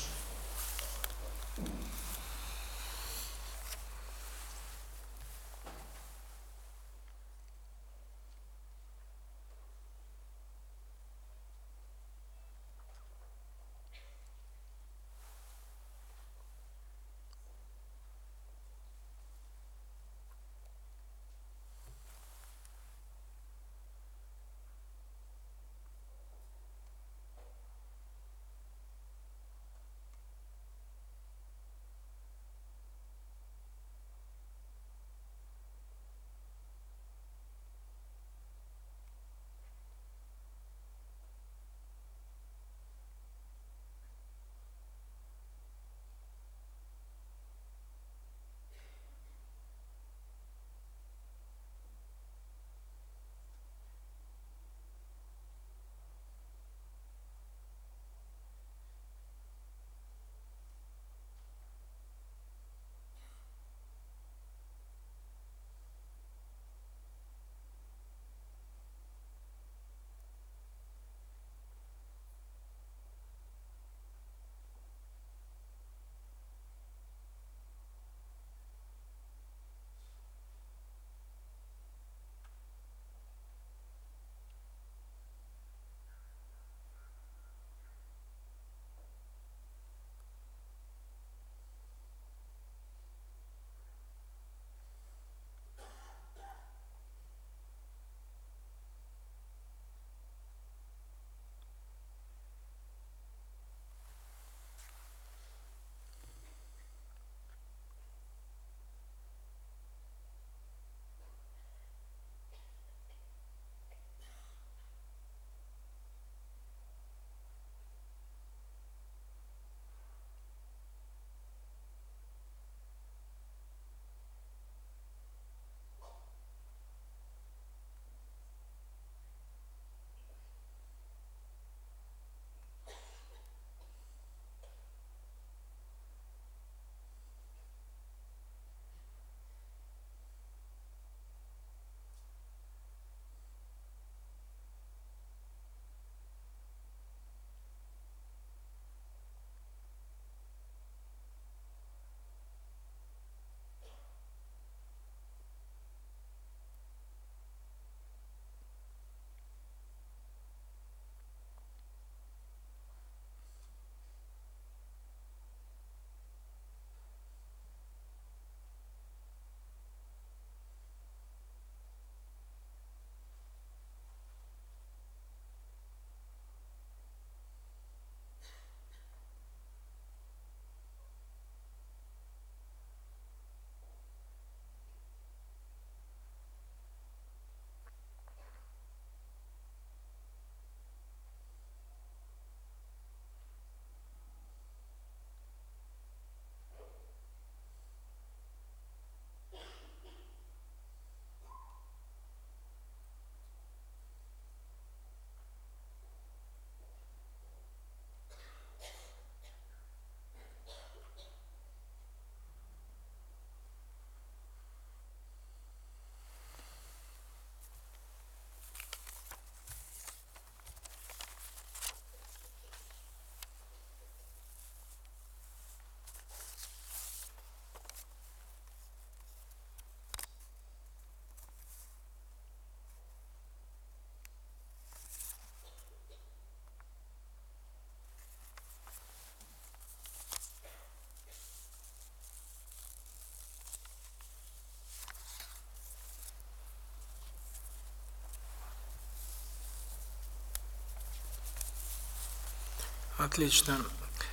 Отлично.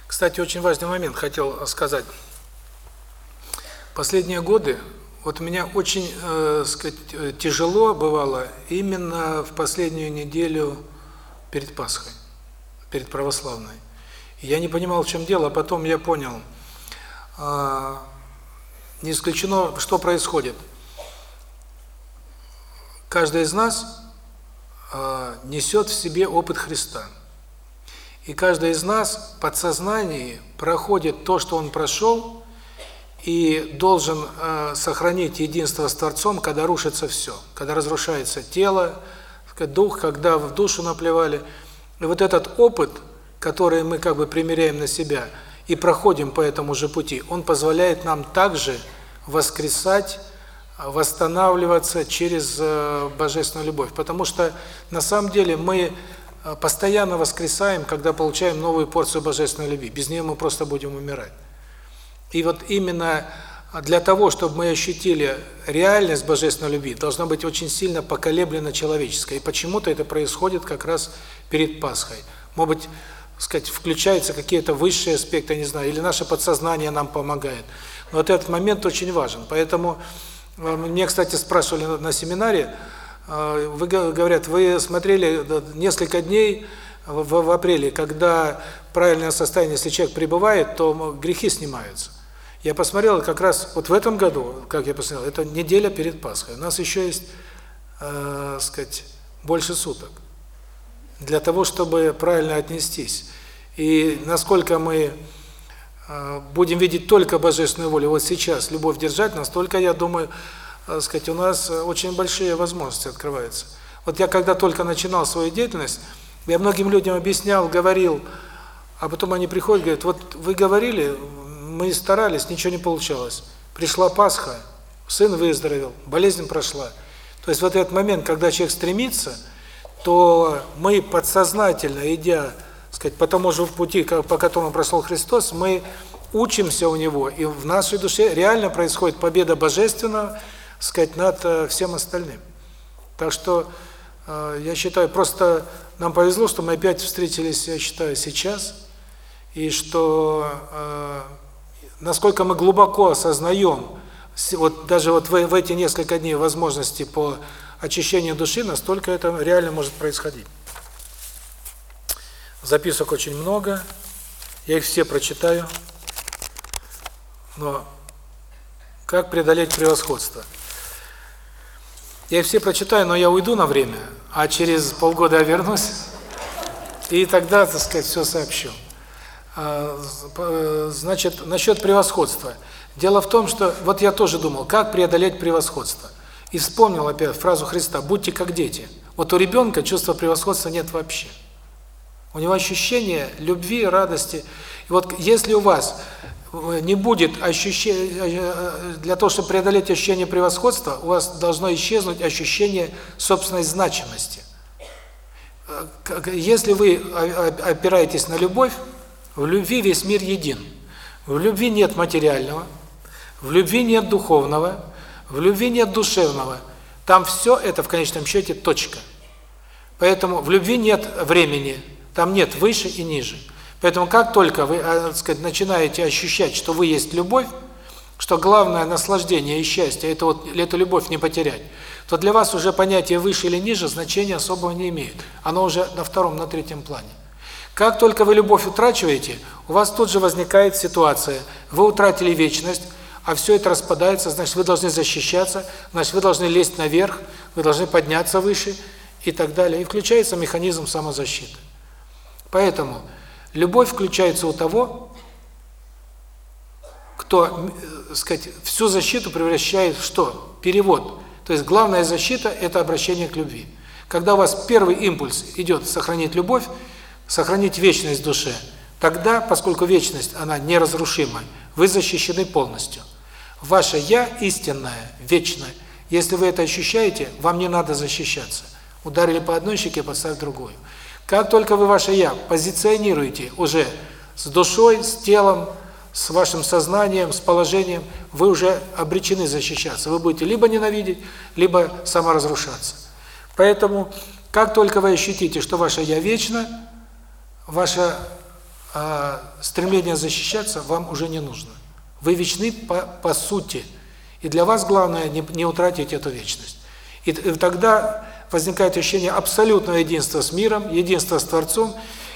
Кстати, очень важный момент хотел сказать. Последние годы вот у меня очень, э, сказать, э, тяжело бывало именно в последнюю неделю перед Пасхой, перед православной. Я не понимал, в чем дело, а потом я понял. Э, не исключено, что происходит. Каждый из нас э, несет в себе опыт Христа. И каждый из нас в подсознании проходит то, что он прошел, и должен э, сохранить единство с Творцом, когда рушится все, когда разрушается тело, дух, когда в душу наплевали. И вот этот опыт, который мы как бы примеряем на себя и проходим по этому же пути, он позволяет нам также воскресать, восстанавливаться через э, божественную любовь. Потому что на самом деле мы постоянно воскресаем, когда получаем новую порцию божественной любви. Без нее мы просто будем умирать. И вот именно для того, чтобы мы ощутили реальность божественной любви, должна быть очень сильно поколеблена человеческая. И почему-то это происходит как раз перед Пасхой. Может быть, сказать, включаются какие-то высшие аспекты, не знаю, или наше подсознание нам помогает. Но вот этот момент очень важен. Поэтому э, мне, кстати, спрашивали на семинаре, э, вы говорят, вы смотрели несколько дней в, в апреле, когда правильное состояние, если человек пребывает, то грехи снимаются. Я посмотрел как раз вот в этом году, как я посмотрел, это неделя перед Пасхой. У нас еще есть, э, сказать, больше суток для того, чтобы правильно отнестись. И насколько мы э, будем видеть только божественную волю, вот сейчас любовь держать, настолько, я думаю, э, сказать, у нас очень большие возможности открываются. Вот я когда только начинал свою деятельность, я многим людям объяснял, говорил, а потом они приходят, говорят, вот вы говорили, мы старались, ничего не получалось. Пришла Пасха, сын выздоровел, болезнь прошла. То есть вот этот момент, когда человек стремится, то мы подсознательно, идя, сказать, по тому же пути, по которому прошел Христос, мы учимся у Него, и в нашей душе реально происходит победа Божественного, сказать, над э, всем остальным. Так что э, я считаю, просто нам повезло, что мы опять встретились, я считаю, сейчас, и что э, насколько мы глубоко осознаем, вот даже вот в, в эти несколько дней возможности по очищению души, настолько это реально может происходить. Записок очень много, я их все прочитаю. Но как преодолеть превосходство? Я все прочитаю, но я уйду на время, а через полгода я вернусь, и тогда, так сказать, все сообщу. А, значит, насчет превосходства. Дело в том, что вот я тоже думал, как преодолеть превосходство. И вспомнил опять фразу Христа: "Будьте как дети". Вот у ребенка чувства превосходства нет вообще. У него ощущение любви, радости. И вот если у вас не будет ощущения э, для того, чтобы преодолеть ощущение превосходства, у вас должно исчезнуть ощущение собственной значимости. Э, если вы опираетесь на любовь, в любви весь мир един. В любви нет материального, в любви нет духовного, в любви нет душевного. Там все это в конечном счете точка. Поэтому в любви нет времени, там нет выше и ниже. Поэтому как только вы, э, так сказать, начинаете ощущать, что вы есть любовь, что главное наслаждение и счастье это вот эту любовь не потерять, то для вас уже понятие выше или ниже значения особого не имеет. Оно уже на втором, на третьем плане. Как только вы любовь утрачиваете, у вас тут же возникает ситуация. Вы утратили вечность, а все это распадается, значит, вы должны защищаться, значит, вы должны лезть наверх, вы должны подняться выше и так далее. И включается механизм самозащиты. Поэтому любовь включается у того, кто, э, сказать, всю защиту превращает в что? Перевод. То есть главная защита – это обращение к любви. Когда у вас первый импульс идет сохранить любовь, сохранить вечность в душе, тогда, поскольку вечность, она неразрушима, вы защищены полностью. Ваше «я» истинное, вечное. Если вы это ощущаете, вам не надо защищаться. Ударили по одной щеке, подставь другую. Как только вы ваше «я» позиционируете уже с душой, с телом, с вашим сознанием, с положением, вы уже обречены защищаться. Вы будете либо ненавидеть, либо саморазрушаться. Поэтому, как только вы ощутите, что ваше «я» вечно, ваше а стремление защищаться вам уже не нужно. Вы вечны по, по сути. И для вас главное не, не утратить эту вечность. И, и тогда возникает ощущение абсолютного единства с миром, единства с Творцом,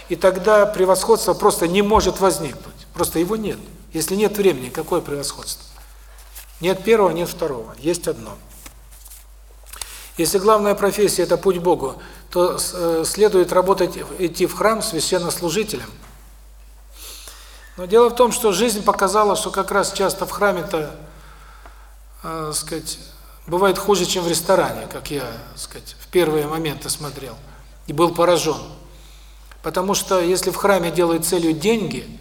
и тогда превосходство просто не может возникнуть. Просто его нет. Если нет времени, какое превосходство? Нет первого, нет второго. Есть одно. Если главная профессия – это путь Богу, то э, следует работать, идти в храм священнослужителем. Но дело в том, что жизнь показала, что как раз часто в храме-то, э, сказать, бывает хуже, чем в ресторане, как я, сказать, в первые моменты смотрел и был поражен. Потому что если в храме делают целью деньги,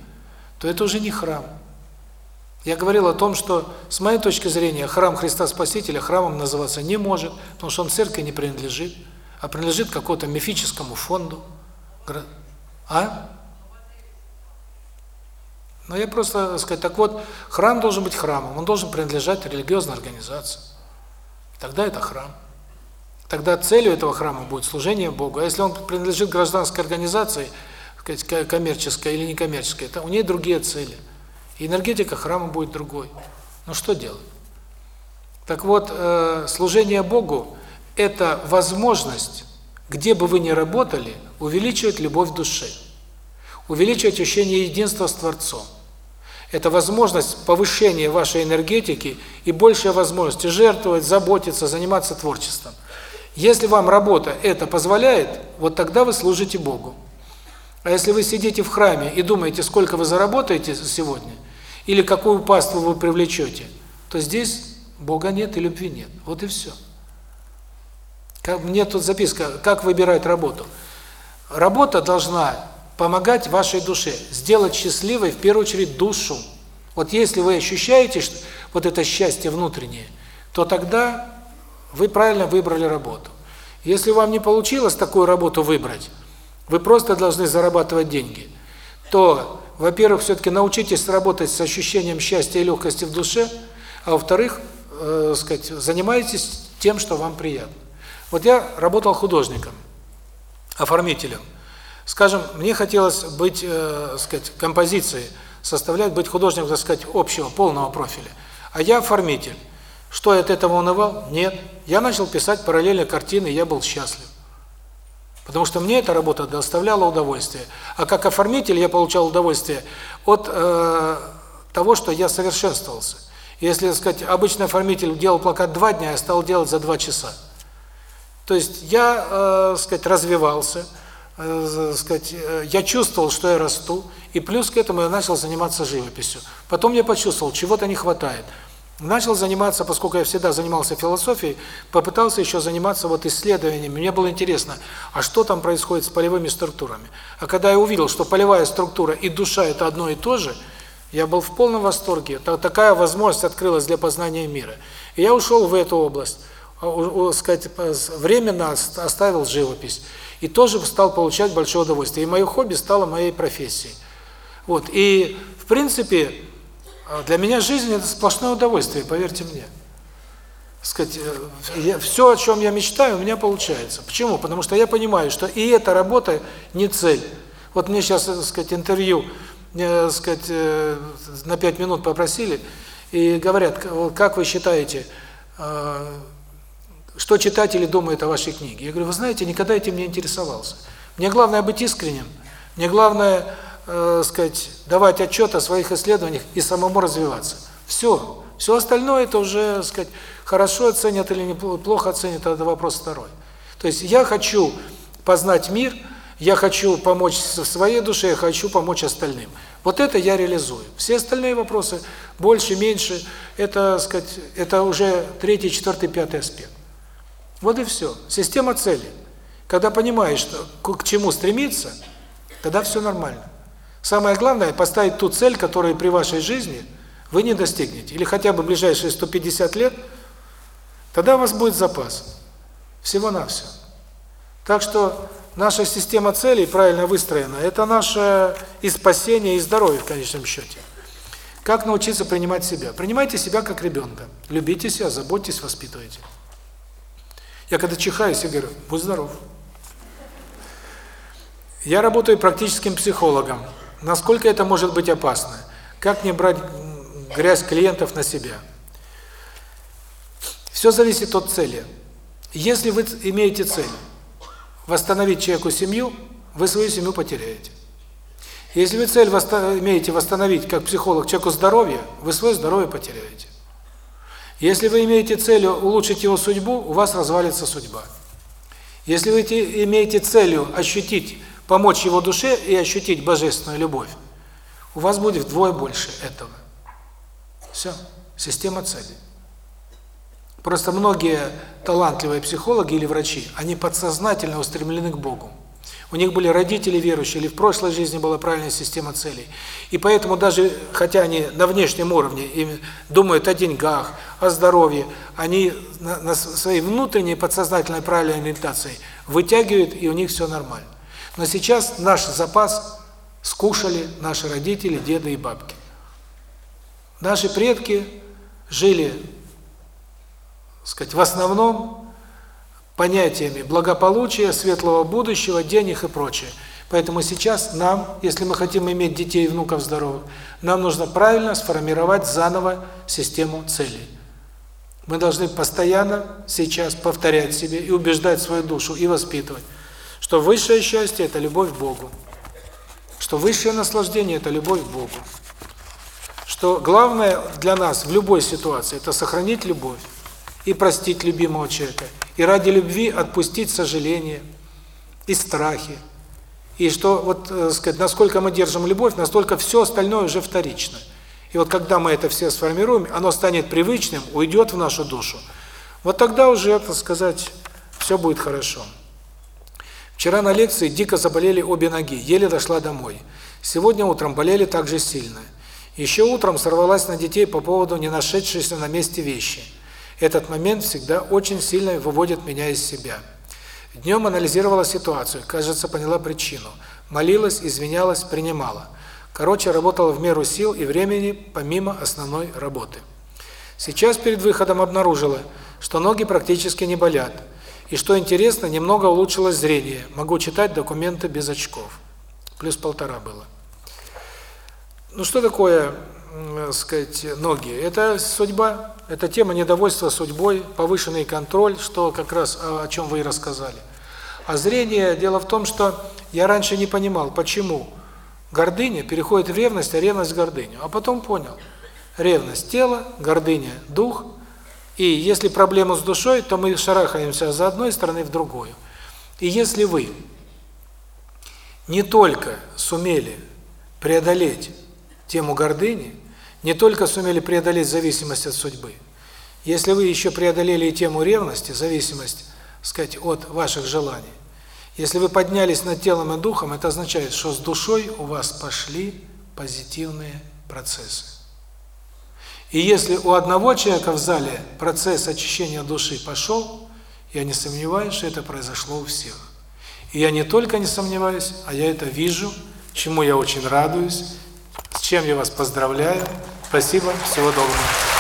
то это уже не храм. Я говорил о том, что с моей точки зрения храм Христа Спасителя храмом называться не может, потому что он церкви не принадлежит, а принадлежит какому-то мифическому фонду. А? Но я просто, так сказать, так вот, храм должен быть храмом, он должен принадлежать религиозной организации. Тогда это храм. Тогда целью этого храма будет служение Богу. А если он принадлежит гражданской организации, сказать, коммерческой или некоммерческой, то у нее другие цели – и энергетика храма будет другой. Ну что делать? Так вот, э, служение Богу – это возможность, где бы вы ни работали, увеличивать любовь в душе, увеличивать ощущение единства с Творцом. Это возможность повышения вашей энергетики и большая возможность жертвовать, заботиться, заниматься творчеством. Если вам работа это позволяет, вот тогда вы служите Богу. А если вы сидите в храме и думаете, сколько вы заработаете сегодня, или какую паству вы привлечете, то здесь Бога нет и любви нет. Вот и все. Мне тут записка, как выбирать работу. Работа должна помогать вашей душе, сделать счастливой в первую очередь душу. Вот если вы ощущаете что, вот это счастье внутреннее, то тогда вы правильно выбрали работу. Если вам не получилось такую работу выбрать, вы просто должны зарабатывать деньги, то во-первых, все-таки научитесь работать с ощущением счастья и легкости в душе, а во-вторых, э, сказать, занимайтесь тем, что вам приятно. Вот я работал художником, оформителем. Скажем, мне хотелось быть, э, сказать, композицией, составлять, быть художником, так сказать, общего, полного профиля. А я оформитель. Что я от этого унывал? Нет. Я начал писать параллельно картины, я был счастлив. Потому что мне эта работа доставляла удовольствие. А как оформитель я получал удовольствие от э, того, что я совершенствовался. Если, так сказать, обычный оформитель делал плакат два дня, я стал делать за два часа. То есть я, э, сказать, развивался, э, сказать, э, я чувствовал, что я расту, и плюс к этому я начал заниматься живописью. Потом я почувствовал, чего-то не хватает. Начал заниматься, поскольку я всегда занимался философией, попытался еще заниматься вот исследованиями. Мне было интересно, а что там происходит с полевыми структурами. А когда я увидел, что полевая структура и душа – это одно и то же, я был в полном восторге. Такая возможность открылась для познания мира. И я ушел в эту область, сказать, временно оставил живопись. И тоже стал получать большое удовольствие. И мое хобби стало моей профессией. Вот. И, в принципе, а для меня жизнь – это сплошное удовольствие, поверьте мне. Сказать, э, все, о чем я мечтаю, у меня получается. Почему? Потому что я понимаю, что и эта работа не цель. Вот мне сейчас, так сказать, интервью, так сказать, э, на пять минут попросили, и говорят, как вы считаете, э, что читатели думают о вашей книге? Я говорю, вы знаете, никогда этим не интересовался. Мне главное быть искренним, мне главное э, сказать, давать отчет о своих исследованиях и самому развиваться. Все. Все остальное это уже, сказать, хорошо оценят или плохо оценят, это вопрос второй. То есть я хочу познать мир, я хочу помочь своей душе, я хочу помочь остальным. Вот это я реализую. Все остальные вопросы, больше, меньше, это, сказать, это уже третий, четвертый, пятый аспект. Вот и все. Система целей. Когда понимаешь, что к чему стремиться, тогда все нормально. Самое главное – поставить ту цель, которую при вашей жизни вы не достигнете. Или хотя бы ближайшие 150 лет, тогда у вас будет запас. Всего-навсего. Так что наша система целей правильно выстроена – это наше и спасение, и здоровье в конечном счете. Как научиться принимать себя? Принимайте себя как ребенка. Любите себя, заботьтесь, воспитывайте. Я когда чихаюсь, я говорю, будь здоров. Я работаю практическим психологом. Насколько это может быть опасно? Как не брать грязь клиентов на себя? Все зависит от цели. Если вы имеете цель восстановить человеку семью, вы свою семью потеряете. Если вы цель имеете восстановить, как психолог, человеку здоровье, вы свое здоровье потеряете. Если вы имеете целью улучшить его судьбу, у вас развалится судьба. Если вы имеете целью ощутить, помочь его душе и ощутить божественную любовь, у вас будет вдвое больше этого. Все. Система целей. Просто многие талантливые психологи или врачи, они подсознательно устремлены к Богу. У них были родители верующие, или в прошлой жизни была правильная система целей. И поэтому даже, хотя они на внешнем уровне им думают о деньгах, о здоровье, они на, на своей внутренней подсознательной правильной ориентацией вытягивают, и у них все нормально. Но сейчас наш запас скушали наши родители, деды и бабки. Наши предки жили, сказать, в основном понятиями благополучия, светлого будущего, денег и прочее. Поэтому сейчас нам, если мы хотим иметь детей и внуков здоровых, нам нужно правильно сформировать заново систему целей. Мы должны постоянно сейчас повторять себе и убеждать свою душу и воспитывать, что высшее счастье – это любовь к Богу, что высшее наслаждение – это любовь к Богу, что главное для нас в любой ситуации – это сохранить любовь и простить любимого человека – и ради любви отпустить сожаление и страхи. И что, вот, э, сказать, насколько мы держим любовь, настолько все остальное уже вторично. И вот когда мы это все сформируем, оно станет привычным, уйдет в нашу душу. Вот тогда уже, так сказать, все будет хорошо. Вчера на лекции дико заболели обе ноги, еле дошла домой. Сегодня утром болели также сильно. Еще утром сорвалась на детей по поводу не нашедшейся на месте вещи. Этот момент всегда очень сильно выводит меня из себя. Днем анализировала ситуацию, кажется, поняла причину. Молилась, извинялась, принимала. Короче, работала в меру сил и времени, помимо основной работы. Сейчас перед выходом обнаружила, что ноги практически не болят. И что интересно, немного улучшилось зрение. Могу читать документы без очков. Плюс полтора было. Ну что такое э, сказать, ноги. Это судьба, это тема недовольства судьбой, повышенный контроль, что как раз о, о чем вы и рассказали. А зрение, дело в том, что я раньше не понимал, почему гордыня переходит в ревность, а ревность в гордыню. А потом понял. Ревность – тело, гордыня – дух. И если проблема с душой, то мы шарахаемся с одной стороны в другую. И если вы не только сумели преодолеть тему гордыни, не только сумели преодолеть зависимость от судьбы, если вы еще преодолели и тему ревности, зависимость, сказать, от ваших желаний, если вы поднялись над телом и духом, это означает, что с душой у вас пошли позитивные процессы. И если у одного человека в зале процесс очищения души пошел, я не сомневаюсь, что это произошло у всех. И я не только не сомневаюсь, а я это вижу, чему я очень радуюсь, с чем я вас поздравляю. Спасибо, всего доброго.